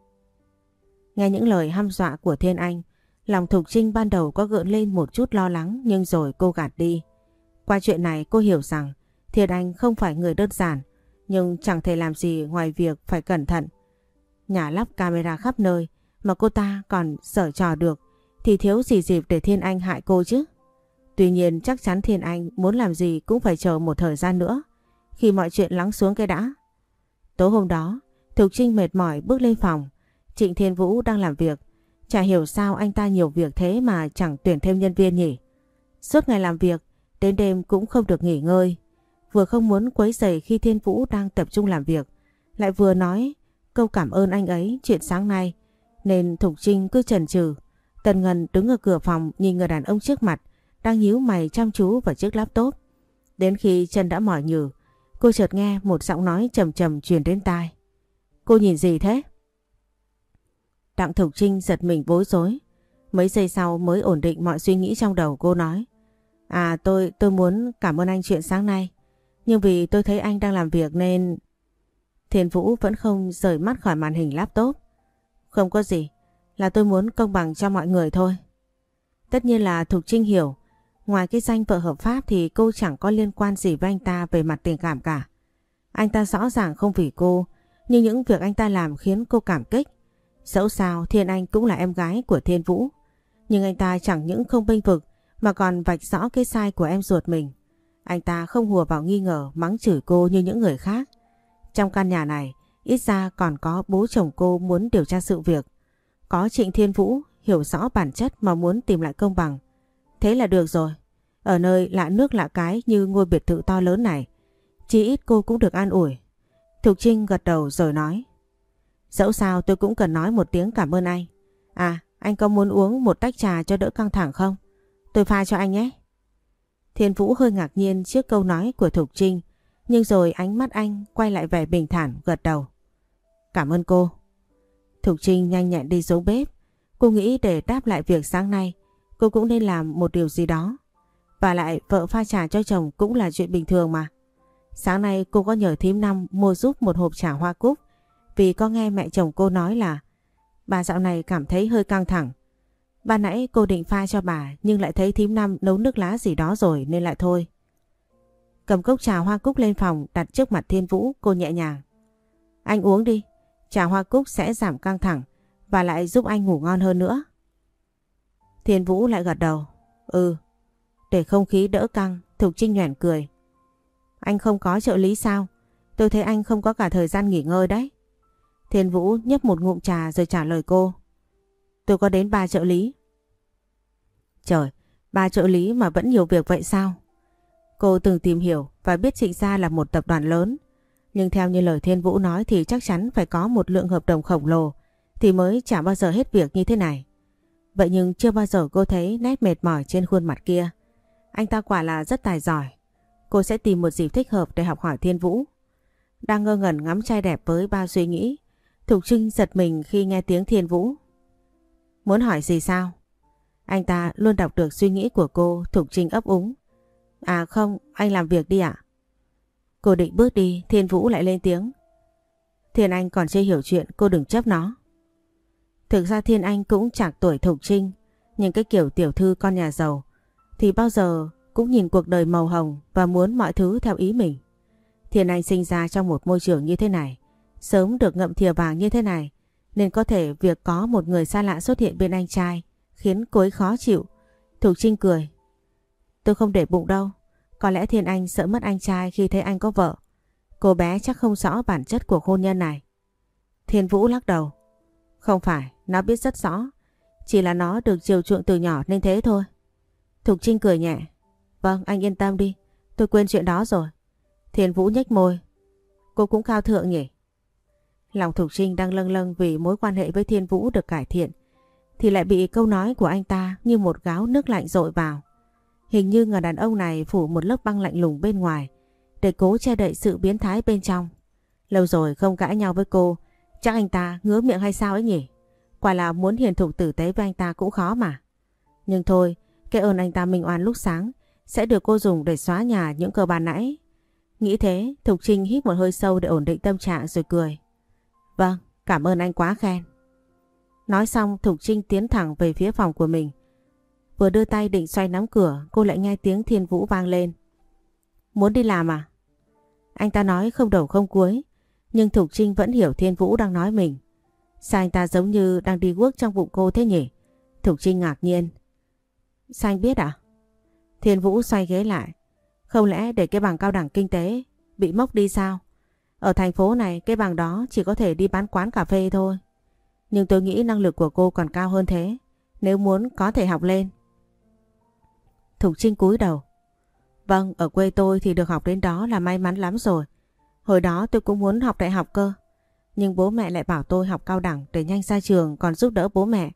Nghe những lời hăm dọa của Thiên Anh, lòng Thục Trinh ban đầu có gợn lên một chút lo lắng nhưng rồi cô gạt đi. Qua chuyện này cô hiểu rằng Thiên Anh không phải người đơn giản, nhưng chẳng thể làm gì ngoài việc phải cẩn thận. Nhà lắp camera khắp nơi mà cô ta còn sở trò được thì thiếu gì dịp để Thiên Anh hại cô chứ. Tuy nhiên chắc chắn Thiên Anh muốn làm gì cũng phải chờ một thời gian nữa khi mọi chuyện lắng xuống cái đã. Tối hôm đó Thục Trinh mệt mỏi bước lên phòng. Trịnh Thiên Vũ đang làm việc. Chả hiểu sao anh ta nhiều việc thế mà chẳng tuyển thêm nhân viên nhỉ. Suốt ngày làm việc, đến đêm cũng không được nghỉ ngơi. Vừa không muốn quấy rầy khi Thiên Vũ đang tập trung làm việc, lại vừa nói câu cảm ơn anh ấy chuyện sáng nay, nên Thục Trinh cứ chần chừ. Tần Ngân đứng ở cửa phòng nhìn người đàn ông trước mặt, đang nhíu mày chăm chú vào chiếc laptop. Đến khi chân đã mỏi nhừ, cô chợt nghe một giọng nói trầm trầm truyền đến tai. Cô nhìn gì thế? Đặng Thục Trinh giật mình bối rối. Mấy giây sau mới ổn định mọi suy nghĩ trong đầu cô nói. À tôi, tôi muốn cảm ơn anh chuyện sáng nay. Nhưng vì tôi thấy anh đang làm việc nên... Thiền Vũ vẫn không rời mắt khỏi màn hình laptop. Không có gì, là tôi muốn công bằng cho mọi người thôi. Tất nhiên là Thục Trinh hiểu, ngoài cái danh vợ hợp pháp thì cô chẳng có liên quan gì với anh ta về mặt tình cảm cả. Anh ta rõ ràng không vì cô, nhưng những việc anh ta làm khiến cô cảm kích. Dẫu sao Thiên Anh cũng là em gái của Thiên Vũ. Nhưng anh ta chẳng những không bênh vực mà còn vạch rõ cái sai của em ruột mình. Anh ta không hùa vào nghi ngờ mắng chửi cô như những người khác. Trong căn nhà này, ít ra còn có bố chồng cô muốn điều tra sự việc. Có Trịnh Thiên Vũ hiểu rõ bản chất mà muốn tìm lại công bằng. Thế là được rồi. Ở nơi lạ nước lạ cái như ngôi biệt thự to lớn này, chỉ ít cô cũng được an ủi. Thục Trinh gật đầu rồi nói. Dẫu sao tôi cũng cần nói một tiếng cảm ơn anh. À, anh có muốn uống một tách trà cho đỡ căng thẳng không? Tôi pha cho anh nhé. Thiên Vũ hơi ngạc nhiên trước câu nói của Thục Trinh, nhưng rồi ánh mắt anh quay lại vẻ bình thản gật đầu. Cảm ơn cô. Thục Trinh nhanh nhẹn đi xuống bếp. Cô nghĩ để đáp lại việc sáng nay, cô cũng nên làm một điều gì đó. Và lại vợ pha trà cho chồng cũng là chuyện bình thường mà. Sáng nay cô có nhờ thím năm mua giúp một hộp trà hoa cúc vì có nghe mẹ chồng cô nói là bà dạo này cảm thấy hơi căng thẳng. Ban nãy cô định pha cho bà nhưng lại thấy thím năm nấu nước lá gì đó rồi nên lại thôi. Cầm cốc trà hoa cúc lên phòng đặt trước mặt Thiên Vũ cô nhẹ nhàng. Anh uống đi, trà hoa cúc sẽ giảm căng thẳng và lại giúp anh ngủ ngon hơn nữa. Thiên Vũ lại gật đầu. Ừ, để không khí đỡ căng, Thục Trinh nhoẻn cười. Anh không có trợ lý sao? Tôi thấy anh không có cả thời gian nghỉ ngơi đấy. Thiên Vũ nhấp một ngụm trà rồi trả lời cô. Tôi có đến ba trợ lý. Trời, ba trợ lý mà vẫn nhiều việc vậy sao? Cô từng tìm hiểu và biết Trịnh Gia là một tập đoàn lớn. Nhưng theo như lời Thiên Vũ nói thì chắc chắn phải có một lượng hợp đồng khổng lồ thì mới chả bao giờ hết việc như thế này. Vậy nhưng chưa bao giờ cô thấy nét mệt mỏi trên khuôn mặt kia. Anh ta quả là rất tài giỏi. Cô sẽ tìm một dịp thích hợp để học hỏi Thiên Vũ. Đang ngơ ngẩn ngắm trai đẹp với bao suy nghĩ, Thục Trinh giật mình khi nghe tiếng Thiên Vũ. Muốn hỏi gì sao? Anh ta luôn đọc được suy nghĩ của cô, Thục Trinh ấp úng. À không, anh làm việc đi ạ. Cô định bước đi, Thiên Vũ lại lên tiếng. Thiên Anh còn chưa hiểu chuyện, cô đừng chấp nó. Thực ra Thiên Anh cũng chạc tuổi Thục Trinh, nhưng cái kiểu tiểu thư con nhà giàu thì bao giờ cũng nhìn cuộc đời màu hồng và muốn mọi thứ theo ý mình. Thiên Anh sinh ra trong một môi trường như thế này, sớm được ngậm thìa vàng như thế này, nên có thể việc có một người xa lạ xuất hiện bên anh trai khiến cô ấy khó chịu. Thục Trinh cười. Tôi không để bụng đâu, có lẽ Thiên Anh sợ mất anh trai khi thấy anh có vợ. Cô bé chắc không rõ bản chất của hôn nhân này. Thiên Vũ lắc đầu. Không phải, nó biết rất rõ. Chỉ là nó được chiều chuộng từ nhỏ nên thế thôi. Thục Trinh cười nhẹ. Vâng, anh yên tâm đi. Tôi quên chuyện đó rồi. Thiên Vũ nhếch môi. Cô cũng cao thượng nhỉ? Lòng Thục Trinh đang lâng lâng vì mối quan hệ với Thiên Vũ được cải thiện. Thì lại bị câu nói của anh ta như một gáo nước lạnh rội vào. Hình như người đàn ông này phủ một lớp băng lạnh lùng bên ngoài để cố che đậy sự biến thái bên trong. Lâu rồi không cãi nhau với cô, chắc anh ta ngứa miệng hay sao ấy nhỉ? Quả là muốn hiền thục tử tế với anh ta cũng khó mà. Nhưng thôi, cái ơn anh ta minh oan lúc sáng sẽ được cô dùng để xóa nhà những cờ bàn nãy. Nghĩ thế, Thục Trinh hít một hơi sâu để ổn định tâm trạng rồi cười. Vâng, cảm ơn anh quá khen. Nói xong Thục Trinh tiến thẳng về phía phòng của mình. Vừa đưa tay định xoay nắm cửa, cô lại nghe tiếng Thiên Vũ vang lên. Muốn đi làm à? Anh ta nói không đầu không cuối, nhưng Thục Trinh vẫn hiểu Thiên Vũ đang nói mình. Sao anh ta giống như đang đi guốc trong bụng cô thế nhỉ? Thục Trinh ngạc nhiên. Sao anh biết à? Thiên Vũ xoay ghế lại. Không lẽ để cái bằng cao đẳng kinh tế bị mốc đi sao? Ở thành phố này cái bằng đó chỉ có thể đi bán quán cà phê thôi. Nhưng tôi nghĩ năng lực của cô còn cao hơn thế. Nếu muốn có thể học lên. Thục Trinh cúi đầu. Vâng, ở quê tôi thì được học đến đó là may mắn lắm rồi. Hồi đó tôi cũng muốn học đại học cơ. Nhưng bố mẹ lại bảo tôi học cao đẳng để nhanh ra trường còn giúp đỡ bố mẹ.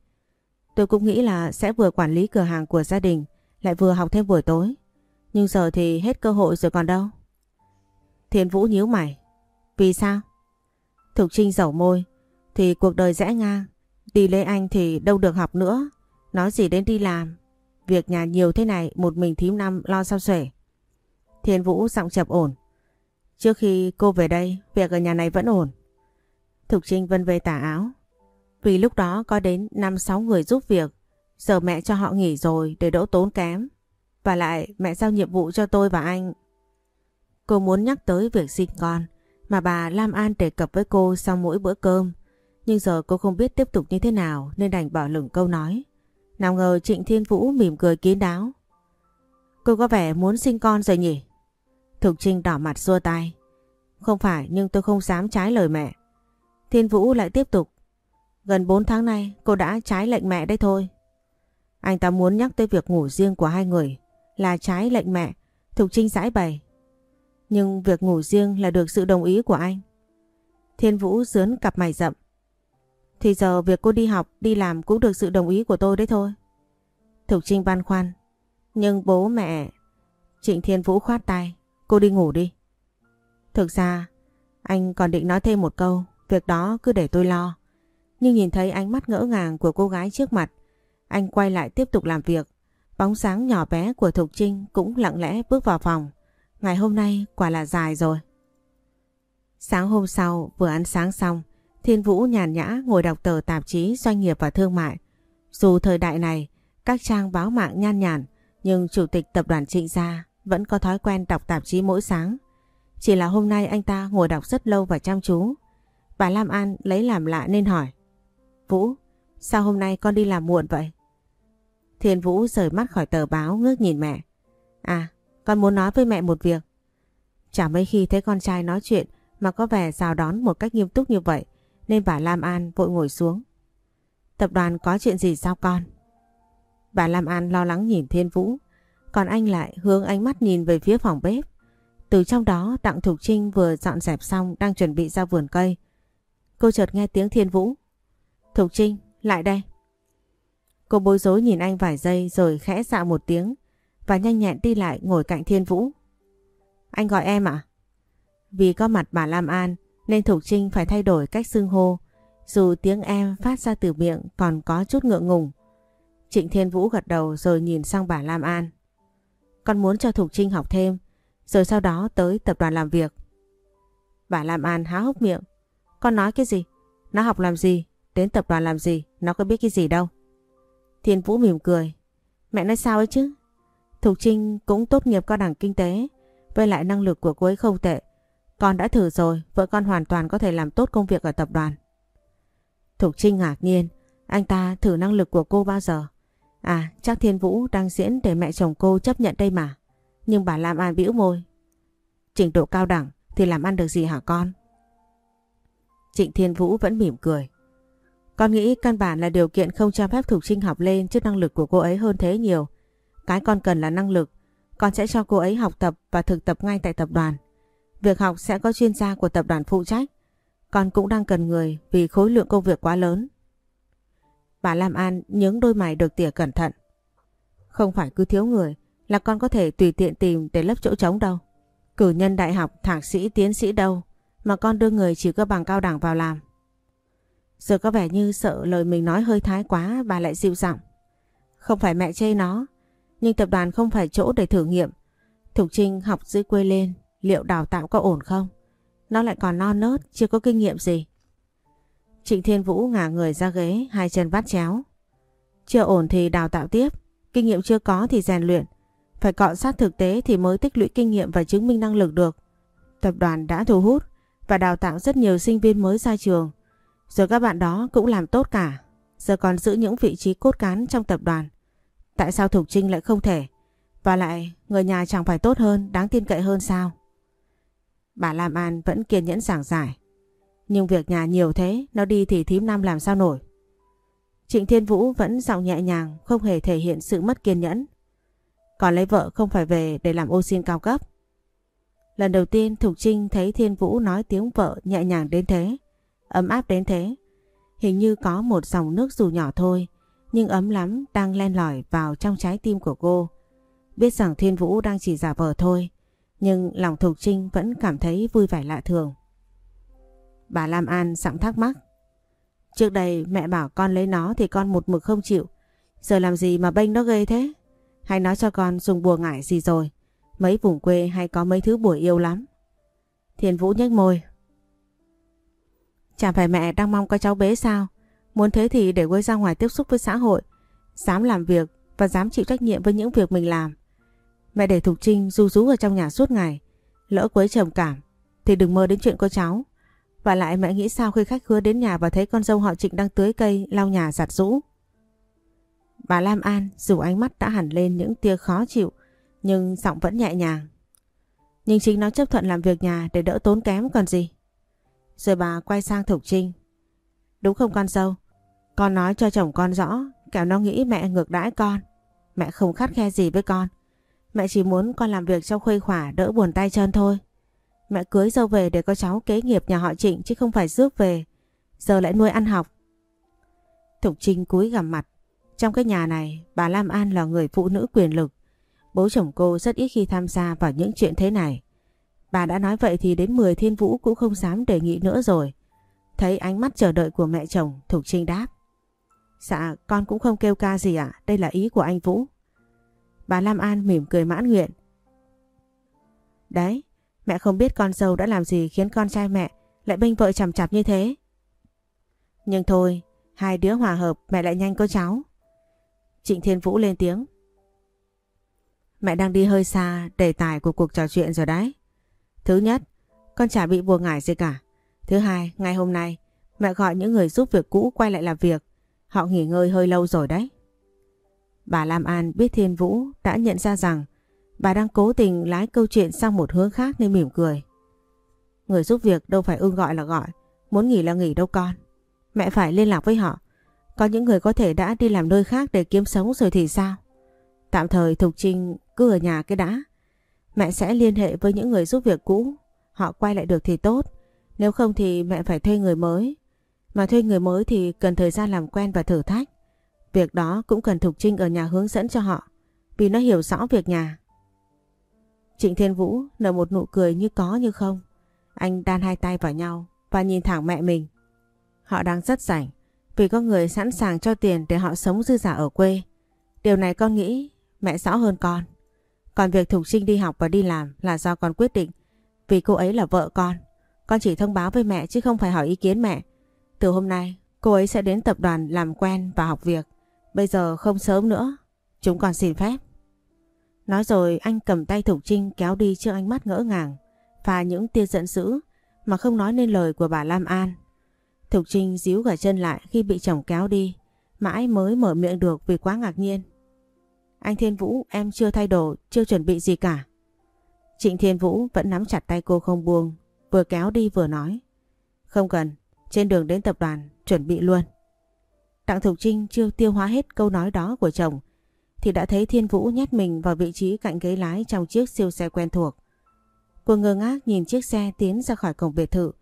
Tôi cũng nghĩ là sẽ vừa quản lý cửa hàng của gia đình lại vừa học thêm buổi tối. Nhưng giờ thì hết cơ hội rồi còn đâu. Thiên Vũ nhíu mày. Vì sao? Thục Trinh dẩu môi. Thì cuộc đời rẽ ngang. Đi lấy anh thì đâu được học nữa. Nói gì đến đi làm. Việc nhà nhiều thế này một mình thím năm lo sao xuể. Thiên Vũ giọng chập ổn. Trước khi cô về đây, việc ở nhà này vẫn ổn. Thục Trinh vân về tả áo. Vì lúc đó có đến 5-6 người giúp việc. Giờ mẹ cho họ nghỉ rồi để đỡ tốn kém. Và lại mẹ giao nhiệm vụ cho tôi và anh. Cô muốn nhắc tới việc sinh con mà bà Lam An đề cập với cô sau mỗi bữa cơm. Nhưng giờ cô không biết tiếp tục như thế nào nên đành bỏ lửng câu nói. Nào ngờ Trịnh Thiên Vũ mỉm cười kín đáo. Cô có vẻ muốn sinh con rồi nhỉ? Thục Trinh đỏ mặt xua tay. Không phải, nhưng tôi không dám trái lời mẹ. Thiên Vũ lại tiếp tục. Gần 4 tháng nay, cô đã trái lệnh mẹ đấy thôi. Anh ta muốn nhắc tới việc ngủ riêng của hai người là trái lệnh mẹ. Thục Trinh giải bày. Nhưng việc ngủ riêng là được sự đồng ý của anh. Thiên Vũ dướn cặp mày rậm. Thì giờ việc cô đi học, đi làm cũng được sự đồng ý của tôi đấy thôi. Thục Trinh băn khoăn. Nhưng bố mẹ... Trịnh Thiên Vũ khoát tay. Cô đi ngủ đi. Thực ra, anh còn định nói thêm một câu. Việc đó cứ để tôi lo. Nhưng nhìn thấy ánh mắt ngỡ ngàng của cô gái trước mặt. Anh quay lại tiếp tục làm việc. Bóng sáng nhỏ bé của Thục Trinh cũng lặng lẽ bước vào phòng. Ngày hôm nay quả là dài rồi. Sáng hôm sau vừa ăn sáng xong, Thiên Vũ nhàn nhã ngồi đọc tờ tạp chí doanh nghiệp và thương mại. Dù thời đại này, các trang báo mạng nhan nhản, nhưng chủ tịch tập đoàn Trịnh Gia vẫn có thói quen đọc tạp chí mỗi sáng. Chỉ là hôm nay anh ta ngồi đọc rất lâu và chăm chú. Bà Lam An lấy làm lạ nên hỏi. Vũ, sao hôm nay con đi làm muộn vậy? Thiên Vũ rời mắt khỏi tờ báo ngước nhìn mẹ. À, con muốn nói với mẹ một việc. Chả mấy khi thấy con trai nói chuyện mà có vẻ chào đón một cách nghiêm túc như vậy nên bà Lam An vội ngồi xuống. Tập đoàn có chuyện gì sao con? Bà Lam An lo lắng nhìn Thiên Vũ còn anh lại hướng ánh mắt nhìn về phía phòng bếp. Từ trong đó Đặng Thục Trinh vừa dọn dẹp xong đang chuẩn bị ra vườn cây. Cô chợt nghe tiếng Thiên Vũ. Thục Trinh, lại đây. Cô bối rối nhìn anh vài giây rồi khẽ dạ một tiếng và nhanh nhẹn đi lại ngồi cạnh Thiên Vũ. Anh gọi em à? Vì có mặt bà Lam An, nên Thục Trinh phải thay đổi cách xưng hô dù tiếng em phát ra từ miệng còn có chút ngượng ngùng. Trịnh Thiên Vũ gật đầu rồi nhìn sang bà Lam An. Con muốn cho Thục Trinh học thêm, rồi sau đó tới tập đoàn làm việc. Bà Lam An há hốc miệng. Con nói cái gì? Nó học làm gì? Đến tập đoàn làm gì? Nó có biết cái gì đâu. Thiên Vũ mỉm cười. Mẹ nói sao ấy chứ? Thục Trinh cũng tốt nghiệp cao đẳng kinh tế. Với lại năng lực của cô ấy không tệ. Con đã thử rồi, vợ con hoàn toàn có thể làm tốt công việc ở tập đoàn. Thục Trinh ngạc nhiên. Anh ta thử năng lực của cô bao giờ? À, chắc Thiên Vũ đang diễn để mẹ chồng cô chấp nhận đây mà. Nhưng bà Lam An bĩu môi. Trình độ cao đẳng thì làm ăn được gì hả con? Trịnh Thiên Vũ vẫn mỉm cười. Con nghĩ căn bản là điều kiện không cho phép Thục Trinh học lên chứ năng lực của cô ấy hơn thế nhiều. Cái con cần là năng lực. Con sẽ cho cô ấy học tập và thực tập ngay tại tập đoàn. Việc học sẽ có chuyên gia của tập đoàn phụ trách. Con cũng đang cần người vì khối lượng công việc quá lớn. Bà Lam An nhướng đôi mày được tỉa cẩn thận. Không phải cứ thiếu người là con có thể tùy tiện tìm để lấp chỗ trống đâu. Cử nhân đại học, thạc sĩ, tiến sĩ đâu mà con đưa người chỉ có bằng cao đẳng vào làm. Giờ có vẻ như sợ lời mình nói hơi thái quá bà lại dịu giọng. Không phải mẹ chê nó, nhưng tập đoàn không phải chỗ để thử nghiệm. Thục Trinh học dưới quê lên, liệu đào tạo có ổn không? Nó lại còn non nớt, chưa có kinh nghiệm gì. Trịnh Thiên Vũ ngả người ra ghế, hai chân vắt chéo. Chưa ổn thì đào tạo tiếp, kinh nghiệm chưa có thì rèn luyện. Phải cọ sát thực tế thì mới tích lũy kinh nghiệm và chứng minh năng lực được. Tập đoàn đã thu hút và đào tạo rất nhiều sinh viên mới ra trường. Rồi các bạn đó cũng làm tốt cả. Giờ còn giữ những vị trí cốt cán trong tập đoàn. Tại sao Thục Trinh lại không thể? Và lại, người nhà chẳng phải tốt hơn, đáng tin cậy hơn sao? Bà Lam An vẫn kiên nhẫn giảng giải. Nhưng việc nhà nhiều thế, nó đi thì thím năm làm sao nổi. Trịnh Thiên Vũ vẫn giọng nhẹ nhàng, không hề thể hiện sự mất kiên nhẫn. Còn lấy vợ không phải về để làm ô xin cao cấp. Lần đầu tiên Thục Trinh thấy Thiên Vũ nói tiếng vợ nhẹ nhàng đến thế, ấm áp đến thế. Hình như có một dòng nước dù nhỏ thôi, nhưng ấm lắm đang len lỏi vào trong trái tim của cô. Biết rằng Thiên Vũ đang chỉ giả vờ thôi, nhưng lòng Thục Trinh vẫn cảm thấy vui vẻ lạ thường. Bà Lam An giọng thắc mắc. Trước đây mẹ bảo con lấy nó thì con một mực không chịu. Giờ làm gì mà bênh nó ghê thế? Hay nói cho con dùng bùa ngải gì rồi? Mấy vùng quê hay có mấy thứ bùa yêu lắm. Thiên Vũ nhếch môi. Chẳng phải mẹ đang mong có cháu bế sao? Muốn thế thì để quay ra ngoài tiếp xúc với xã hội. Dám làm việc và dám chịu trách nhiệm với những việc mình làm. Mẹ để Thục Trinh du rú ở trong nhà suốt ngày. Lỡ quấy trầm cảm thì đừng mơ đến chuyện có cháu. Và lại mẹ nghĩ sao khi khách hứa đến nhà và thấy con dâu họ Trịnh đang tưới cây lau nhà giặt rũ. Bà Lam An dù ánh mắt đã hẳn lên những tia khó chịu, nhưng giọng vẫn nhẹ nhàng. Nhưng chính nó chấp thuận làm việc nhà để đỡ tốn kém còn gì. Rồi bà quay sang Thục Trinh. Đúng không con dâu? Con nói cho chồng con rõ, kẻo nó nghĩ mẹ ngược đãi con. Mẹ không khắt khe gì với con. Mẹ chỉ muốn con làm việc cho khuây khỏa đỡ buồn tay chân thôi. Mẹ cưới dâu về để có cháu kế nghiệp nhà họ Trịnh chứ không phải rước về. Giờ lại nuôi ăn học. Thục Trinh cúi gằm mặt. Trong cái nhà này, bà Lam An là người phụ nữ quyền lực. Bố chồng cô rất ít khi tham gia vào những chuyện thế này. Bà đã nói vậy thì đến 10 thiên vũ cũng không dám đề nghị nữa rồi. Thấy ánh mắt chờ đợi của mẹ chồng, Thục Trinh đáp. Dạ, con cũng không kêu ca gì ạ, đây là ý của anh Vũ. Bà Lam An mỉm cười mãn nguyện. Đấy, mẹ không biết con dâu đã làm gì khiến con trai mẹ lại bênh vợ chằm chặp như thế. Nhưng thôi, hai đứa hòa hợp mẹ lại nhanh có cháu. Trịnh Thiên Vũ lên tiếng. Mẹ đang đi hơi xa đề tài của cuộc trò chuyện rồi đấy. Thứ nhất, con chả bị buồn ngải gì cả. Thứ hai, ngày hôm nay, mẹ gọi những người giúp việc cũ quay lại làm việc. Họ nghỉ ngơi hơi lâu rồi đấy. Bà Lam An biết Thiên Vũ đã nhận ra rằng bà đang cố tình lái câu chuyện sang một hướng khác nên mỉm cười. Người giúp việc đâu phải ưng gọi là gọi, muốn nghỉ là nghỉ đâu con. Mẹ phải liên lạc với họ. Có những người có thể đã đi làm nơi khác để kiếm sống rồi thì sao? Tạm thời Thục Trinh cứ ở nhà cái đã. Mẹ sẽ liên hệ với những người giúp việc cũ. Họ quay lại được thì tốt. Nếu không thì mẹ phải thuê người mới. Mà thuê người mới thì cần thời gian làm quen và thử thách. Việc đó cũng cần Thục Trinh ở nhà hướng dẫn cho họ. Vì nó hiểu rõ việc nhà. Trịnh Thiên Vũ nở một nụ cười như có như không. Anh đan hai tay vào nhau và nhìn thẳng mẹ mình. Họ đang rất rảnh, vì có người sẵn sàng cho tiền để họ sống dư giả ở quê. Điều này con nghĩ mẹ rõ hơn con. Còn việc Thục Trinh đi học và đi làm là do con quyết định, vì cô ấy là vợ con. Con chỉ thông báo với mẹ chứ không phải hỏi ý kiến mẹ. Từ hôm nay cô ấy sẽ đến tập đoàn làm quen và học việc. Bây giờ không sớm nữa. Chúng còn xin phép. Nói rồi anh cầm tay Thục Trinh kéo đi trước ánh mắt ngỡ ngàng và những tia giận dữ mà không nói nên lời của bà Lam An. Thục Trinh díu cả chân lại khi bị chồng kéo đi. Mãi mới mở miệng được vì quá ngạc nhiên. Anh Thiên Vũ em chưa thay đồ, chưa chuẩn bị gì cả. Trịnh Thiên Vũ vẫn nắm chặt tay cô không buông, vừa kéo đi vừa nói. Không cần, trên đường đến tập đoàn, chuẩn bị luôn. Đặng Thục Trinh chưa tiêu hóa hết câu nói đó của chồng, thì đã thấy Thiên Vũ nhét mình vào vị trí cạnh ghế lái trong chiếc siêu xe quen thuộc. Cô ngơ ngác nhìn chiếc xe tiến ra khỏi cổng biệt thự,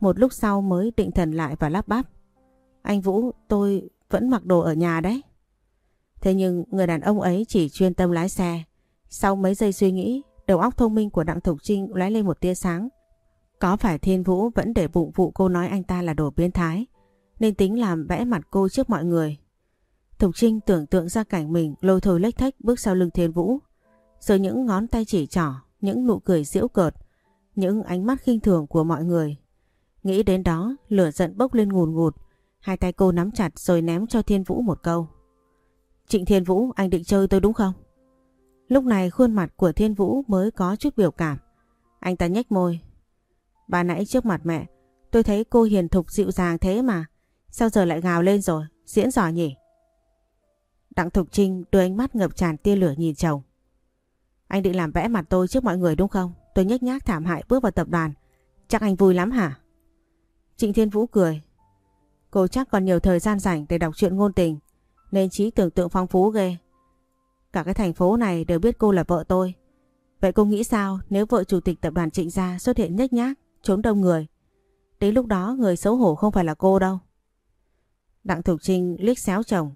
một lúc sau mới định thần lại và lắp bắp. Anh Vũ, tôi vẫn mặc đồ ở nhà đấy. Thế nhưng người đàn ông ấy chỉ chuyên tâm lái xe. Sau mấy giây suy nghĩ, đầu óc thông minh của Đặng Thục Trinh lóe lên một tia sáng. Có phải Thiên Vũ vẫn để bụng vụ cô nói anh ta là đồ biến thái, nên tính làm vẽ mặt cô trước mọi người. Thục Trinh tưởng tượng ra cảnh mình lôi thôi lách thách bước sau lưng Thiên Vũ. Rồi những ngón tay chỉ trỏ, những nụ cười giễu cợt, những ánh mắt khinh thường của mọi người. Nghĩ đến đó, lửa giận bốc lên ngùn ngụt, hai tay cô nắm chặt rồi ném cho Thiên Vũ một câu. Trịnh Thiên Vũ anh định chơi tôi đúng không? Lúc này khuôn mặt của Thiên Vũ mới có chút biểu cảm. Anh ta nhếch môi. Bà nãy trước mặt mẹ, tôi thấy cô hiền thục dịu dàng thế mà. Sao giờ lại gào lên rồi, diễn giỏi nhỉ? Đặng Thục Trinh đưa ánh mắt ngập tràn tia lửa nhìn chồng. Anh định làm vẽ mặt tôi trước mọi người đúng không? Tôi nhếch nhác thảm hại bước vào tập đoàn. Chắc anh vui lắm hả? Trịnh Thiên Vũ cười. Cô chắc còn nhiều thời gian rảnh để đọc truyện ngôn tình, nên trí tưởng tượng phong phú ghê. Cả cái thành phố này đều biết cô là vợ tôi. Vậy cô nghĩ sao nếu vợ chủ tịch tập đoàn Trịnh Gia xuất hiện nhếch nhác, trốn đông người? Đến lúc đó người xấu hổ không phải là cô đâu. Đặng Thục Trinh liếc xéo chồng.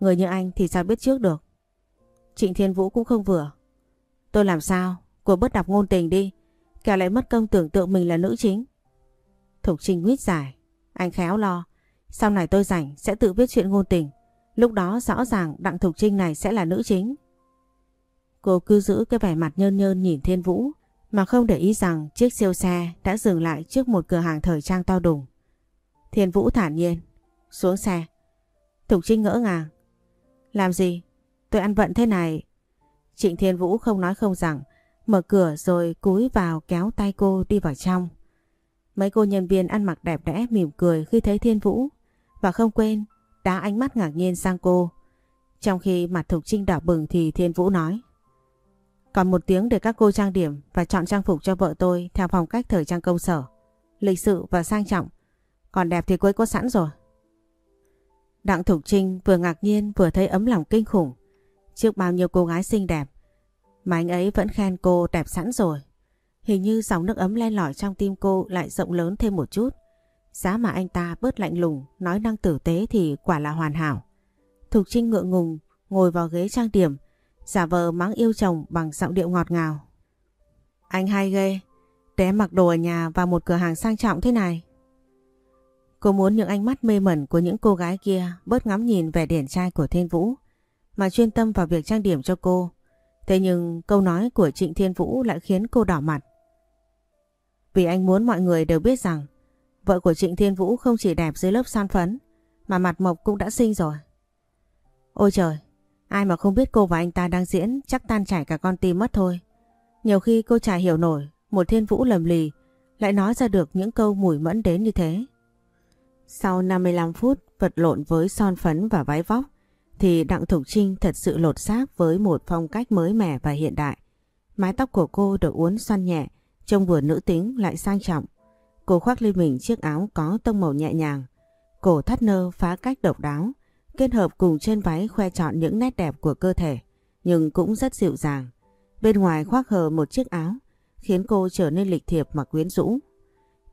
Người như anh thì sao biết trước được. Trịnh Thiên Vũ cũng không vừa. Tôi làm sao? Cô bớt đọc ngôn tình đi. Kẻo lại mất công tưởng tượng mình là nữ chính. Thục Trinh huyết giải. Anh khéo lo. Sau này tôi rảnh sẽ tự viết chuyện ngôn tình. Lúc đó rõ ràng Đặng Thục Trinh này sẽ là nữ chính. Cô cứ giữ cái vẻ mặt nhơn nhơn nhìn Thiên Vũ mà không để ý rằng chiếc siêu xe đã dừng lại trước một cửa hàng thời trang to đùng. Thiên Vũ thản nhiên. Xuống xe. Thục Trinh ngỡ ngàng. Làm gì? Tôi ăn vận thế này. Trịnh Thiên Vũ không nói không rằng. Mở cửa rồi cúi vào kéo tay cô đi vào trong. Mấy cô nhân viên ăn mặc đẹp đẽ, mỉm cười khi thấy Thiên Vũ. Và không quên đá ánh mắt ngạc nhiên sang cô. Trong khi mặt Thục Trinh đỏ bừng thì Thiên Vũ nói. Còn một tiếng để các cô trang điểm và chọn trang phục cho vợ tôi theo phong cách thời trang công sở. Lịch sự và sang trọng. Còn đẹp thì cô ấy có sẵn rồi. Đặng Thục Trinh vừa ngạc nhiên vừa thấy ấm lòng kinh khủng. Trước bao nhiêu cô gái xinh đẹp mà anh ấy vẫn khen cô đẹp sẵn rồi. Hình như dòng nước ấm len lỏi trong tim cô lại rộng lớn thêm một chút. Giá mà anh ta bớt lạnh lùng, nói năng tử tế thì quả là hoàn hảo. Thục Trinh ngượng ngùng, ngồi vào ghế trang điểm, giả vờ mắng yêu chồng bằng giọng điệu ngọt ngào. Anh hay ghê, để em mặc đồ ở nhà vào một cửa hàng sang trọng thế này. Cô muốn những ánh mắt mê mẩn của những cô gái kia bớt ngắm nhìn vẻ điển trai của Thiên Vũ, mà chuyên tâm vào việc trang điểm cho cô. Thế nhưng câu nói của Trịnh Thiên Vũ lại khiến cô đỏ mặt. Vì anh muốn mọi người đều biết rằng vợ của Trịnh Thiên Vũ không chỉ đẹp dưới lớp son phấn mà mặt mộc cũng đã sinh rồi. Ôi trời, ai mà không biết cô và anh ta đang diễn chắc tan chảy cả con tim mất thôi. Nhiều khi cô chả hiểu nổi một Thiên Vũ lầm lì lại nói ra được những câu mùi mẫn đến như thế. Sau 55 phút vật lộn với son phấn và váy vóc thì Đặng Thục Trinh thật sự lột xác với một phong cách mới mẻ và hiện đại. Mái tóc của cô được uốn xoăn nhẹ, trông vừa nữ tính lại sang trọng. Cô khoác lên mình chiếc áo có tông màu nhẹ nhàng, cổ thắt nơ phá cách độc đáo, kết hợp cùng trên váy khoe trọn những nét đẹp của cơ thể, nhưng cũng rất dịu dàng. Bên ngoài khoác hờ một chiếc áo, khiến cô trở nên lịch thiệp mà quyến rũ.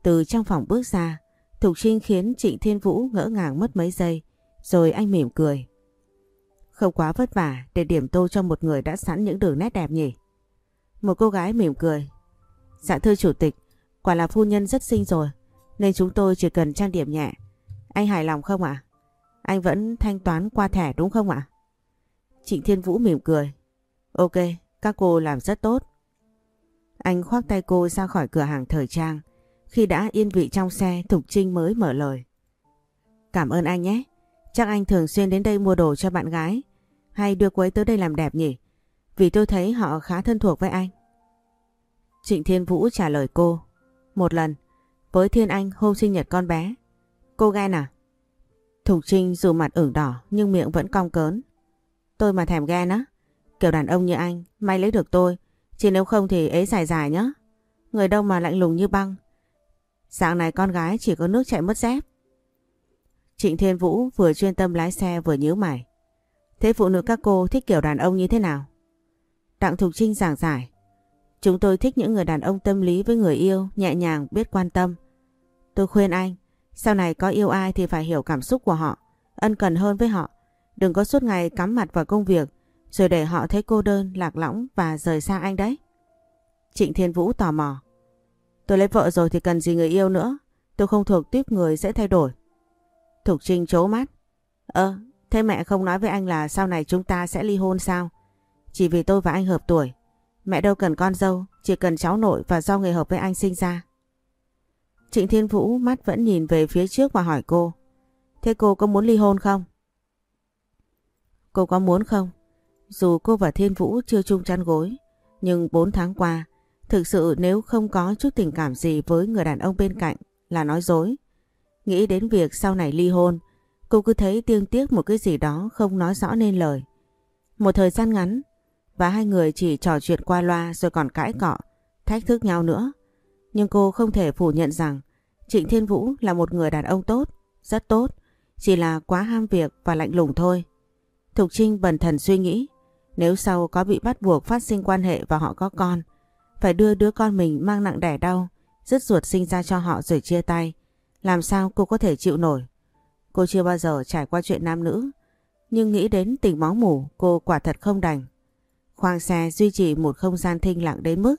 Từ trong phòng bước ra, Thục Trinh khiến Trịnh Thiên Vũ ngỡ ngàng mất mấy giây, rồi anh mỉm cười. Không quá vất vả để điểm tô cho một người đã sẵn những đường nét đẹp nhỉ. Một cô gái mỉm cười. Dạ thưa chủ tịch, quả là phu nhân rất xinh rồi, nên chúng tôi chỉ cần trang điểm nhẹ. Anh hài lòng không ạ? Anh vẫn thanh toán qua thẻ đúng không ạ? Trịnh Thiên Vũ mỉm cười. Ok, các cô làm rất tốt. Anh khoác tay cô ra khỏi cửa hàng thời trang. Khi đã yên vị trong xe, Thục Trinh mới mở lời. Cảm ơn anh nhé. Chắc anh thường xuyên đến đây mua đồ cho bạn gái. Hay đưa cô ấy tới đây làm đẹp nhỉ? Vì tôi thấy họ khá thân thuộc với anh. Trịnh Thiên Vũ trả lời cô. Một lần, với Thiên Anh hôm sinh nhật con bé. Cô ghen à? Thục Trinh dù mặt ửng đỏ nhưng miệng vẫn cong cớn. Tôi mà thèm ghen á. Kiểu đàn ông như anh, may lấy được tôi. Chỉ nếu không thì ế dài dài nhá. Người đâu mà lạnh lùng như băng. Sáng này con gái chỉ có nước chạy mất dép. Trịnh Thiên Vũ vừa chuyên tâm lái xe vừa nhíu mày. Thế phụ nữ các cô thích kiểu đàn ông như thế nào? Đặng Thục Trinh giảng giải. Chúng tôi thích những người đàn ông tâm lý với người yêu, nhẹ nhàng, biết quan tâm. Tôi khuyên anh, sau này có yêu ai thì phải hiểu cảm xúc của họ, ân cần hơn với họ. Đừng có suốt ngày cắm mặt vào công việc, rồi để họ thấy cô đơn, lạc lõng và rời xa anh đấy. Trịnh Thiên Vũ tò mò. Tôi lấy vợ rồi thì cần gì người yêu nữa. Tôi không thuộc tiếp người sẽ thay đổi. Thục Trinh chố mắt. Ơ, thế mẹ không nói với anh là sau này chúng ta sẽ ly hôn sao? Chỉ vì tôi và anh hợp tuổi. Mẹ đâu cần con dâu, chỉ cần cháu nội và do người hợp với anh sinh ra. Trịnh Thiên Vũ mắt vẫn nhìn về phía trước và hỏi cô. Thế cô có muốn ly hôn không? Cô có muốn không? Dù cô và Thiên Vũ chưa chung chăn gối, nhưng 4 tháng qua, thực sự nếu không có chút tình cảm gì với người đàn ông bên cạnh là nói dối. Nghĩ đến việc sau này ly hôn, cô cứ thấy tiếc tiếc một cái gì đó không nói rõ nên lời. Một thời gian ngắn, và hai người chỉ trò chuyện qua loa rồi còn cãi cọ, thách thức nhau nữa. Nhưng cô không thể phủ nhận rằng Trịnh Thiên Vũ là một người đàn ông tốt, rất tốt, chỉ là quá ham việc và lạnh lùng thôi. Thục Trinh bần thần suy nghĩ, nếu sau có bị bắt buộc phát sinh quan hệ và họ có con, phải đưa đứa con mình mang nặng đẻ đau, rứt ruột sinh ra cho họ rồi chia tay, làm sao cô có thể chịu nổi. Cô chưa bao giờ trải qua chuyện nam nữ, nhưng nghĩ đến tình máu mủ cô quả thật không đành. Khoang xe duy trì một không gian thinh lặng đến mức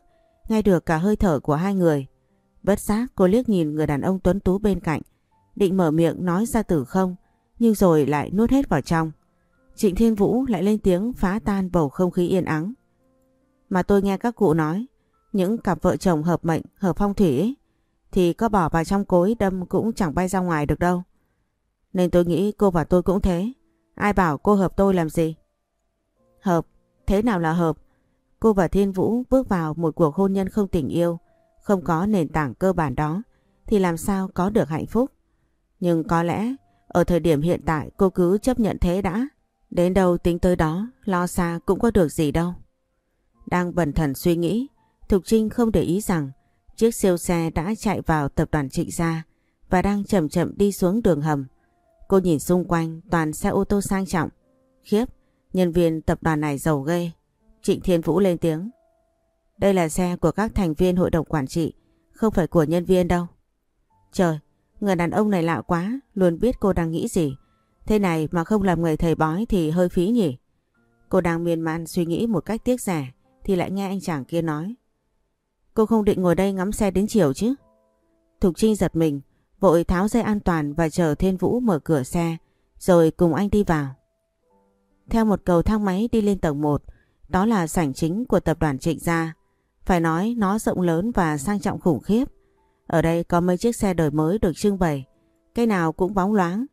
nghe được cả hơi thở của hai người. Bất giác cô liếc nhìn người đàn ông tuấn tú bên cạnh, định mở miệng nói ra từ không, nhưng rồi lại nuốt hết vào trong. Trịnh Thiên Vũ lại lên tiếng phá tan bầu không khí yên ắng. Mà tôi nghe các cụ nói, những cặp vợ chồng hợp mệnh, hợp phong thủy ấy, thì có bỏ vào trong cối đâm cũng chẳng bay ra ngoài được đâu. Nên tôi nghĩ cô và tôi cũng thế. Ai bảo cô hợp tôi làm gì? Hợp, thế nào là hợp? Cô và Thiên Vũ bước vào một cuộc hôn nhân không tình yêu, không có nền tảng cơ bản đó, thì làm sao có được hạnh phúc? Nhưng có lẽ ở thời điểm hiện tại cô cứ chấp nhận thế đã. Đến đâu tính tới đó, lo xa cũng có được gì đâu. Đang bần thần suy nghĩ, Thục Trinh không để ý rằng chiếc siêu xe đã chạy vào tập đoàn Trịnh Gia và đang chậm chậm đi xuống đường hầm. Cô nhìn xung quanh toàn xe ô tô sang trọng. Khiếp, nhân viên tập đoàn này giàu ghê. Trịnh Thiên Vũ lên tiếng. Đây là xe của các thành viên hội đồng quản trị, không phải của nhân viên đâu. Trời, người đàn ông này lạ quá, luôn biết cô đang nghĩ gì. Thế này mà không làm người thầy bói thì hơi phí nhỉ. Cô đang miên man suy nghĩ một cách tiếc rẻ thì lại nghe anh chàng kia nói. Cô không định ngồi đây ngắm xe đến chiều chứ? Thục Trinh giật mình, vội tháo dây an toàn và chờ Thiên Vũ mở cửa xe, rồi cùng anh đi vào. Theo một cầu thang máy đi lên tầng 1, đó là sảnh chính của tập đoàn Trịnh Gia. Phải nói nó rộng lớn và sang trọng khủng khiếp. Ở đây có mấy chiếc xe đời mới được trưng bày, cái nào cũng bóng loáng.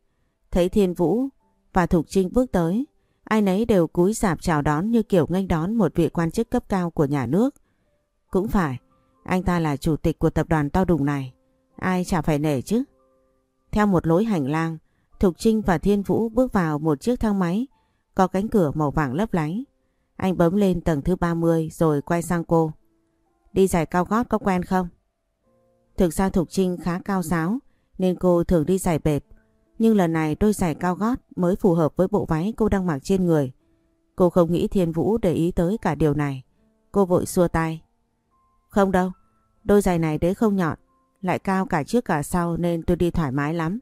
Thấy Thiên Vũ và Thục Trinh bước tới, ai nấy đều cúi sạp chào đón như kiểu nghênh đón một vị quan chức cấp cao của nhà nước. Cũng phải, anh ta là chủ tịch của tập đoàn to đùng này. Ai chả phải nể chứ. Theo một lối hành lang, Thục Trinh và Thiên Vũ bước vào một chiếc thang máy có cánh cửa màu vàng lấp lánh. Anh bấm lên tầng thứ 30 rồi quay sang cô. Đi giày cao gót có quen không? Thực ra Thục Trinh khá cao giáo nên cô thường đi giày bệt. Nhưng lần này đôi giày cao gót mới phù hợp với bộ váy cô đang mặc trên người. Cô không nghĩ Thiên Vũ để ý tới cả điều này. Cô vội xua tay. Không đâu, đôi giày này đế không nhọn, lại cao cả trước cả sau nên tôi đi thoải mái lắm.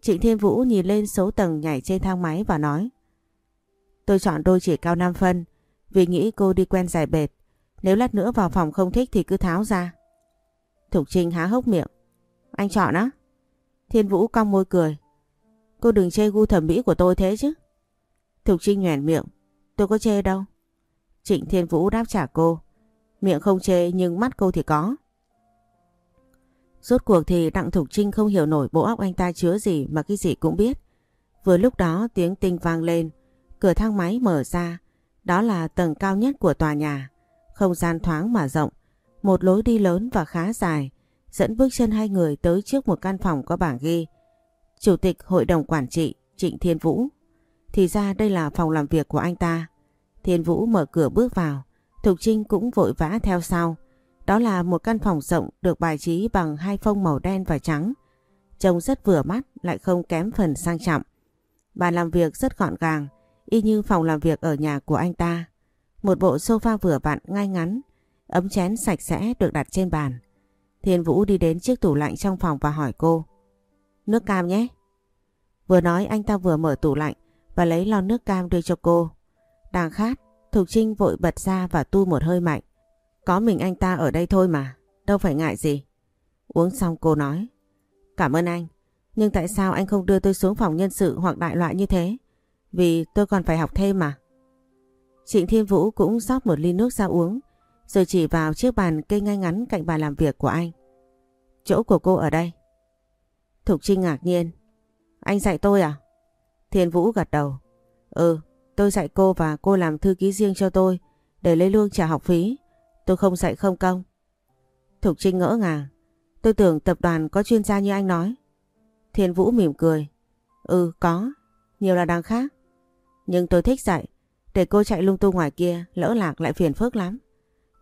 Trịnh Thiên Vũ nhìn lên số tầng nhảy trên thang máy và nói Tôi chọn đôi chỉ cao 5 phân vì nghĩ cô đi quen dài bệt. Nếu lát nữa vào phòng không thích thì cứ tháo ra. Thục Trinh há hốc miệng. Anh chọn á? Thiên Vũ cong môi cười. Cô đừng chê gu thẩm mỹ của tôi thế chứ. Thục Trinh nhoẻn miệng. Tôi có chê đâu. Trịnh Thiên Vũ đáp trả cô. Miệng không chê nhưng mắt cô thì có. Rốt cuộc thì Đặng Thục Trinh không hiểu nổi bộ óc anh ta chứa gì mà cái gì cũng biết. Vừa lúc đó tiếng tinh vang lên, cửa thang máy mở ra. Đó là tầng cao nhất của tòa nhà. Không gian thoáng mà rộng, một lối đi lớn và khá dài, dẫn bước chân hai người tới trước một căn phòng có bảng ghi. Chủ tịch Hội đồng Quản trị Trịnh Thiên Vũ. Thì ra đây là phòng làm việc của anh ta. Thiên Vũ mở cửa bước vào, Thục Trinh cũng vội vã theo sau. Đó là một căn phòng rộng được bài trí bằng hai phông màu đen và trắng. Trông rất vừa mắt lại không kém phần sang trọng. Bàn làm việc rất gọn gàng, y như phòng làm việc ở nhà của anh ta. Một bộ sofa vừa vặn ngay ngắn, ấm chén sạch sẽ được đặt trên bàn. Thiên Vũ đi đến chiếc tủ lạnh trong phòng và hỏi cô. Nước cam nhé. Vừa nói anh ta vừa mở tủ lạnh và lấy lon nước cam đưa cho cô. Đang khát, Thục Trinh vội bật ra và tu một hơi mạnh. Có mình anh ta ở đây thôi mà, đâu phải ngại gì. Uống xong cô nói. Cảm ơn anh, nhưng tại sao anh không đưa tôi xuống phòng nhân sự hoặc đại loại như thế? Vì tôi còn phải học thêm mà. Trịnh Thiên Vũ cũng rót một ly nước ra uống, rồi chỉ vào chiếc bàn cây ngay ngắn cạnh bàn làm việc của anh. Chỗ của cô ở đây. Thục Trinh ngạc nhiên. Anh dạy tôi à? Thiên Vũ gật đầu. Ừ, tôi dạy cô và cô làm thư ký riêng cho tôi để lấy lương trả học phí. Tôi không dạy không công. Thục Trinh ngỡ ngàng. Tôi tưởng tập đoàn có chuyên gia như anh nói. Thiên Vũ mỉm cười. Ừ, có. Nhiều là đang khác. Nhưng tôi thích dạy. Để cô chạy lung tung ngoài kia, lỡ lạc lại phiền phức lắm.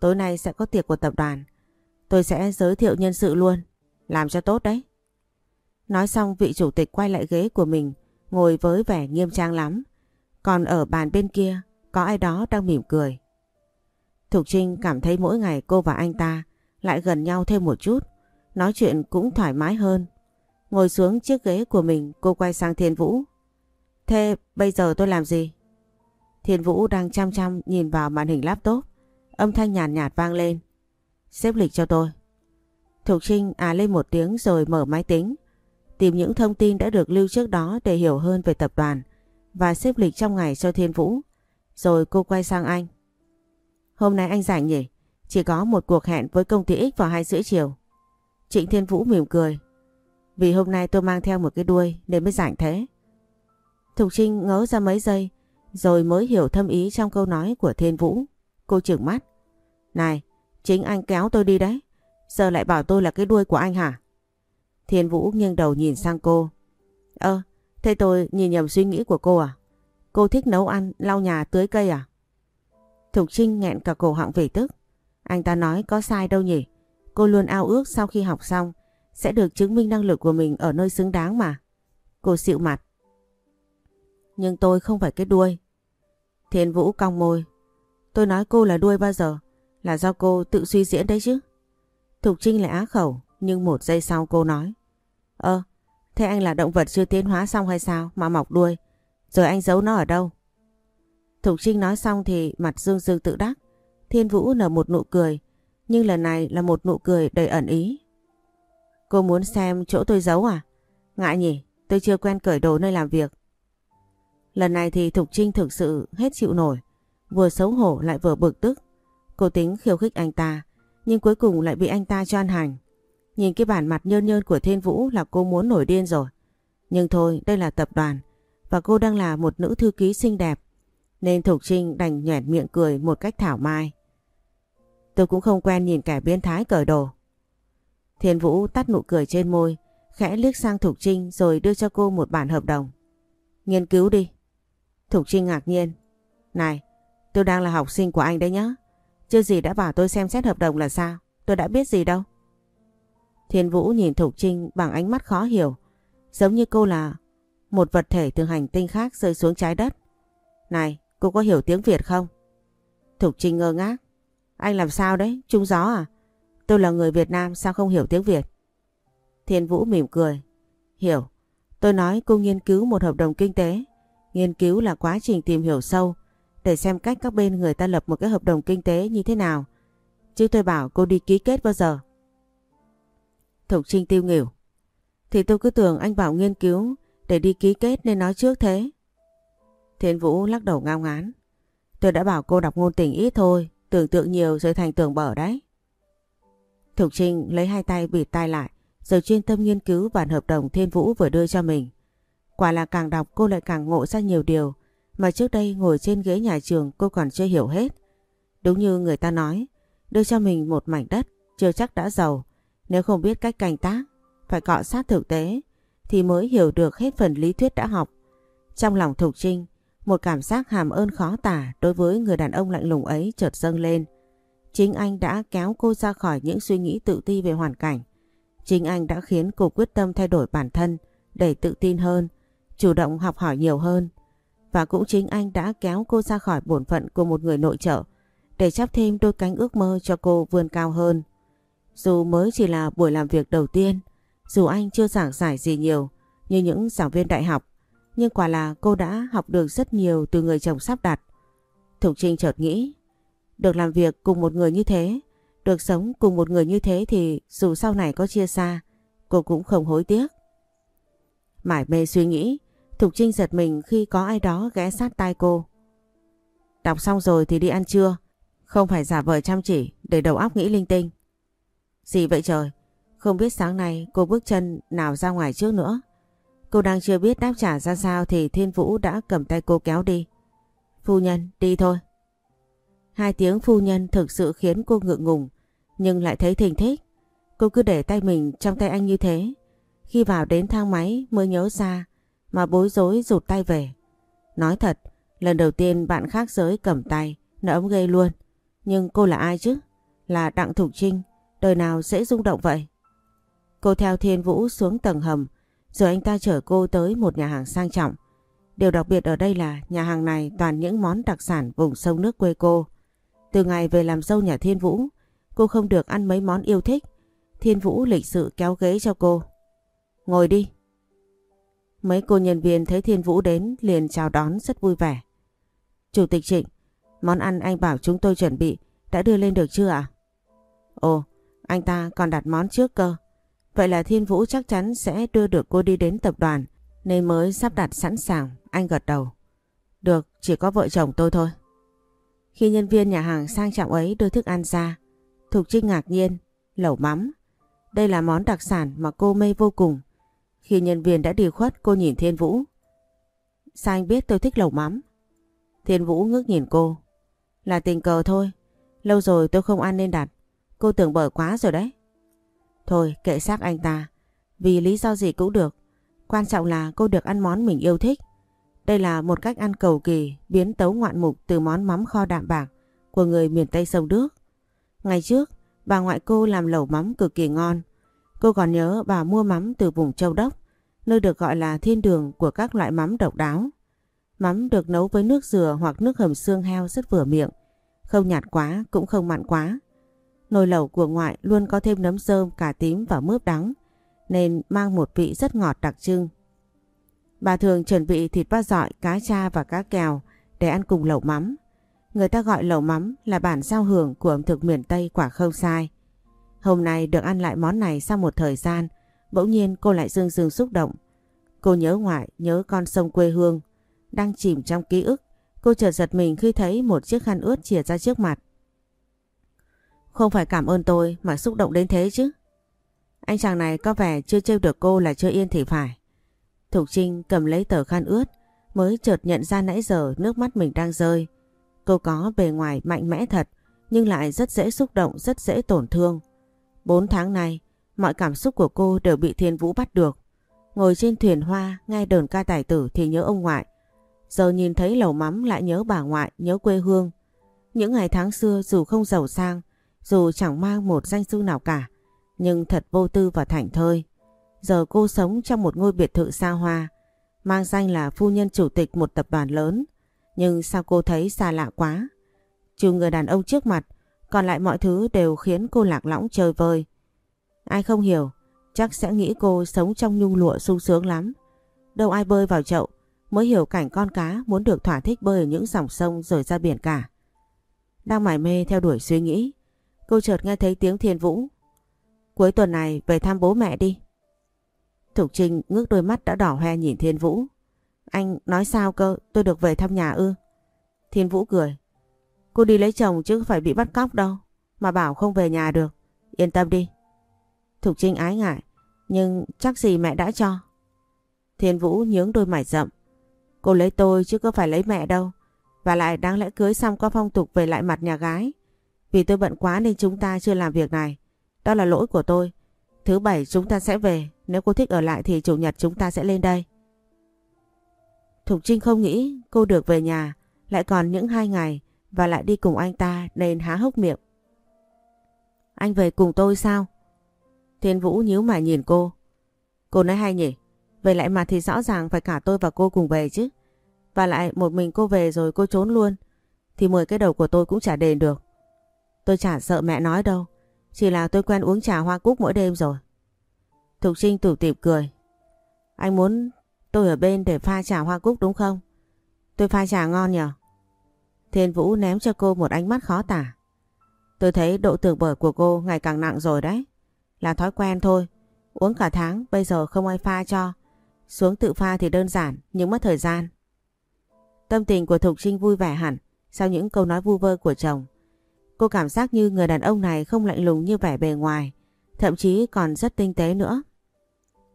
Tối nay sẽ có tiệc của tập đoàn. Tôi sẽ giới thiệu nhân sự luôn. Làm cho tốt đấy. Nói xong vị chủ tịch quay lại ghế của mình, ngồi với vẻ nghiêm trang lắm. Còn ở bàn bên kia, có ai đó đang mỉm cười. Thục Trinh cảm thấy mỗi ngày cô và anh ta lại gần nhau thêm một chút, nói chuyện cũng thoải mái hơn. Ngồi xuống chiếc ghế của mình, cô quay sang Thiên Vũ. Thế bây giờ tôi làm gì? Thiên Vũ đang chăm chăm nhìn vào màn hình laptop, âm thanh nhàn nhạt, nhạt vang lên. Xếp lịch cho tôi. Thục Trinh à lên một tiếng rồi mở máy tính, tìm những thông tin đã được lưu trước đó để hiểu hơn về tập đoàn và xếp lịch trong ngày cho Thiên Vũ. Rồi cô quay sang anh. Hôm nay anh rảnh nhỉ? Chỉ có một cuộc hẹn với công ty X vào 2 rưỡi chiều. Trịnh Thiên Vũ mỉm cười. Vì hôm nay tôi mang theo một cái đuôi nên mới rảnh thế. Thục Trinh ngớ ra mấy giây rồi mới hiểu thâm ý trong câu nói của Thiên Vũ. Cô trừng mắt. Này, chính anh kéo tôi đi đấy. Giờ lại bảo tôi là cái đuôi của anh hả? Thiên Vũ nghiêng đầu nhìn sang cô. Ơ, thế tôi nhìn nhầm suy nghĩ của cô à? Cô thích nấu ăn, lau nhà, tưới cây à? Thục Trinh nghẹn cả cổ họng vì tức. Anh ta nói có sai đâu nhỉ? Cô luôn ao ước sau khi học xong sẽ được chứng minh năng lực của mình ở nơi xứng đáng mà. Cô xịu mặt. Nhưng tôi không phải cái đuôi. Thiên Vũ cong môi. Tôi nói cô là đuôi bao giờ? Là do cô tự suy diễn đấy chứ? Thục Trinh lại á khẩu, nhưng một giây sau cô nói. Ơ, thế anh là động vật chưa tiến hóa xong hay sao mà mọc đuôi? Rồi anh giấu nó ở đâu? Thục Trinh nói xong thì mặt Dương Dương tự đắc. Thiên Vũ nở một nụ cười, nhưng lần này là một nụ cười đầy ẩn ý. Cô muốn xem chỗ tôi giấu à? Ngại nhỉ, tôi chưa quen cởi đồ nơi làm việc. Lần này thì Thục Trinh thực sự hết chịu nổi, vừa xấu hổ lại vừa bực tức. Cô tính khiêu khích anh ta, nhưng cuối cùng lại bị anh ta cho ăn hành. Nhìn cái bản mặt nhơn nhơn của Thiên Vũ là cô muốn nổi điên rồi. Nhưng thôi, đây là tập đoàn, và cô đang là một nữ thư ký xinh đẹp, nên Thục Trinh đành nhoẻn miệng cười một cách thảo mai. Tôi cũng không quen nhìn kẻ biến thái cởi đồ. Thiên Vũ tắt nụ cười trên môi, khẽ liếc sang Thục Trinh rồi đưa cho cô một bản hợp đồng. Nghiên cứu đi. Thục Trinh ngạc nhiên. Này, tôi đang là học sinh của anh đấy nhá. Chưa gì đã bảo tôi xem xét hợp đồng là sao? Tôi đã biết gì đâu. Thiên Vũ nhìn Thục Trinh bằng ánh mắt khó hiểu. Giống như cô là một vật thể từ hành tinh khác rơi xuống trái đất. Này, cô có hiểu tiếng Việt không? Thục Trinh ngơ ngác. Anh làm sao đấy? Trung gió à? Tôi là người Việt Nam sao không hiểu tiếng Việt? Thiên Vũ mỉm cười. Hiểu. Tôi nói cô nghiên cứu một hợp đồng kinh tế. Nghiên cứu là quá trình tìm hiểu sâu để xem cách các bên người ta lập một cái hợp đồng kinh tế như thế nào. Chứ tôi bảo cô đi ký kết bao giờ. Thục Trinh tiêu nghỉu. Thì tôi cứ tưởng anh bảo nghiên cứu để đi ký kết nên nói trước thế. Thiên Vũ lắc đầu ngao ngán. Tôi đã bảo cô đọc ngôn tình ít thôi, tưởng tượng nhiều rồi thành tưởng bở đấy. Thục Trinh lấy hai tay bịt tai lại, rồi chuyên tâm nghiên cứu bản hợp đồng Thiên Vũ vừa đưa cho mình. Quả là càng đọc cô lại càng ngộ ra nhiều điều mà trước đây ngồi trên ghế nhà trường cô còn chưa hiểu hết. Đúng như người ta nói, đưa cho mình một mảnh đất chưa chắc đã giàu. Nếu không biết cách canh tác, phải cọ sát thực tế thì mới hiểu được hết phần lý thuyết đã học. Trong lòng Thục Trinh, một cảm giác hàm ơn khó tả đối với người đàn ông lạnh lùng ấy chợt dâng lên. Chính anh đã kéo cô ra khỏi những suy nghĩ tự ti về hoàn cảnh. Chính anh đã khiến cô quyết tâm thay đổi bản thân để tự tin hơn, chủ động học hỏi nhiều hơn. Và cũng chính anh đã kéo cô ra khỏi bổn phận của một người nội trợ để chắp thêm đôi cánh ước mơ cho cô vươn cao hơn. Dù mới chỉ là buổi làm việc đầu tiên, dù anh chưa giảng giải gì nhiều như những giảng viên đại học, nhưng quả là cô đã học được rất nhiều từ người chồng sắp đặt. Thục Trinh chợt nghĩ, được làm việc cùng một người như thế, được sống cùng một người như thế thì dù sau này có chia xa, cô cũng không hối tiếc. Mải mê suy nghĩ, Thục Trinh giật mình khi có ai đó ghé sát tai cô. Đọc xong rồi thì đi ăn trưa, không phải giả vờ chăm chỉ để đầu óc nghĩ linh tinh. Gì vậy trời? Không biết sáng nay cô bước chân nào ra ngoài trước nữa. Cô đang chưa biết đáp trả ra sao thì Thiên Vũ đã cầm tay cô kéo đi. Phu nhân, đi thôi. Hai tiếng phu nhân thực sự khiến cô ngượng ngùng, nhưng lại thấy thình thích. Cô cứ để tay mình trong tay anh như thế. Khi vào đến thang máy mới nhớ ra mà bối rối rụt tay về. Nói thật, lần đầu tiên bạn khác giới cầm tay, nó ấm ghê luôn. Nhưng cô là ai chứ? Là Đặng Thục Trinh, Đời nào dễ rung động vậy? Cô theo Thiên Vũ xuống tầng hầm, rồi anh ta chở cô tới một nhà hàng sang trọng. Điều đặc biệt ở đây là nhà hàng này toàn những món đặc sản vùng sông nước quê cô. Từ ngày về làm dâu nhà Thiên Vũ, cô không được ăn mấy món yêu thích. Thiên Vũ lịch sự kéo ghế cho cô. Ngồi đi. Mấy cô nhân viên thấy Thiên Vũ đến liền chào đón rất vui vẻ. Chủ tịch Trịnh, món ăn anh bảo chúng tôi chuẩn bị đã đưa lên được chưa ạ? Ồ, anh ta còn đặt món trước cơ. Vậy là Thiên Vũ chắc chắn sẽ đưa được cô đi đến tập đoàn nên mới sắp đặt sẵn sàng. Anh gật đầu. Được, chỉ có vợ chồng tôi thôi. Khi nhân viên nhà hàng sang trọng ấy đưa thức ăn ra, Thục Trinh ngạc nhiên, lẩu mắm. Đây là món đặc sản mà cô mê vô cùng. Khi nhân viên đã đi khuất cô nhìn Thiên Vũ. Sao anh biết tôi thích lẩu mắm? Thiên Vũ ngước nhìn cô. Là tình cờ thôi. Lâu rồi tôi không ăn nên đặt. Cô tưởng bở quá rồi đấy. Thôi kệ xác anh ta. Vì lý do gì cũng được. Quan trọng là cô được ăn món mình yêu thích. Đây là một cách ăn cầu kỳ biến tấu ngoạn mục từ món mắm kho đạm bạc của người miền Tây sông Đức. Ngày trước, bà ngoại cô làm lẩu mắm cực kỳ ngon. Cô còn nhớ bà mua mắm từ vùng Châu Đốc, nơi được gọi là thiên đường của các loại mắm độc đáo. Mắm được nấu với nước dừa hoặc nước hầm xương heo rất vừa miệng, không nhạt quá cũng không mặn quá. Nồi lẩu của ngoại luôn có thêm nấm rơm, cà tím và mướp đắng, nên mang một vị rất ngọt đặc trưng. Bà thường chuẩn bị thịt ba dọi, cá cha và cá kèo để ăn cùng lẩu mắm. Người ta gọi lẩu mắm là bản giao hưởng của ẩm thực miền Tây quả không sai. Hôm nay được ăn lại món này sau một thời gian, bỗng nhiên cô lại dưng dưng xúc động. Cô nhớ ngoại, nhớ con sông quê hương, đang chìm trong ký ức. Cô chợt giật mình khi thấy một chiếc khăn ướt chìa ra trước mặt. Không phải cảm ơn tôi mà xúc động đến thế chứ. Anh chàng này có vẻ chưa trêu được cô là chưa yên thì phải. Thục Trinh cầm lấy tờ khăn ướt mới chợt nhận ra nãy giờ nước mắt mình đang rơi. Cô có bề ngoài mạnh mẽ thật nhưng lại rất dễ xúc động, rất dễ tổn thương. Bốn tháng nay, mọi cảm xúc của cô đều bị Thiên Vũ bắt được. Ngồi trên thuyền hoa, nghe đờn ca tài tử thì nhớ ông ngoại. Giờ nhìn thấy lẩu mắm lại nhớ bà ngoại, nhớ quê hương. Những ngày tháng xưa dù không giàu sang, dù chẳng mang một danh sư nào cả, nhưng thật vô tư và thảnh thơi. Giờ cô sống trong một ngôi biệt thự xa hoa, mang danh là phu nhân chủ tịch một tập đoàn lớn. Nhưng sao cô thấy xa lạ quá? Trừ người đàn ông trước mặt, còn lại mọi thứ đều khiến cô lạc lõng chơi vơi. Ai không hiểu, chắc sẽ nghĩ cô sống trong nhung lụa sung sướng lắm. Đâu ai bơi vào chậu mới hiểu cảnh con cá muốn được thỏa thích bơi ở những dòng sông rồi ra biển cả. Đang mải mê theo đuổi suy nghĩ, cô chợt nghe thấy tiếng thiên vũ. Cuối tuần này về thăm bố mẹ đi. Thục Trinh ngước đôi mắt đã đỏ hoe nhìn Thiên Vũ. Anh nói sao cơ, tôi được về thăm nhà ư? Thiên Vũ cười. Cô đi lấy chồng chứ phải bị bắt cóc đâu. Mà bảo không về nhà được. Yên tâm đi. Thục Trinh ái ngại. Nhưng chắc gì mẹ đã cho. Thiên Vũ nhướng đôi mày rậm. Cô lấy tôi chứ có phải lấy mẹ đâu. Và lại đáng lẽ cưới xong có phong tục về lại mặt nhà gái. Vì tôi bận quá nên chúng ta chưa làm việc này. Đó là lỗi của tôi. Thứ bảy chúng ta sẽ về. Nếu cô thích ở lại thì chủ nhật chúng ta sẽ lên đây. Thục Trinh không nghĩ cô được về nhà. Lại còn những hai ngày, và lại đi cùng anh ta nên há hốc miệng. Anh về cùng tôi sao? Thiên Vũ nhíu mày nhìn cô. Cô nói hay nhỉ? Về lại mà thì rõ ràng phải cả tôi và cô cùng về chứ. Và lại một mình cô về rồi cô trốn luôn. Thì 10 cái đầu của tôi cũng trả đền được. Tôi chả sợ mẹ nói đâu. Chỉ là tôi quen uống trà hoa cúc mỗi đêm rồi. Thục Trinh tủm tỉm cười. Anh muốn tôi ở bên để pha trà hoa cúc đúng không? Tôi pha trà ngon nhở? Thiên Vũ ném cho cô một ánh mắt khó tả. Tôi thấy độ tưởng bở của cô ngày càng nặng rồi đấy. Là thói quen thôi. Uống cả tháng bây giờ không ai pha cho. Xuống tự pha thì đơn giản nhưng mất thời gian. Tâm tình của Thục Trinh vui vẻ hẳn sau những câu nói vu vơ của chồng. Cô cảm giác như người đàn ông này không lạnh lùng như vẻ bề ngoài, thậm chí còn rất tinh tế nữa.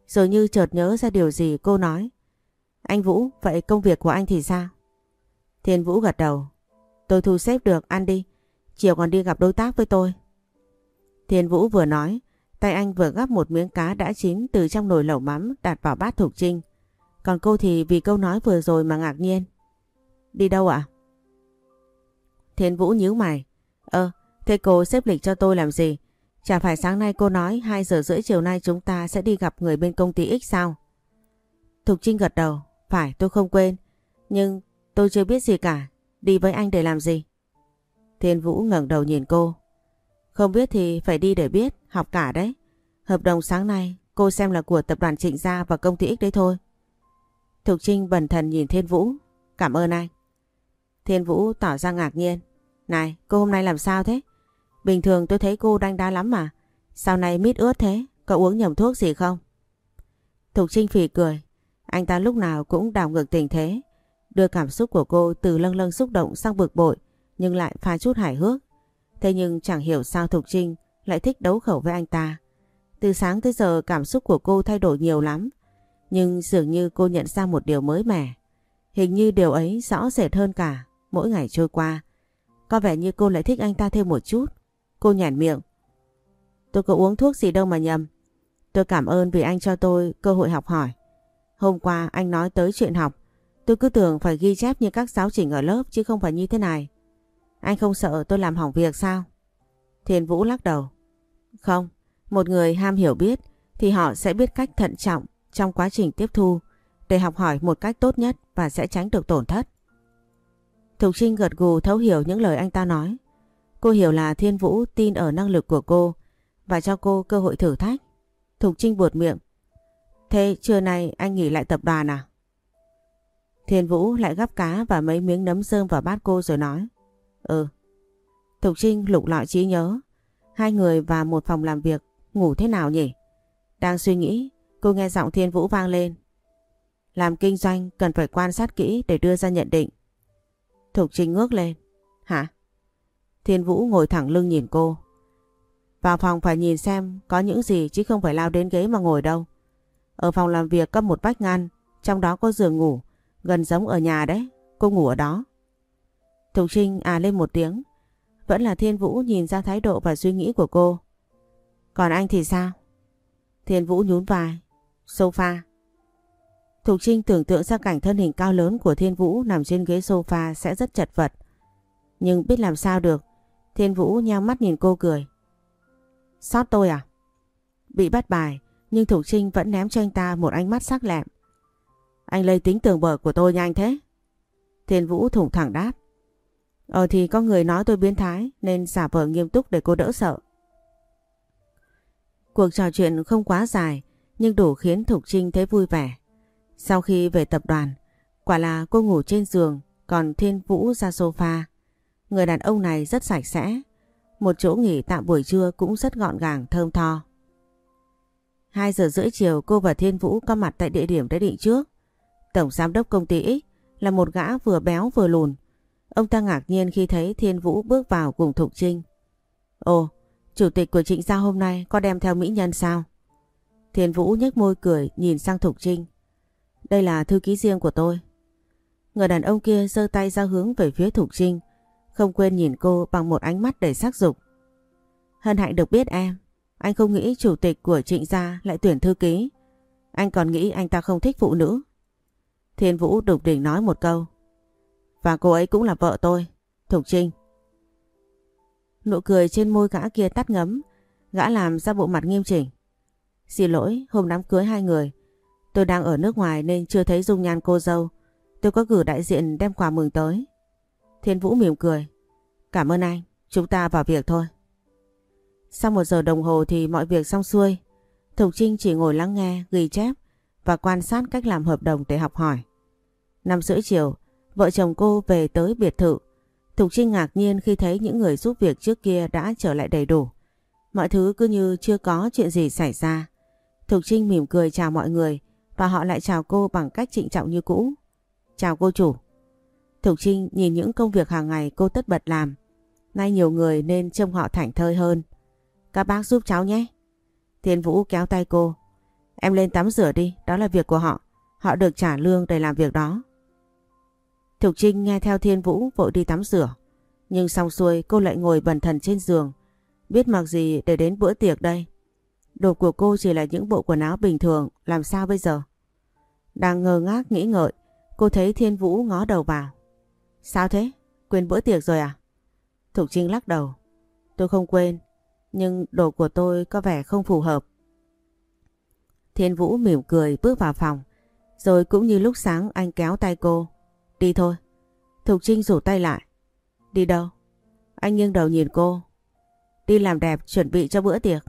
Rồi như chợt nhớ ra điều gì cô nói. Anh Vũ, vậy công việc của anh thì sao? Thiên Vũ gật đầu. Tôi thu xếp được, ăn đi. Chiều còn đi gặp đối tác với tôi. Thiên Vũ vừa nói, tay anh vừa gắp một miếng cá đã chín từ trong nồi lẩu mắm đặt vào bát Thục Trinh. Còn cô thì vì câu nói vừa rồi mà ngạc nhiên. Đi đâu ạ? Thiên Vũ nhíu mày. Ơ, thế cô xếp lịch cho tôi làm gì? Chả phải sáng nay cô nói 2 giờ rưỡi chiều nay chúng ta sẽ đi gặp người bên công ty X sao? Thục Trinh gật đầu. Phải tôi không quên. Nhưng tôi chưa biết gì cả. Đi với anh để làm gì? Thiên Vũ ngẩng đầu nhìn cô. Không biết thì phải đi để biết, học cả đấy. Hợp đồng sáng nay cô xem là của tập đoàn Trịnh Gia và công ty X đấy thôi. Thục Trinh bần thần nhìn Thiên Vũ. Cảm ơn anh. Thiên Vũ tỏ ra ngạc nhiên. Này, cô hôm nay làm sao thế? Bình thường tôi thấy cô đanh đá lắm mà. Sao này mít ướt thế? Có uống nhầm thuốc gì không? Thục Trinh phì cười. Anh ta lúc nào cũng đảo ngược tình thế. Đưa cảm xúc của cô từ lâng lâng xúc động sang bực bội nhưng lại pha chút hài hước. Thế nhưng chẳng hiểu sao Thục Trinh lại thích đấu khẩu với anh ta. Từ sáng tới giờ cảm xúc của cô thay đổi nhiều lắm. Nhưng dường như cô nhận ra một điều mới mẻ. Hình như điều ấy rõ rệt hơn cả mỗi ngày trôi qua. Có vẻ như cô lại thích anh ta thêm một chút. Cô nhản miệng. Tôi có uống thuốc gì đâu mà nhầm. Tôi cảm ơn vì anh cho tôi cơ hội học hỏi. Hôm qua anh nói tới chuyện học. Tôi cứ tưởng phải ghi chép như các giáo trình ở lớp chứ không phải như thế này. Anh không sợ tôi làm hỏng việc sao? Thiên Vũ lắc đầu. Không, một người ham hiểu biết thì họ sẽ biết cách thận trọng trong quá trình tiếp thu để học hỏi một cách tốt nhất và sẽ tránh được tổn thất. Thục Trinh gật gù thấu hiểu những lời anh ta nói. Cô hiểu là Thiên Vũ tin ở năng lực của cô và cho cô cơ hội thử thách. Thục Trinh buột miệng. Thế trưa nay anh nghỉ lại tập đoàn à? Thiên Vũ lại gắp cá và mấy miếng nấm rơm vào bát cô rồi nói. Ừ. Thục Trinh lục lọi trí nhớ. Hai người và một phòng làm việc ngủ thế nào nhỉ? Đang suy nghĩ, cô nghe giọng Thiên Vũ vang lên. Làm kinh doanh cần phải quan sát kỹ để đưa ra nhận định. Thục Trinh ngước lên. Hả? Thiên Vũ ngồi thẳng lưng nhìn cô. Vào phòng phải nhìn xem có những gì chứ không phải lao đến ghế mà ngồi đâu. Ở phòng làm việc có một vách ngăn, trong đó có giường ngủ, gần giống ở nhà đấy, cô ngủ ở đó. Thục Trinh à lên một tiếng, vẫn là Thiên Vũ nhìn ra thái độ và suy nghĩ của cô. Còn anh thì sao? Thiên Vũ nhún vai, sofa. Thục Trinh tưởng tượng ra cảnh thân hình cao lớn của Thiên Vũ nằm trên ghế sofa sẽ rất chật vật. Nhưng biết làm sao được, Thiên Vũ nheo mắt nhìn cô cười. Sót tôi à? Bị bắt bài, nhưng Thục Trinh vẫn ném cho anh ta một ánh mắt sắc lẹm. Anh lấy tính tường bờ của tôi nhanh thế. Thiên Vũ thủng thẳng đáp. Ờ thì có người nói tôi biến thái nên giả vờ nghiêm túc để cô đỡ sợ. Cuộc trò chuyện không quá dài nhưng đủ khiến Thục Trinh thấy vui vẻ. Sau khi về tập đoàn, quả là cô ngủ trên giường còn Thiên Vũ ra sofa. Người đàn ông này rất sạch sẽ. Một chỗ nghỉ tạm buổi trưa cũng rất gọn gàng thơm tho. 2 giờ rưỡi chiều cô và Thiên Vũ có mặt tại địa điểm đã định trước. Tổng giám đốc công ty X là một gã vừa béo vừa lùn. Ông ta ngạc nhiên khi thấy Thiên Vũ bước vào cùng Thục Trinh. Ồ, chủ tịch của Trịnh Gia hôm nay có đem theo mỹ nhân sao? Thiên Vũ nhếch môi cười nhìn sang Thục Trinh. Đây là thư ký riêng của tôi. Người đàn ông kia giơ tay ra hướng về phía Thục Trinh, không quên nhìn cô bằng một ánh mắt đầy sắc dục. Hân hạnh được biết em, anh không nghĩ chủ tịch của Trịnh Gia lại tuyển thư ký. Anh còn nghĩ anh ta không thích phụ nữ. Thiên Vũ đục đỉnh nói một câu. Và cô ấy cũng là vợ tôi, Thục Trinh. Nụ cười trên môi gã kia tắt ngấm, gã làm ra bộ mặt nghiêm chỉnh. Xin lỗi, hôm đám cưới hai người, tôi đang ở nước ngoài nên chưa thấy dung nhan cô dâu. Tôi có gửi đại diện đem quà mừng tới. Thiên Vũ mỉm cười. Cảm ơn anh, chúng ta vào việc thôi. Sau một giờ đồng hồ thì mọi việc xong xuôi. Thục Trinh chỉ ngồi lắng nghe, ghi chép và quan sát cách làm hợp đồng để học hỏi. Năm rưỡi chiều, vợ chồng cô về tới biệt thự. Thục Trinh ngạc nhiên khi thấy những người giúp việc trước kia đã trở lại đầy đủ. Mọi thứ cứ như chưa có chuyện gì xảy ra. Thục Trinh mỉm cười chào mọi người và họ lại chào cô bằng cách trịnh trọng như cũ. Chào cô chủ. Thục Trinh nhìn những công việc hàng ngày cô tất bật làm. Nay nhiều người nên trông họ thảnh thơi hơn. Các bác giúp cháu nhé. Thiên Vũ kéo tay cô. Em lên tắm rửa đi, đó là việc của họ. Họ được trả lương để làm việc đó. Thục Trinh nghe theo Thiên Vũ vội đi tắm rửa. Nhưng xong xuôi cô lại ngồi bần thần trên giường. Biết mặc gì để đến bữa tiệc đây. Đồ của cô chỉ là những bộ quần áo bình thường, làm sao bây giờ? Đang ngơ ngác nghĩ ngợi, cô thấy Thiên Vũ ngó đầu vào. Sao thế? Quên bữa tiệc rồi à? Thục Trinh lắc đầu. Tôi không quên, nhưng đồ của tôi có vẻ không phù hợp. Thiên Vũ mỉm cười bước vào phòng. Rồi cũng như lúc sáng anh kéo tay cô. Đi thôi. Thục Trinh rủ tay lại. Đi đâu? Anh nghiêng đầu nhìn cô. Đi làm đẹp chuẩn bị cho bữa tiệc.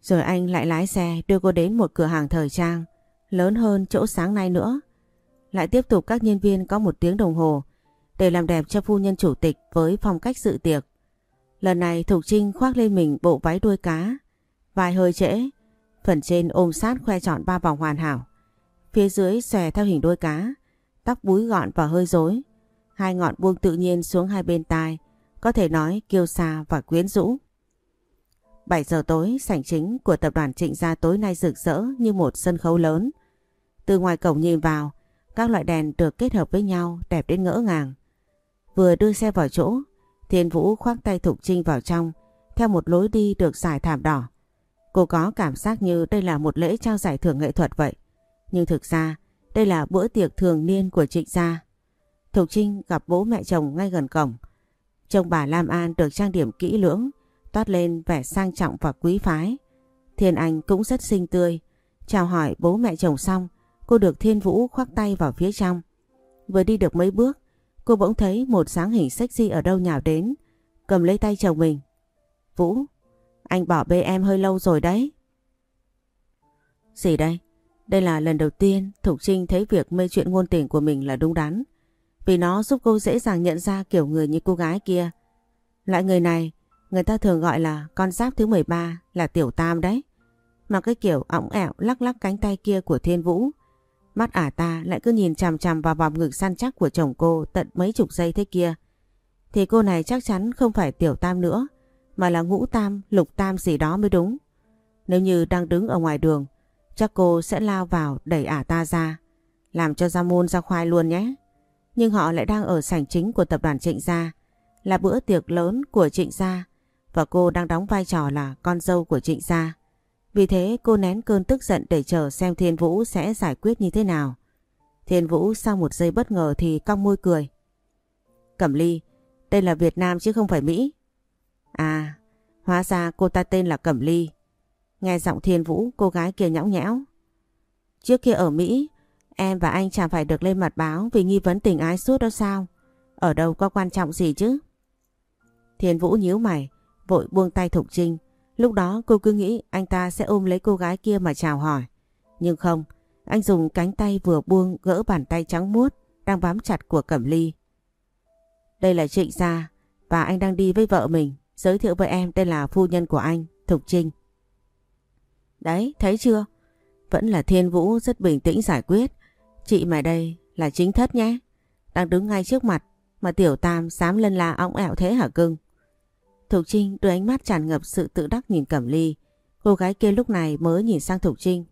Rồi anh lại lái xe đưa cô đến một cửa hàng thời trang lớn hơn chỗ sáng nay nữa. Lại tiếp tục các nhân viên có một tiếng đồng hồ để làm đẹp cho phu nhân chủ tịch với phong cách dự tiệc. Lần này Thục Trinh khoác lên mình bộ váy đuôi cá, vài hơi trễ, phần trên ôm sát khoe trọn ba vòng hoàn hảo. Phía dưới xòe theo hình đuôi cá, tóc búi gọn và hơi rối, hai ngọn buông tự nhiên xuống hai bên tai, có thể nói kiêu xa và quyến rũ. 7 giờ tối, sảnh chính của tập đoàn Trịnh Gia tối nay rực rỡ như một sân khấu lớn. Từ ngoài cổng nhìn vào, các loại đèn được kết hợp với nhau đẹp đến ngỡ ngàng. Vừa đưa xe vào chỗ, Thiên Vũ khoác tay Thục Trinh vào trong, theo một lối đi được giải thảm đỏ. Cô có cảm giác như đây là một lễ trao giải thưởng nghệ thuật vậy. Nhưng thực ra, đây là bữa tiệc thường niên của Trịnh Gia. Thục Trinh gặp bố mẹ chồng ngay gần cổng. Chồng bà Lam An được trang điểm kỹ lưỡng, toát lên vẻ sang trọng và quý phái. Thiên Anh cũng rất xinh tươi. Chào hỏi bố mẹ chồng xong, cô được Thiên Vũ khoác tay vào phía trong. Vừa đi được mấy bước, cô bỗng thấy một dáng hình sexy ở đâu nhào đến, cầm lấy tay chồng mình. Vũ, anh bỏ bê em hơi lâu rồi đấy. Gì đây? Đây là lần đầu tiên Thục Trinh thấy việc mê chuyện ngôn tình của mình là đúng đắn. Vì nó giúp cô dễ dàng nhận ra kiểu người như cô gái kia. Loại người này, người ta thường gọi là con giáp thứ 13 là tiểu tam đấy. Mà cái kiểu ỏng ẻo lắc lắc cánh tay kia của Thiên Vũ. Mắt ả ta lại cứ nhìn chằm chằm vào vòng ngực săn chắc của chồng cô tận mấy chục giây thế kia. Thì cô này chắc chắn không phải tiểu tam nữa, mà là ngũ tam, lục tam gì đó mới đúng. Nếu như đang đứng ở ngoài đường, chắc cô sẽ lao vào đẩy ả ta ra, làm cho ra môn ra khoai luôn nhé. Nhưng họ lại đang ở sảnh chính của tập đoàn Trịnh Gia, là bữa tiệc lớn của Trịnh Gia và cô đang đóng vai trò là con dâu của Trịnh Gia. Vì thế cô nén cơn tức giận để chờ xem Thiên Vũ sẽ giải quyết như thế nào. Thiên Vũ sau một giây bất ngờ thì cong môi cười. Cẩm Ly, đây là Việt Nam chứ không phải Mỹ. À, hóa ra cô ta tên là Cẩm Ly. Nghe giọng Thiên Vũ, cô gái kia nhõng nhẽo. Trước kia ở Mỹ, em và anh chẳng phải được lên mặt báo vì nghi vấn tình ái suốt đó sao? Ở đâu có quan trọng gì chứ? Thiên Vũ nhíu mày, vội buông tay Thục Trinh. Lúc đó cô cứ nghĩ anh ta sẽ ôm lấy cô gái kia mà chào hỏi. Nhưng không, anh dùng cánh tay vừa buông gỡ bàn tay trắng muốt đang bám chặt của Cẩm Ly. Đây là Trịnh Gia và anh đang đi với vợ mình. Giới thiệu với em đây là phu nhân của anh, Thục Trinh. Đấy, thấy chưa? Vẫn là Thiên Vũ rất bình tĩnh giải quyết. Chị mày đây là chính thất nhé. Đang đứng ngay trước mặt mà Tiểu Tam dám lân la ống ẹo thế hả cưng? Thục Trinh đưa ánh mắt tràn ngập sự tự đắc nhìn Cẩm Ly. Cô gái kia lúc này mới nhìn sang Thục Trinh.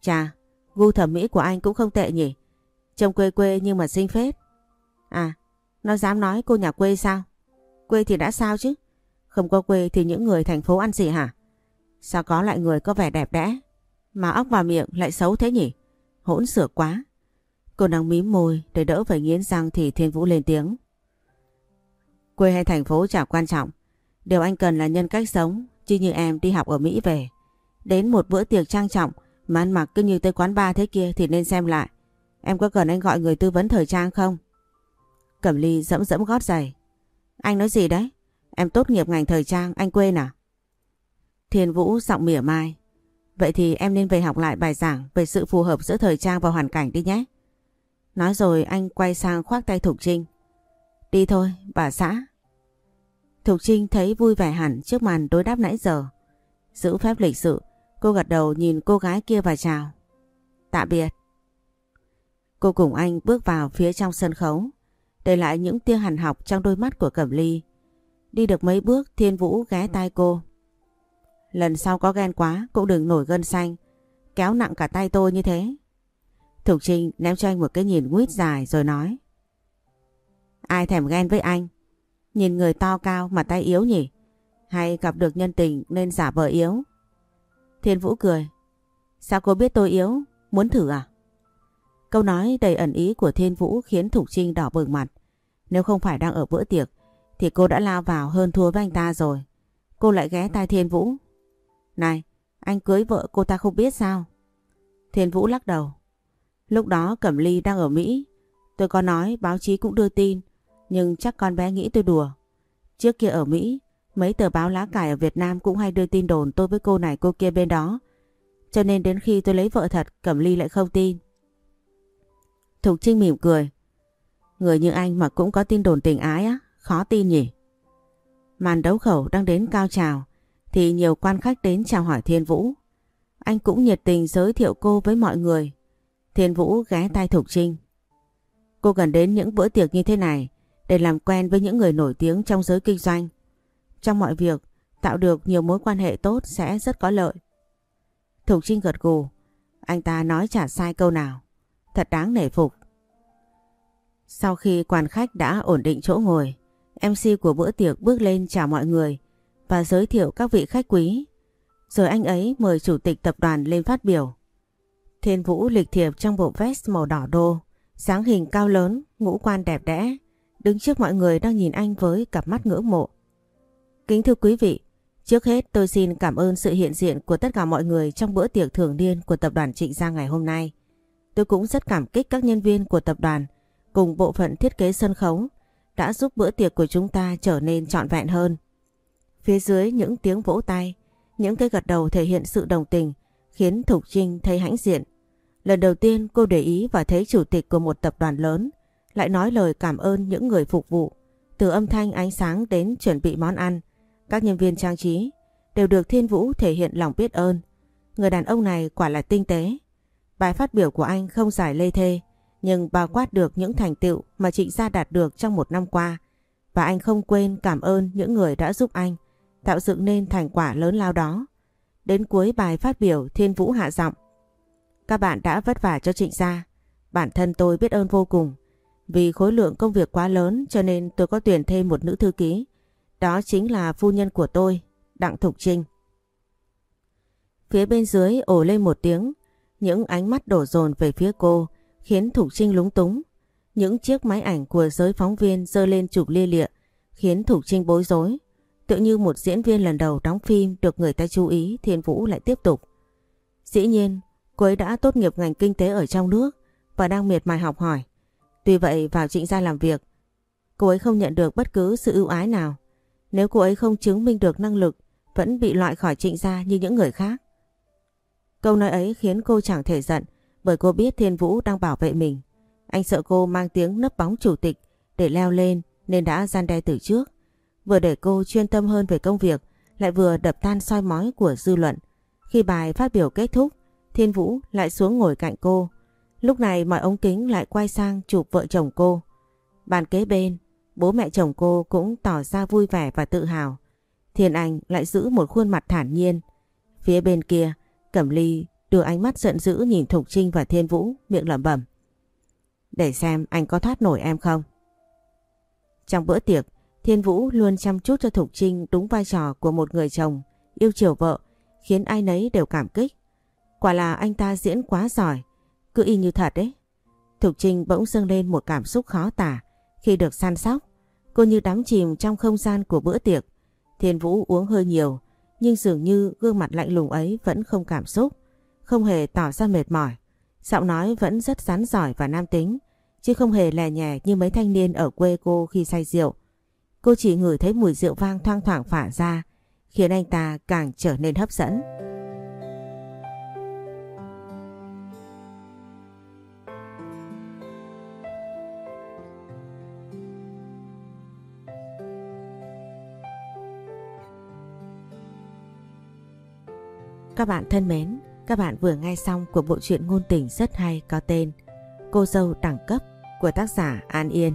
Chà, gu thẩm mỹ của anh cũng không tệ nhỉ. Trông quê quê nhưng mà xinh phết. À, nó dám nói cô nhà quê sao? Quê thì đã sao chứ? Không có quê thì những người thành phố ăn gì hả? Sao có lại người có vẻ đẹp đẽ mà óc vào miệng lại xấu thế nhỉ? Hỗn sửa quá. Cô đang mím môi để đỡ phải nghiến răng thì Thiên Vũ lên tiếng. Quê hay thành phố chả quan trọng. Điều anh cần là nhân cách sống, chứ như em đi học ở Mỹ về. Đến một bữa tiệc trang trọng mà ăn mặc cứ như tới quán bar thế kia thì nên xem lại. Em có cần anh gọi người tư vấn thời trang không? Cẩm Ly dẫm dẫm gót giày. Anh nói gì đấy? Em tốt nghiệp ngành thời trang, anh quên à? Thiên Vũ giọng mỉa mai. Vậy thì em nên về học lại bài giảng về sự phù hợp giữa thời trang và hoàn cảnh đi nhé. Nói rồi anh quay sang khoác tay Thục Trinh. Đi thôi, bà xã. Thục Trinh thấy vui vẻ hẳn trước màn đối đáp nãy giờ. Giữ phép lịch sự, cô gật đầu nhìn cô gái kia và chào. Tạm biệt. Cô cùng anh bước vào phía trong sân khấu, để lại những tia hằn học trong đôi mắt của Cẩm Ly. Đi được mấy bước Thiên Vũ ghé tai cô. Lần sau có ghen quá cũng đừng nổi gân xanh, kéo nặng cả tay tôi như thế. Thục Trinh ném cho anh một cái nhìn quýt dài rồi nói. Ai thèm ghen với anh? Nhìn người to cao mà tay yếu nhỉ? Hay gặp được nhân tình nên giả vờ yếu? Thiên Vũ cười. Sao cô biết tôi yếu? Muốn thử à? Câu nói đầy ẩn ý của Thiên Vũ khiến Thục Trinh đỏ bừng mặt. Nếu không phải đang ở bữa tiệc thì cô đã lao vào hơn thua với anh ta rồi. cô lại ghé tai Thiên Vũ. Này, anh cưới vợ cô ta không biết sao? Thiên Vũ lắc đầu. Lúc đó Cẩm Ly đang ở Mỹ. Tôi có nói báo chí cũng đưa tin. Nhưng chắc con bé nghĩ tôi đùa. Trước kia ở Mỹ, mấy tờ báo lá cải ở Việt Nam cũng hay đưa tin đồn tôi với cô này cô kia bên đó. Cho nên đến khi tôi lấy vợ thật, Cẩm Ly lại không tin. Thục Trinh mỉm cười. Người như anh mà cũng có tin đồn tình ái á, khó tin nhỉ? Màn đấu khẩu đang đến cao trào thì nhiều quan khách đến chào hỏi Thiên Vũ. Anh cũng nhiệt tình giới thiệu cô với mọi người. Thiên Vũ ghé tay Thục Trinh. Cô cần đến những bữa tiệc như thế này để làm quen với những người nổi tiếng trong giới kinh doanh. Trong mọi việc, tạo được nhiều mối quan hệ tốt sẽ rất có lợi. Thục Trinh gật gù. Anh ta nói chả sai câu nào. Thật đáng nể phục. Sau khi quan khách đã ổn định chỗ ngồi, MC của bữa tiệc bước lên chào mọi người và giới thiệu các vị khách quý. Rồi anh ấy mời chủ tịch tập đoàn lên phát biểu. Thiên Vũ lịch thiệp trong bộ vest màu đỏ đô, dáng hình cao lớn, ngũ quan đẹp đẽ, đứng trước mọi người đang nhìn anh với cặp mắt ngưỡng mộ. Kính thưa quý vị, trước hết tôi xin cảm ơn sự hiện diện của tất cả mọi người trong bữa tiệc thường niên của tập đoàn Trịnh Gia ngày hôm nay. Tôi cũng rất cảm kích các nhân viên của tập đoàn cùng bộ phận thiết kế sân khấu đã giúp bữa tiệc của chúng ta trở nên trọn vẹn hơn. Phía dưới những tiếng vỗ tay, những cái gật đầu thể hiện sự đồng tình khiến Thục Trinh thấy hãnh diện. Lần đầu tiên cô để ý và thấy chủ tịch của một tập đoàn lớn lại nói lời cảm ơn những người phục vụ. Từ âm thanh ánh sáng đến chuẩn bị món ăn, các nhân viên trang trí đều được Thiên Vũ thể hiện lòng biết ơn. Người đàn ông này quả là tinh tế. Bài phát biểu của anh không giải lê thê, nhưng bao quát được những thành tựu mà Trịnh Gia đạt được trong một năm qua. Và anh không quên cảm ơn những người đã giúp anh tạo dựng nên thành quả lớn lao đó. Đến cuối bài phát biểu Thiên Vũ hạ giọng. Các bạn đã vất vả cho Trịnh Gia. Bản thân tôi biết ơn vô cùng. Vì khối lượng công việc quá lớn cho nên tôi có tuyển thêm một nữ thư ký. Đó chính là phu nhân của tôi, Đặng Thục Trinh. Phía bên dưới ổ lên một tiếng, những ánh mắt đổ dồn về phía cô khiến Thục Trinh lúng túng. Những chiếc máy ảnh của giới phóng viên dơ lên chụp lia lịa khiến Thục Trinh bối rối. Tự như một diễn viên lần đầu đóng phim được người ta chú ý Thiên Vũ lại tiếp tục. Dĩ nhiên, cô ấy đã tốt nghiệp ngành kinh tế ở trong nước và đang miệt mài học hỏi. Tuy vậy vào trịnh gia làm việc, cô ấy không nhận được bất cứ sự ưu ái nào. Nếu cô ấy không chứng minh được năng lực, vẫn bị loại khỏi trịnh gia như những người khác. Câu nói ấy khiến cô chẳng thể giận bởi cô biết Thiên Vũ đang bảo vệ mình. Anh sợ cô mang tiếng nấp bóng chủ tịch để leo lên nên đã gian đe từ trước. Vừa để cô chuyên tâm hơn về công việc lại vừa đập tan soi mói của dư luận. Khi bài phát biểu kết thúc, Thiên Vũ lại xuống ngồi cạnh cô. Lúc này mọi ống kính lại quay sang chụp vợ chồng cô. Bàn kế bên, bố mẹ chồng cô cũng tỏ ra vui vẻ và tự hào. Thiên Anh lại giữ một khuôn mặt thản nhiên. Phía bên kia, Cẩm Ly đưa ánh mắt giận dữ nhìn Thục Trinh và Thiên Vũ miệng lẩm bẩm. Để xem anh có thoát nổi em không? Trong bữa tiệc, Thiên Vũ luôn chăm chút cho Thục Trinh đúng vai trò của một người chồng yêu chiều vợ khiến ai nấy đều cảm kích. Quả là anh ta diễn quá giỏi, cứ y như thật đấy. Thục Trinh bỗng dâng lên một cảm xúc khó tả khi được săn sóc. Cô như đắm chìm trong không gian của bữa tiệc. Thiên Vũ uống hơi nhiều nhưng dường như gương mặt lạnh lùng ấy vẫn không cảm xúc, không hề tỏ ra mệt mỏi. Giọng nói vẫn rất rắn giỏi và nam tính, chứ không hề lè nhè như mấy thanh niên ở quê cô khi say rượu. Cô chỉ ngửi thấy mùi rượu vang thoang thoảng phả ra, khiến anh ta càng trở nên hấp dẫn. Các bạn thân mến, các bạn vừa nghe xong của bộ truyện ngôn tình rất hay có tên Cô dâu đẳng cấp của tác giả An Yên.